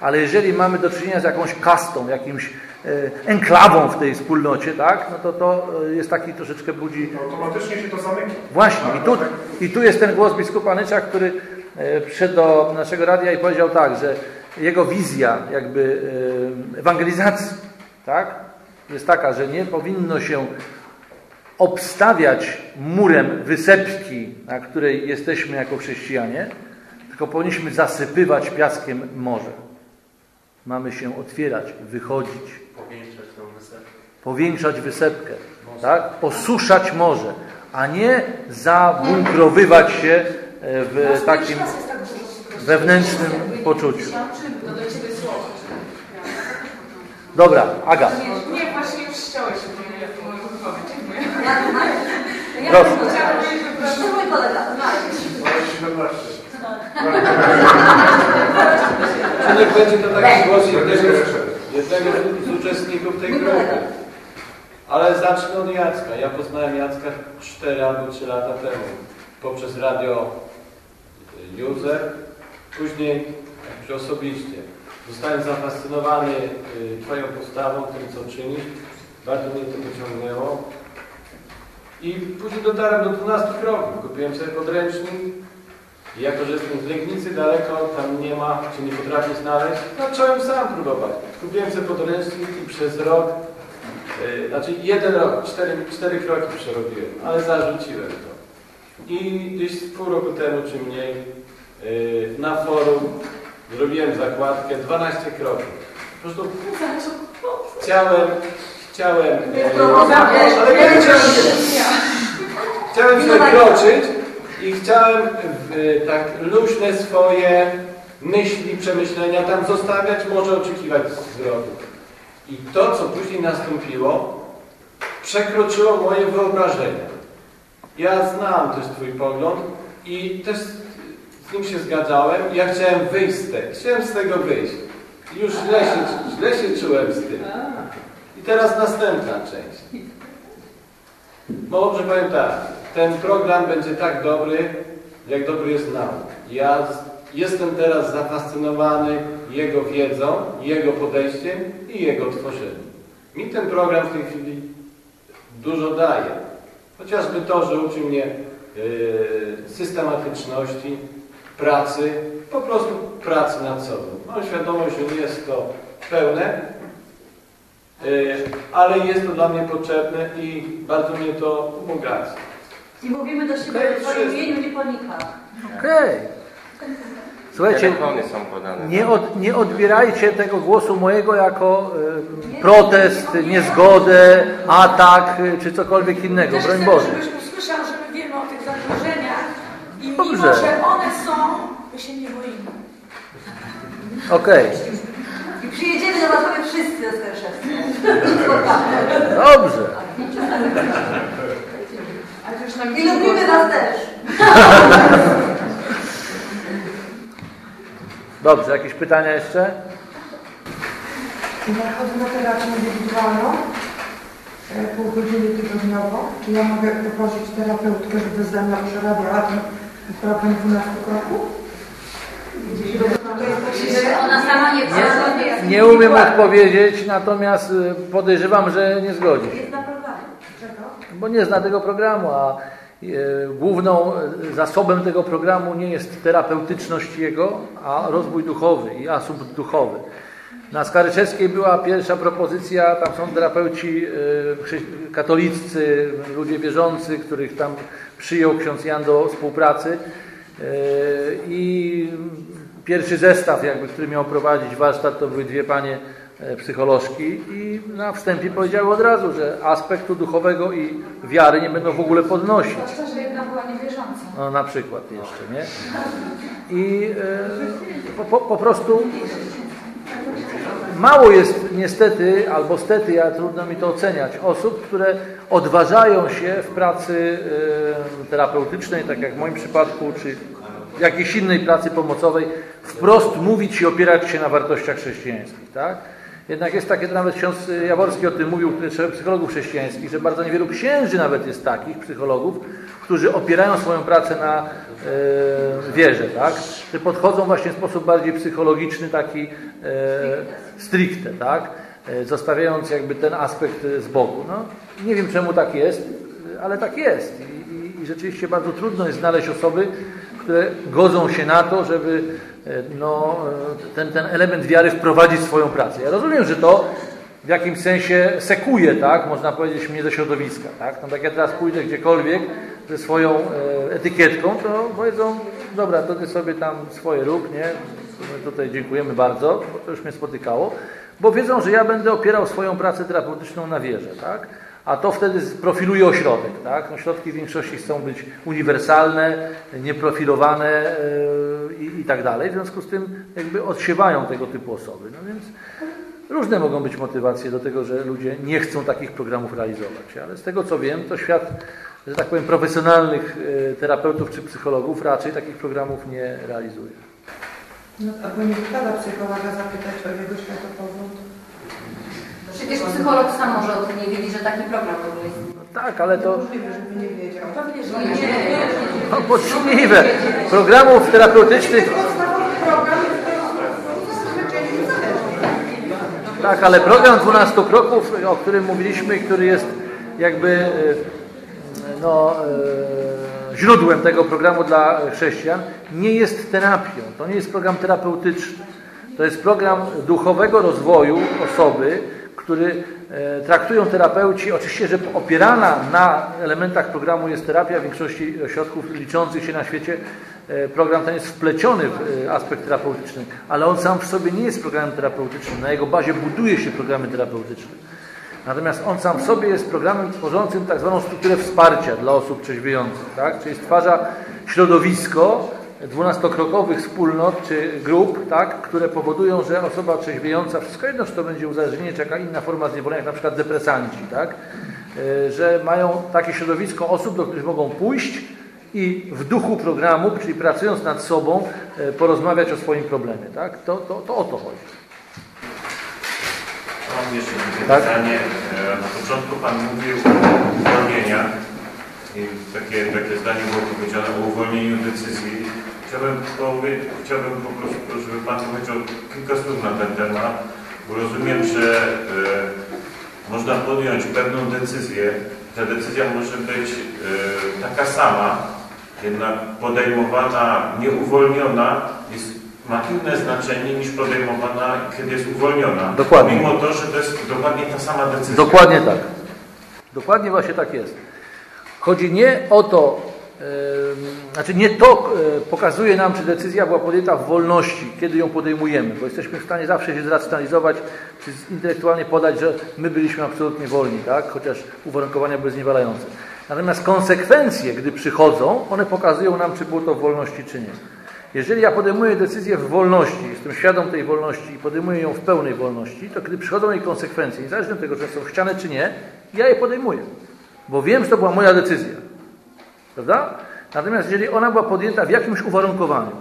Ale jeżeli mamy do czynienia z jakąś kastą, jakimś e, enklawą w tej wspólnocie, tak, no to to e, jest taki troszeczkę budzi... Automatycznie się to zamyka. Właśnie, i tu, i tu jest ten głos biskupa Nycza, który e, przyszedł do naszego radia i powiedział tak, że jego wizja jakby ewangelizacji, tak, jest taka, że nie powinno się obstawiać murem wysepki, na której jesteśmy jako chrześcijanie, tylko powinniśmy zasypywać piaskiem morze. Mamy się otwierać, wychodzić, Powiększać tą wysepkę. powiększać wysepkę, tak? osuszać morze, a nie zabunkrowywać się e, w takim wewnętrznym poczuciu. Dobra, Aga. Nie, właśnie już chciałeś mnie moją wypowiedź. Dziękuję. Ja Proszę. Chciałam powiedzieć, że To mój kolega. Czy niech będzie to taki głos jednego, jednego z uczestników tej grupy. Ale zacznę od Jacka. Ja poznałem Jacka 4 albo 3 lata temu poprzez radio User, później jakby osobiście. Zostałem zafascynowany y, Twoją postawą, tym co czynisz. Bardzo mnie to pociągnęło. I później dotarłem do 12 kroków. Kupiłem sobie podręcznik. I jako, że jestem z Legnicy daleko, tam nie ma, czy nie potrafię znaleźć, zacząłem sam próbować. Kupiłem sobie podręcznik i przez rok, yy, znaczy jeden rok, cztery, cztery kroki przerobiłem, ale zarzuciłem to. I gdzieś pół roku temu, czy mniej, yy, na forum zrobiłem zakładkę 12 kroków. Po prostu chciałem, chciałem, yy, ale nie chciałem, chciałem przekroczyć i chciałem y, tak luźne swoje myśli, przemyślenia tam zostawiać, może oczekiwać zwrotu. I to, co później nastąpiło, przekroczyło moje wyobrażenia. Ja znam też Twój pogląd i też z nim się zgadzałem. Ja chciałem wyjść z tego, chciałem z tego wyjść. Już źle się, źle się czułem z tym. I teraz następna część. Może powiem tak, ten program będzie tak dobry, jak dobry jest nauk. Ja jestem teraz zafascynowany jego wiedzą, jego podejściem i jego tworzeniem. Mi ten program w tej chwili dużo daje. Chociażby to, że uczy mnie yy, systematyczności, pracy, po prostu pracy nad sobą. Mam świadomość, że nie jest to pełne, yy, ale jest to dla mnie potrzebne i bardzo mnie to ubogaca. I mówimy do siebie Okej, w swoim wszystko. imieniu, nie ponika. Okej. Słuchajcie, Telefony są podane. nie, od, nie odbierajcie tego głosu mojego jako e, protest, niezgodę, atak e, czy cokolwiek innego, broń chcę, Boże. żebyś usłyszał, że my wiemy o tych zagrożeniach i mimo, Dobrze. że one są, my się nie boimy. Okej, I przyjedziemy do Warszawy wszyscy do Skarszewska. dobrze. I lubimy was też. (laughs) Dobrze, jakieś pytania jeszcze? Ja chodzę na terapię indywidualną, e, pół godziny tygodniowo. Czy ja mogę poprosić terapeutkę, żeby ze mną przerabiała ten program 12 kroków? Ona sama nie Nie, nie umiem odpowiedzieć, natomiast e, podejrzewam, że nie zgodzi się. Bo nie zna tego programu, a e, główną e, zasobem tego programu nie jest terapeutyczność jego, a rozwój duchowy i asumpt duchowy. Na Skaryczewskiej była pierwsza propozycja, tam są terapeuci e, katoliccy, ludzie wierzący, których tam przyjął ksiądz Jan do współpracy i pierwszy zestaw, jakby, który miał prowadzić warsztat, to były dwie panie psycholożki i na wstępie powiedziały od razu, że aspektu duchowego i wiary nie będą w ogóle podnosić. Zwłaszcza, że jedna była niewierząca. No na przykład jeszcze, nie? I e, po, po, po prostu mało jest niestety, albo stety, ja trudno mi to oceniać, osób, które odważają się w pracy e, terapeutycznej, tak jak w moim przypadku, czy jakiejś innej pracy pomocowej, wprost mówić i opierać się na wartościach chrześcijańskich, tak? Jednak jest takie, to nawet ksiądz Jaworski o tym mówił, psychologów chrześcijańskich, że bardzo niewielu księży nawet jest takich psychologów, którzy opierają swoją pracę na e, wierze, tak? Że podchodzą właśnie w sposób bardziej psychologiczny, taki e, stricte, tak? E, Zostawiając jakby ten aspekt z boku. No, nie wiem czemu tak jest, ale tak jest. I, i, I rzeczywiście bardzo trudno jest znaleźć osoby, które godzą się na to, żeby no, e, ten, ten element wiary wprowadzić w swoją pracę. Ja rozumiem, że to w jakimś sensie sekuje, tak, można powiedzieć, mnie ze środowiska, tak? No tak jak teraz pójdę gdziekolwiek ze swoją e, etykietką, to powiedzą, dobra, to ty sobie tam swoje rób, nie? My tutaj dziękujemy bardzo, bo to już mnie spotykało, bo wiedzą, że ja będę opierał swoją pracę terapeutyczną na wierze, tak? A to wtedy profiluje ośrodek, tak? Ośrodki w większości chcą być uniwersalne, nieprofilowane yy, i, i tak dalej. W związku z tym jakby odsiewają tego typu osoby. No więc różne mogą być motywacje do tego, że ludzie nie chcą takich programów realizować. Ale z tego co wiem, to świat, że tak powiem, profesjonalnych yy, terapeutów czy psychologów raczej takich programów nie realizuje. No, albo nie wypada psychologa zapytać o jego światopowód. Przecież psycholog sam może o tym nie wiedzieć, że taki program w ogóle jest. No tak, ale to Możliwe, żeby nie wiedział. Pewnie, że No nie. nie. no, możliwe. Programów terapeutycznych. Tak, ale program 12 kroków, o którym mówiliśmy, który jest jakby e, no, e, źródłem tego programu dla chrześcijan, nie jest terapią. To nie jest program terapeutyczny. To jest program duchowego rozwoju osoby, który e, traktują terapeuci, oczywiście, że opierana na elementach programu jest terapia, w większości ośrodków liczących się na świecie e, program ten jest wpleciony w e, aspekt terapeutyczny, ale on sam w sobie nie jest programem terapeutycznym. Na jego bazie buduje się programy terapeutyczne. Natomiast on sam w sobie jest programem tworzącym tak zwaną strukturę wsparcia dla osób trzeźwiejących, tak? czyli stwarza środowisko dwunastokrokowych wspólnot czy grup, tak? które powodują, że osoba trzeźwiejąca, wszystko jedno, czy to będzie uzależnienie, czy jaka inna forma zniewolenia, jak na przykład depresanci, tak? E, że mają takie środowisko osób, do których mogą pójść i w duchu programu, czyli pracując nad sobą, e, porozmawiać o swoim problemie. Tak? To, to, to o to chodzi. Mam jeszcze takie Tak? pytanie. E, Na początku Pan mówił o uwolnieniach i takie, takie zdanie było powiedziane o uwolnieniu decyzji. Chciałbym, powie, chciałbym po prostu, żeby Pan powiedział kilka słów na ten temat, bo rozumiem, że e, można podjąć pewną decyzję. Ta decyzja może być e, taka sama, jednak podejmowana, nieuwolniona jest, ma inne znaczenie niż podejmowana, kiedy jest uwolniona. Dokładnie. Mimo to, że to jest dokładnie ta sama decyzja. Dokładnie tak. Dokładnie właśnie tak jest. Chodzi nie o to, znaczy nie to e, pokazuje nam, czy decyzja była podjęta w wolności, kiedy ją podejmujemy, bo jesteśmy w stanie zawsze się zracjonalizować, czy intelektualnie podać, że my byliśmy absolutnie wolni, tak? chociaż uwarunkowania były zniewalające. Natomiast konsekwencje, gdy przychodzą, one pokazują nam, czy było to w wolności, czy nie. Jeżeli ja podejmuję decyzję w wolności, jestem świadom tej wolności i podejmuję ją w pełnej wolności, to kiedy przychodzą jej konsekwencje, niezależnie od tego, czy są chciane czy nie, ja je podejmuję. Bo wiem, że to była moja decyzja. Prawda? Natomiast jeżeli ona była podjęta w jakimś uwarunkowaniu,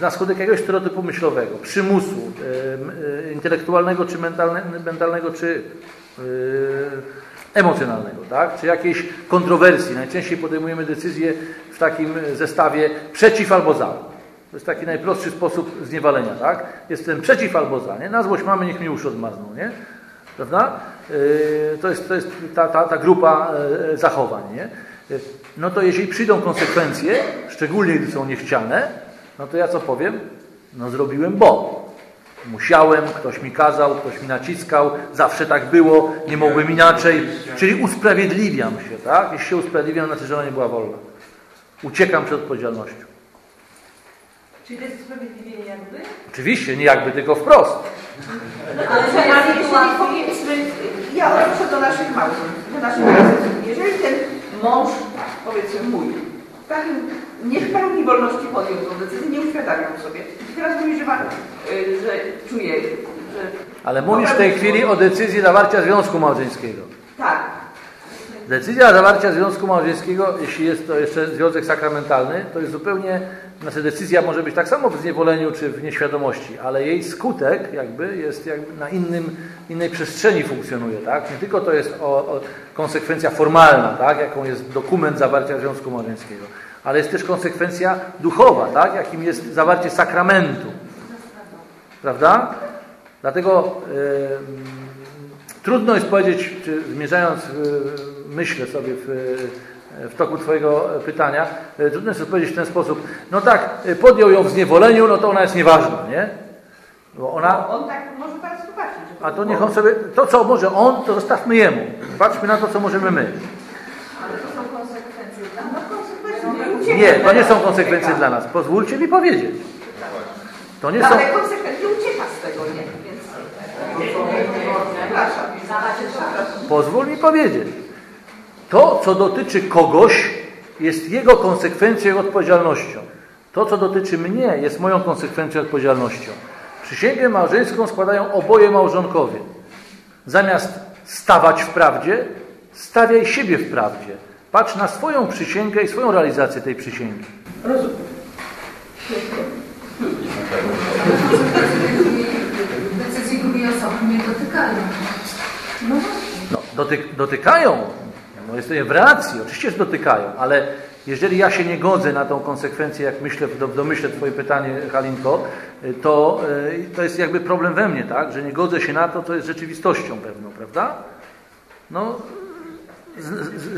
na skutek jakiegoś stereotypu myślowego, przymusu e, e, intelektualnego, czy mentalne, mentalnego, czy e, emocjonalnego, tak? czy jakiejś kontrowersji. Najczęściej podejmujemy decyzje w takim zestawie przeciw albo za. To jest taki najprostszy sposób zniewalenia, tak? Jestem przeciw albo za, nie? Na złość mamy, niech mi uszy odmarzną, nie? Prawda? Yy, to jest, to jest ta, ta, ta grupa yy, zachowań, nie? No to jeśli przyjdą konsekwencje, szczególnie gdy są niechciane, no to ja co powiem? No zrobiłem bo. Musiałem, ktoś mi kazał, ktoś mi naciskał, zawsze tak było, nie mogłem inaczej. Czyli usprawiedliwiam się, tak? Jeśli się usprawiedliwiam, znaczy, że ona nie była wolna. Uciekam przed odpowiedzialnością. Czyli to jest usprawiedliwienie jakby? Oczywiście, nie jakby, tylko wprost. Ale jeżeli powiedzmy, ja odnoszę do naszych małżeństw, do naszych małżeństw. Jeżeli ten mąż, powiedzmy mój, w takim nie w pełni wolności podjął tą decyzję, nie uświadamiał sobie. I teraz mówi, że, ma, y, że czuje, że... Ale mówisz w tej chwili o decyzji zawarcia związku małżeńskiego. Decyzja zawarcia związku małżeńskiego, jeśli jest to jeszcze związek sakramentalny, to jest zupełnie, znaczy decyzja może być tak samo w zniewoleniu czy w nieświadomości, ale jej skutek jakby jest jakby na innym, innej przestrzeni funkcjonuje, tak? Nie tylko to jest o, o konsekwencja formalna, tak? Jaką jest dokument zawarcia związku małżeńskiego, ale jest też konsekwencja duchowa, tak? Jakim jest zawarcie sakramentu. Prawda? Dlatego yy, trudno jest powiedzieć, czy zmierzając, yy, myślę sobie w, w toku Twojego pytania, yy, trudno jest powiedzieć w ten sposób, no tak, yy, podjął ją w zniewoleniu, no to ona jest nieważna, nie? Bo ona, On tak może Państwu zobaczyć. a to niech on sobie, to co może on, to zostawmy jemu. Patrzmy na to, co możemy my. Ale to są konsekwencje dla nas. No konsekwencje Nie, to nie są konsekwencje dla nas. Pozwólcie mi powiedzieć. To nie są... Ale konsekwentnie ucieka z tego, nie? Więc... Pozwól mi powiedzieć. To, co dotyczy kogoś, jest jego konsekwencją i odpowiedzialnością. To, co dotyczy mnie, jest moją konsekwencją i odpowiedzialnością. Przysięgę małżeńską składają oboje małżonkowie. Zamiast stawać w prawdzie, stawiaj siebie w prawdzie. Patrz na swoją przysięgę i swoją realizację tej przysięgi. Rozumiem. Decyzje drugiej osoby mnie dotykają. No No, dotyk, dotykają, no jesteśmy w relacji, oczywiście, że dotykają, ale jeżeli ja się nie godzę na tą konsekwencję, jak myślę, domyśle Twoje pytanie, Halinko, y, to, y, to jest jakby problem we mnie, tak? Że nie godzę się na to, co jest rzeczywistością pewną, prawda? No, z,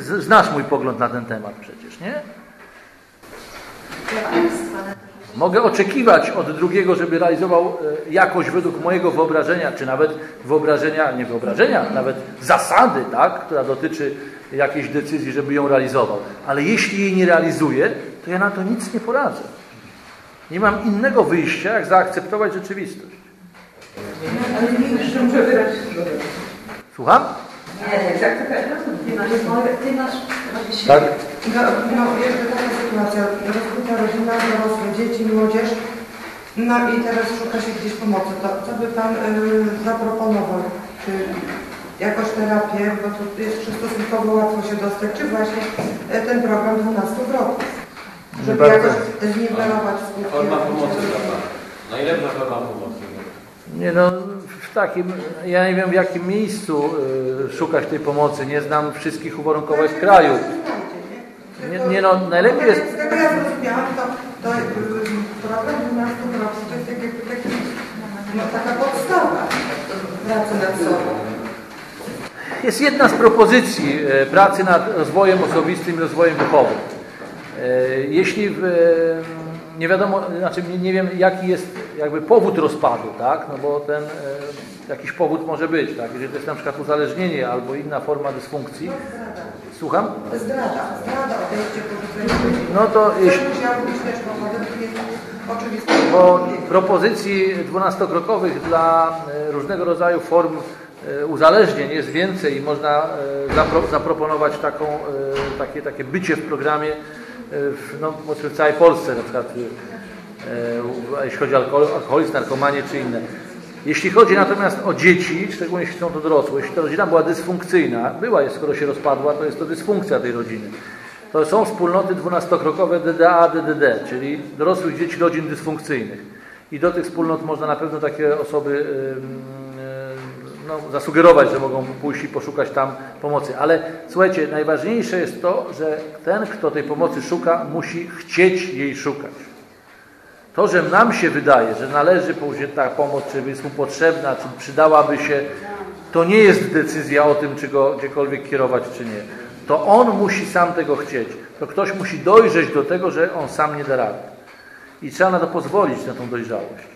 z, znasz mój pogląd na ten temat przecież, nie? Mogę oczekiwać od drugiego, żeby realizował e, jakoś według mojego wyobrażenia, czy nawet wyobrażenia, nie wyobrażenia, nawet zasady, tak, która dotyczy jakiejś decyzji, żeby ją realizował. Ale jeśli jej nie realizuje, to ja na to nic nie poradzę. Nie mam innego wyjścia, jak zaakceptować rzeczywistość. Słucham? Nie, tak, tak, Ty masz, Tak? No, no jakby taka sytuacja, rozkuta rodzina, dorosłe dzieci, młodzież, no i teraz szuka się gdzieś pomocy. To co by Pan y, zaproponował? Czy jakąś terapię, bo tu jest stosunkowo łatwo się dostać, czy właśnie y, ten program 12 kroków, żeby jakoś zniwelować skutki. On ma pomocy dla Pana. Na ile dla Pana pomocy? Nie no, w takim, ja nie wiem w jakim miejscu y, szukać tej pomocy. Nie znam wszystkich uwarunkowań kraju. Nie, nie no, najlepiej jest... Z tego ja zrozumiałam, to, to y, program 12 kroków to jest tak jakby taki, no, taka podstawa pracy nad sobą. Jest jedna z propozycji e, pracy nad rozwojem osobistym i rozwojem duchowym. Jeśli w, nie wiadomo, znaczy nie, nie wiem jaki jest jakby powód rozpadu, tak? No bo ten e, jakiś powód może być, tak? Jeżeli to jest na przykład uzależnienie albo inna forma dysfunkcji. Słucham? Zdrada, zdrada. No to jeśli-. Bo propozycji dwunastokrokowych dla e, różnego rodzaju form e, uzależnień jest więcej i można zapro, zaproponować taką, takie, takie bycie w programie w, no, w całej Polsce, na przykład e, jeśli chodzi o alkohol, alkoholizm, narkomanię czy inne. Jeśli chodzi natomiast o dzieci, szczególnie jeśli są to dorosłe, jeśli ta rodzina była dysfunkcyjna, była, jest, skoro się rozpadła, to jest to dysfunkcja tej rodziny. To są wspólnoty dwunastokrokowe DDA, DDD, czyli dorosłych dzieci rodzin dysfunkcyjnych. I do tych wspólnot można na pewno takie osoby no, zasugerować, że mogą pójść i poszukać tam pomocy. Ale słuchajcie, najważniejsze jest to, że ten, kto tej pomocy szuka, musi chcieć jej szukać. To, że nam się wydaje, że należy pójść ta pomoc, czy jest mu potrzebna, czy przydałaby się, to nie jest decyzja o tym, czy go gdziekolwiek kierować, czy nie. To on musi sam tego chcieć. To ktoś musi dojrzeć do tego, że on sam nie da rady. I trzeba na to pozwolić, na tą dojrzałość.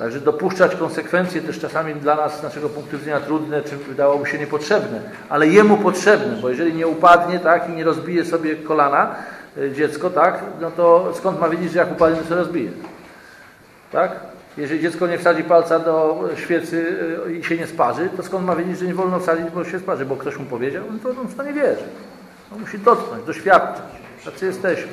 Także dopuszczać konsekwencje też czasami dla nas z naszego punktu widzenia trudne, czy wydawałoby się niepotrzebne, ale jemu potrzebne, bo jeżeli nie upadnie tak i nie rozbije sobie kolana y, dziecko, tak, no to skąd ma wiedzieć, że jak upadnie, to się rozbije. Tak? Jeżeli dziecko nie wsadzi palca do świecy y, i się nie sparzy, to skąd ma wiedzieć, że nie wolno wsadzić, bo się sparzy, bo ktoś mu powiedział, no to on w to nie wierzy. On musi dotknąć, doświadczyć. Tacy jesteśmy.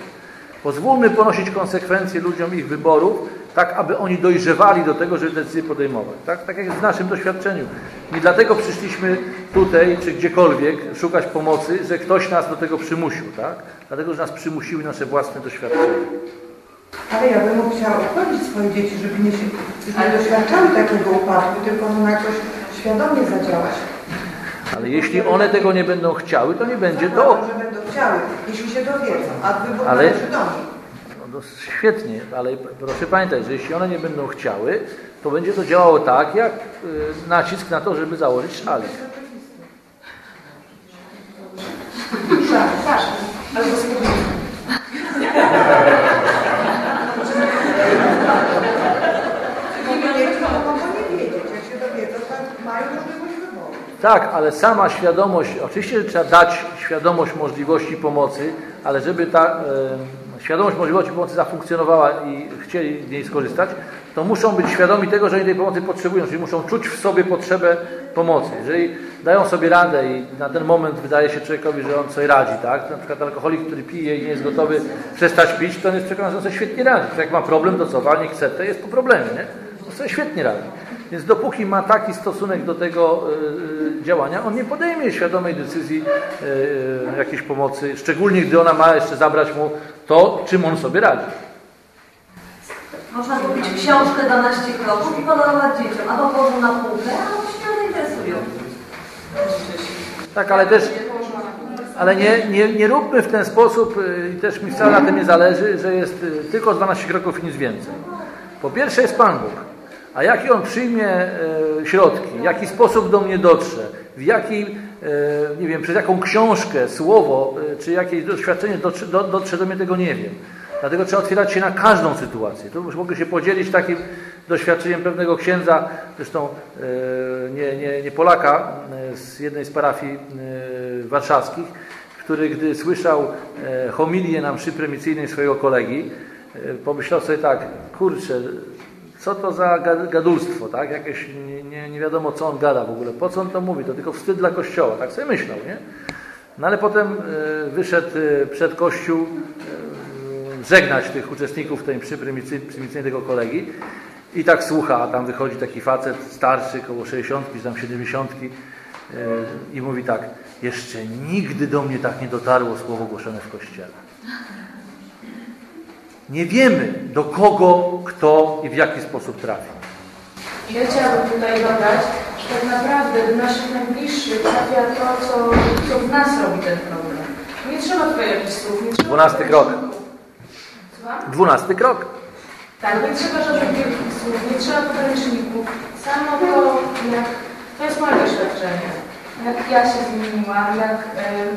Pozwólmy ponosić konsekwencje ludziom ich wyborów, tak aby oni dojrzewali do tego, żeby decyzje podejmować. Tak, tak jak w naszym doświadczeniu. Nie dlatego przyszliśmy tutaj, czy gdziekolwiek, szukać pomocy, że ktoś nas do tego przymusił, tak? Dlatego, że nas przymusiły nasze własne doświadczenia. Ale ja bym chciała uchronić swoje dzieci, żeby nie, się, nie doświadczały takiego upadku, tylko no jakoś świadomie zadziałać. Ale jeśli one tego nie będą chciały, to nie będzie to. Że będą chciały, jeśli się dowiedzą, a wybór Ale- należy do nich. No to świetnie, ale proszę pamiętać, że jeśli one nie będą chciały, to będzie to działało tak, jak y, nacisk na to, żeby założyć szalik. Tak. Tak, ale sama świadomość, oczywiście że trzeba dać świadomość możliwości pomocy, ale żeby ta e, świadomość możliwości pomocy zafunkcjonowała i chcieli z niej skorzystać, to muszą być świadomi tego, że oni tej pomocy potrzebują, czyli muszą czuć w sobie potrzebę pomocy. Jeżeli dają sobie radę i na ten moment wydaje się człowiekowi, że on sobie radzi, tak? Na przykład alkoholik, który pije i nie jest gotowy przestać pić, to on jest przekonany, że on sobie świetnie radzi. To jak ma problem, to co? Walnie chce, to jest po problemie, nie? On sobie świetnie radzi. Więc dopóki ma taki stosunek do tego y, y, działania, on nie podejmie świadomej decyzji y, jakiejś pomocy, szczególnie gdy ona ma jeszcze zabrać mu to, czym on sobie radzi. Można kupić książkę 12 kroków i podarować dzieciom, albo położą na półkę, albo się nie zainteresują. Tak, ale też, ale nie, nie, nie róbmy w ten sposób, i też mi wcale na tym nie zależy, że jest tylko 12 kroków i nic więcej. Po pierwsze jest Pan Bóg, a jaki On przyjmie e, środki, w jaki sposób do mnie dotrze, w jaki, e, nie wiem, przez jaką książkę, słowo, e, czy jakieś doświadczenie dotrze do, dotrze do mnie, tego nie wiem. Dlatego trzeba otwierać się na każdą sytuację. Tu mogę się podzielić takim doświadczeniem pewnego księdza, zresztą nie, nie, nie Polaka, z jednej z parafii warszawskich, który gdy słyszał homilię na mszy prymicyjnej swojego kolegi, pomyślał sobie tak, kurczę, co to za ga- gadulstwo, tak? Jakieś nie, nie, nie wiadomo, co on gada w ogóle, po co on to mówi, to tylko wstyd dla Kościoła, tak sobie myślał, nie? No ale potem e, wyszedł e, przed Kościół e, żegnać tych uczestników tej mszy tego kolegi i tak słucha, a tam wychodzi taki facet starszy, koło 60 czy tam 70 e, i mówi tak, jeszcze nigdy do mnie tak nie dotarło słowo głoszone w Kościele. Nie wiemy, do kogo, kto i w jaki sposób trafi. Ja chciałabym tutaj dodać, że tak naprawdę do naszych najbliższych trafia to, co, co w nas robi ten problem. Nie trzeba tutaj jakichś słów, nie trzeba... Dwunasty krok. Dwunasty krok. Tak, nie trzeba żadnych wielkich słów, nie trzeba podręczników. Samo to, jak... To jest moje doświadczenie. Jak ja się zmieniłam, jak... em,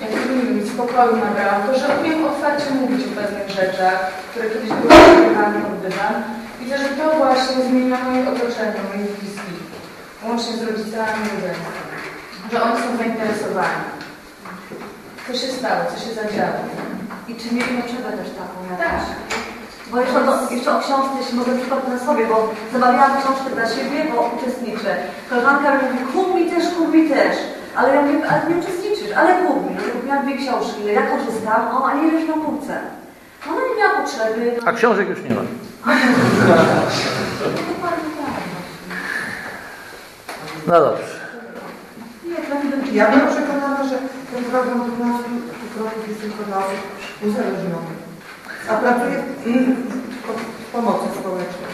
jak nie wiem, spokoju nabrałam, to że umiem otwarcie mówić o pewnych rzeczach, które kiedyś były odbywane, odbywam. Widzę, że to właśnie zmienia moje otoczenie, moich bliskich, łącznie z rodzicami, rodzinami. Że oni są zainteresowani. Co się stało, co się zadziało. I czy mieli potrzebę też taką Tak. jakąś? Bo jeszcze, do, jeszcze o książce, jeśli mogę przykład na sobie, bo zamawiałam książkę dla siebie, bo uczestniczę. Koleżanka mówi, kup mi też, kup mi też. Ale ja mówię, ale nie uczestniczysz, ale kup mi. No to kupiłam dwie książki, ja korzystam, o, a nie wiesz na półce. Ona nie miała potrzeby. A książek już nie ma. No dobrze. Ja bym przekonana, że ten program 12 kroków jest tylko dla osób uzależnionych, a pracuje w, w pomocy społecznej.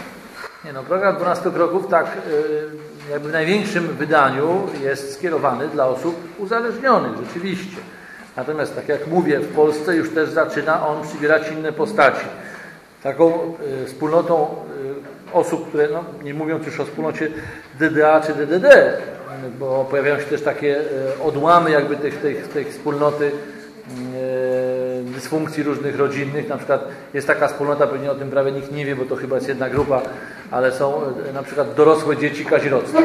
Nie no, program 12 kroków tak y, jakby w największym wydaniu jest skierowany dla osób uzależnionych, rzeczywiście. Natomiast tak jak mówię, w Polsce już też zaczyna on przybierać inne postaci. Taką y, wspólnotą y, osób, które, no, nie mówiąc już o wspólnocie DDA czy DDD, bo pojawiają się też takie y, odłamy jakby tej wspólnoty dysfunkcji różnych rodzinnych. Na przykład jest taka wspólnota, pewnie o tym prawie nikt nie wie, bo to chyba jest jedna grupa, ale są y, na przykład dorosłe dzieci kazirodztwa.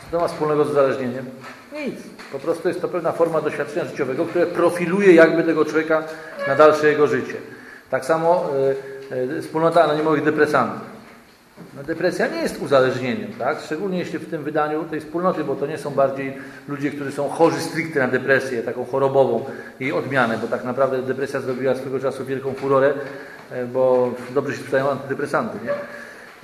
Co to ma wspólnego z uzależnieniem? Nic. Po prostu jest to pewna forma doświadczenia życiowego, które profiluje jakby tego człowieka na dalsze jego życie. Tak samo y, y, wspólnota anonimowych depresantów. No depresja nie jest uzależnieniem, tak? Szczególnie jeśli w tym wydaniu tej wspólnoty, bo to nie są bardziej ludzie, którzy są chorzy stricte na depresję, taką chorobową jej odmianę, bo tak naprawdę depresja zrobiła swego czasu wielką furorę, e, bo dobrze się sprzedają antydepresanty, nie?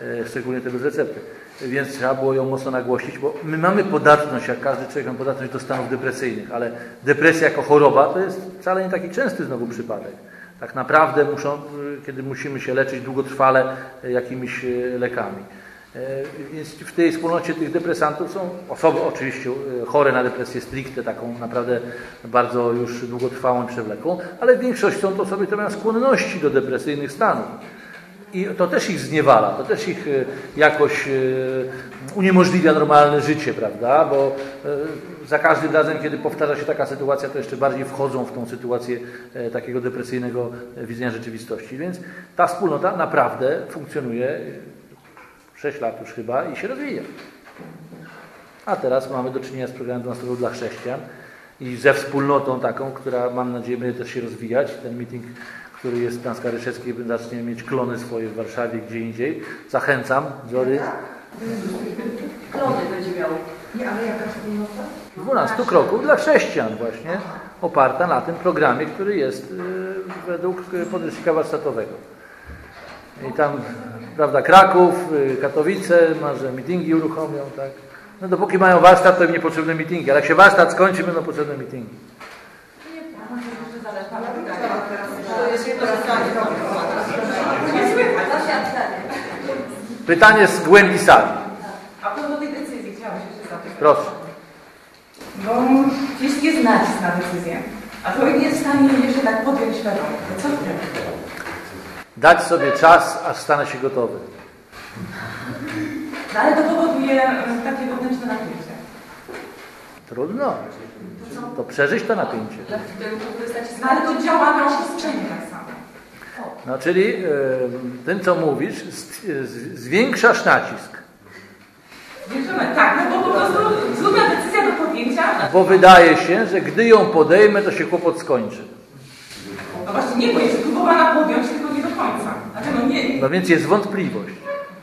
E, Szczególnie te bez recepty. Więc trzeba było ją mocno nagłościć, bo my mamy podatność, jak każdy człowiek ma podatność do stanów depresyjnych, ale depresja jako choroba to jest wcale nie taki częsty znowu przypadek. Tak naprawdę muszą, kiedy musimy się leczyć długotrwale e, jakimiś e, lekami. E, Więc w tej wspólnocie tych depresantów są osoby oczywiście chore na depresję stricte, taką naprawdę bardzo już długotrwałą i przewlekłą, ale większość są to osoby, które mają skłonności do depresyjnych stanów. I to też ich zniewala, to też ich e, jakoś e, uniemożliwia normalne życie, prawda? Bo e, za każdym razem, kiedy powtarza się taka sytuacja, to jeszcze bardziej wchodzą w tą sytuację takiego depresyjnego widzenia rzeczywistości. Więc ta wspólnota naprawdę funkcjonuje 6 lat już chyba i się rozwija. A teraz mamy do czynienia z programem 12 dla chrześcijan i ze wspólnotą taką, która mam nadzieję będzie też się rozwijać. Ten meeting, który jest na Skaryszewskiej, zacznie mieć klony swoje w Warszawie, gdzie indziej. Zachęcam, Zory. Klony będzie miał. Nie, ale jaka wspólnota? 12 kroków dla chrześcijan właśnie, oparta na tym programie, który jest y, według podręcznika warsztatowego. I tam, prawda, Kraków, y, Katowice, może meetingi uruchomią, tak. No dopóki mają warsztat, to im nie potrzebne meetingi, ale jak się warsztat skończy, będą potrzebne meetingi. To jest jedno pytanie. Pytanie z głębi sali. A propos tej decyzji, chciałam się zapytać. Proszę. Bo jeśli jest nacisk na decyzję, a człowiek nie jest w stanie jeszcze tak podjąć świadomie, to co wtedy? Dać sobie czas, aż stanę się gotowy. No ale to powoduje e, takie wewnętrzne napięcie. Trudno. To przeżyć to napięcie. Ale to działa na oczyszczenie tak samo. No, czyli y, tym, co mówisz, zwiększasz nacisk. Wierzymy, tak, no bo po prostu trudna decyzja do podjęcia, Bo wydaje się, że gdy ją podejmę, to się kłopot skończy. no właśnie nie, bo jest próbowana podjąć, tylko nie do końca. Znaczy no nie, No więc jest wątpliwość.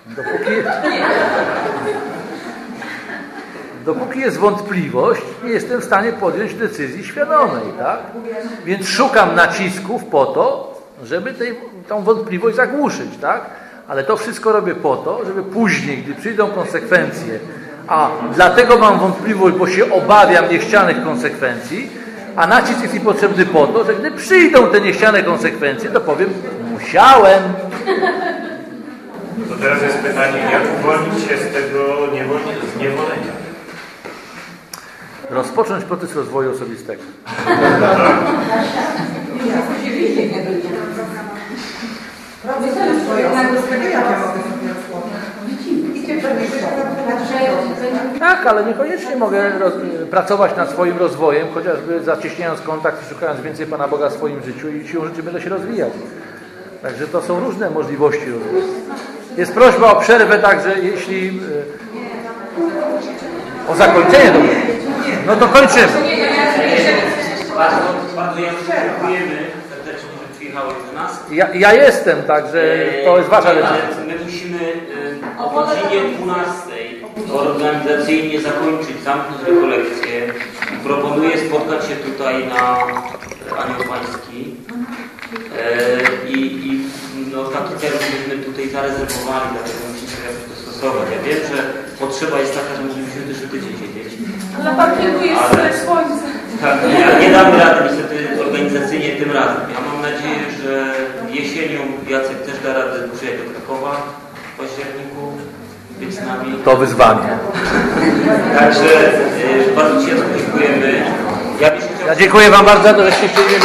Dopóki, nie. Dopóki jest wątpliwość, nie jestem w stanie podjąć decyzji świadomej, tak? Więc szukam nacisków po to, żeby tej, tą wątpliwość zagłuszyć, tak? Ale to wszystko robię po to, żeby później, gdy przyjdą konsekwencje, a dlatego mam wątpliwość, bo się obawiam niechcianych konsekwencji, a nacisk jest mi potrzebny po to, że gdy przyjdą te niechciane konsekwencje, to powiem, musiałem. To teraz jest pytanie, jak uwolnić się z tego niewol- zniewolenia? Rozpocząć proces rozwoju osobistego. Tak, ale niekoniecznie mogę pracować nad swoim rozwojem, chociażby zacieśniając kontakt i szukając więcej Pana Boga w swoim życiu i siłą rzeczy będę się rozwijać. Także to są różne możliwości. Jest prośba o przerwę także, jeśli... e, O zakończenie dobrze. No to kończymy. Bardzo, bardzo dziękujemy serdecznie, że przyjechałeś do nas. Ja, ja jestem, także to jest Wasza decyzja. My musimy y, o godzinie 12 organizacyjnie zakończyć, zamknąć rekolekcję. Proponuję spotkać się tutaj na Anioł Pański. E, I, i no, taki cel byśmy tutaj zarezerwowali, dlatego musimy się dostosować. Ja wiem, że potrzeba jest taka, że musimy się też tydzień. Na parkingu jest Ale- słońce. Tak, nie, nie damy rady niestety organizacyjnie tym razem. Ja mam nadzieję, że jesienią Jacek też da radę przyjechać do Krakowa w październiku, być z nami. To wyzwanie. Także y, bardzo Ci dziękujemy. Ja, się Ja dziękuję Wam bardzo to, żeście chcieli mnie.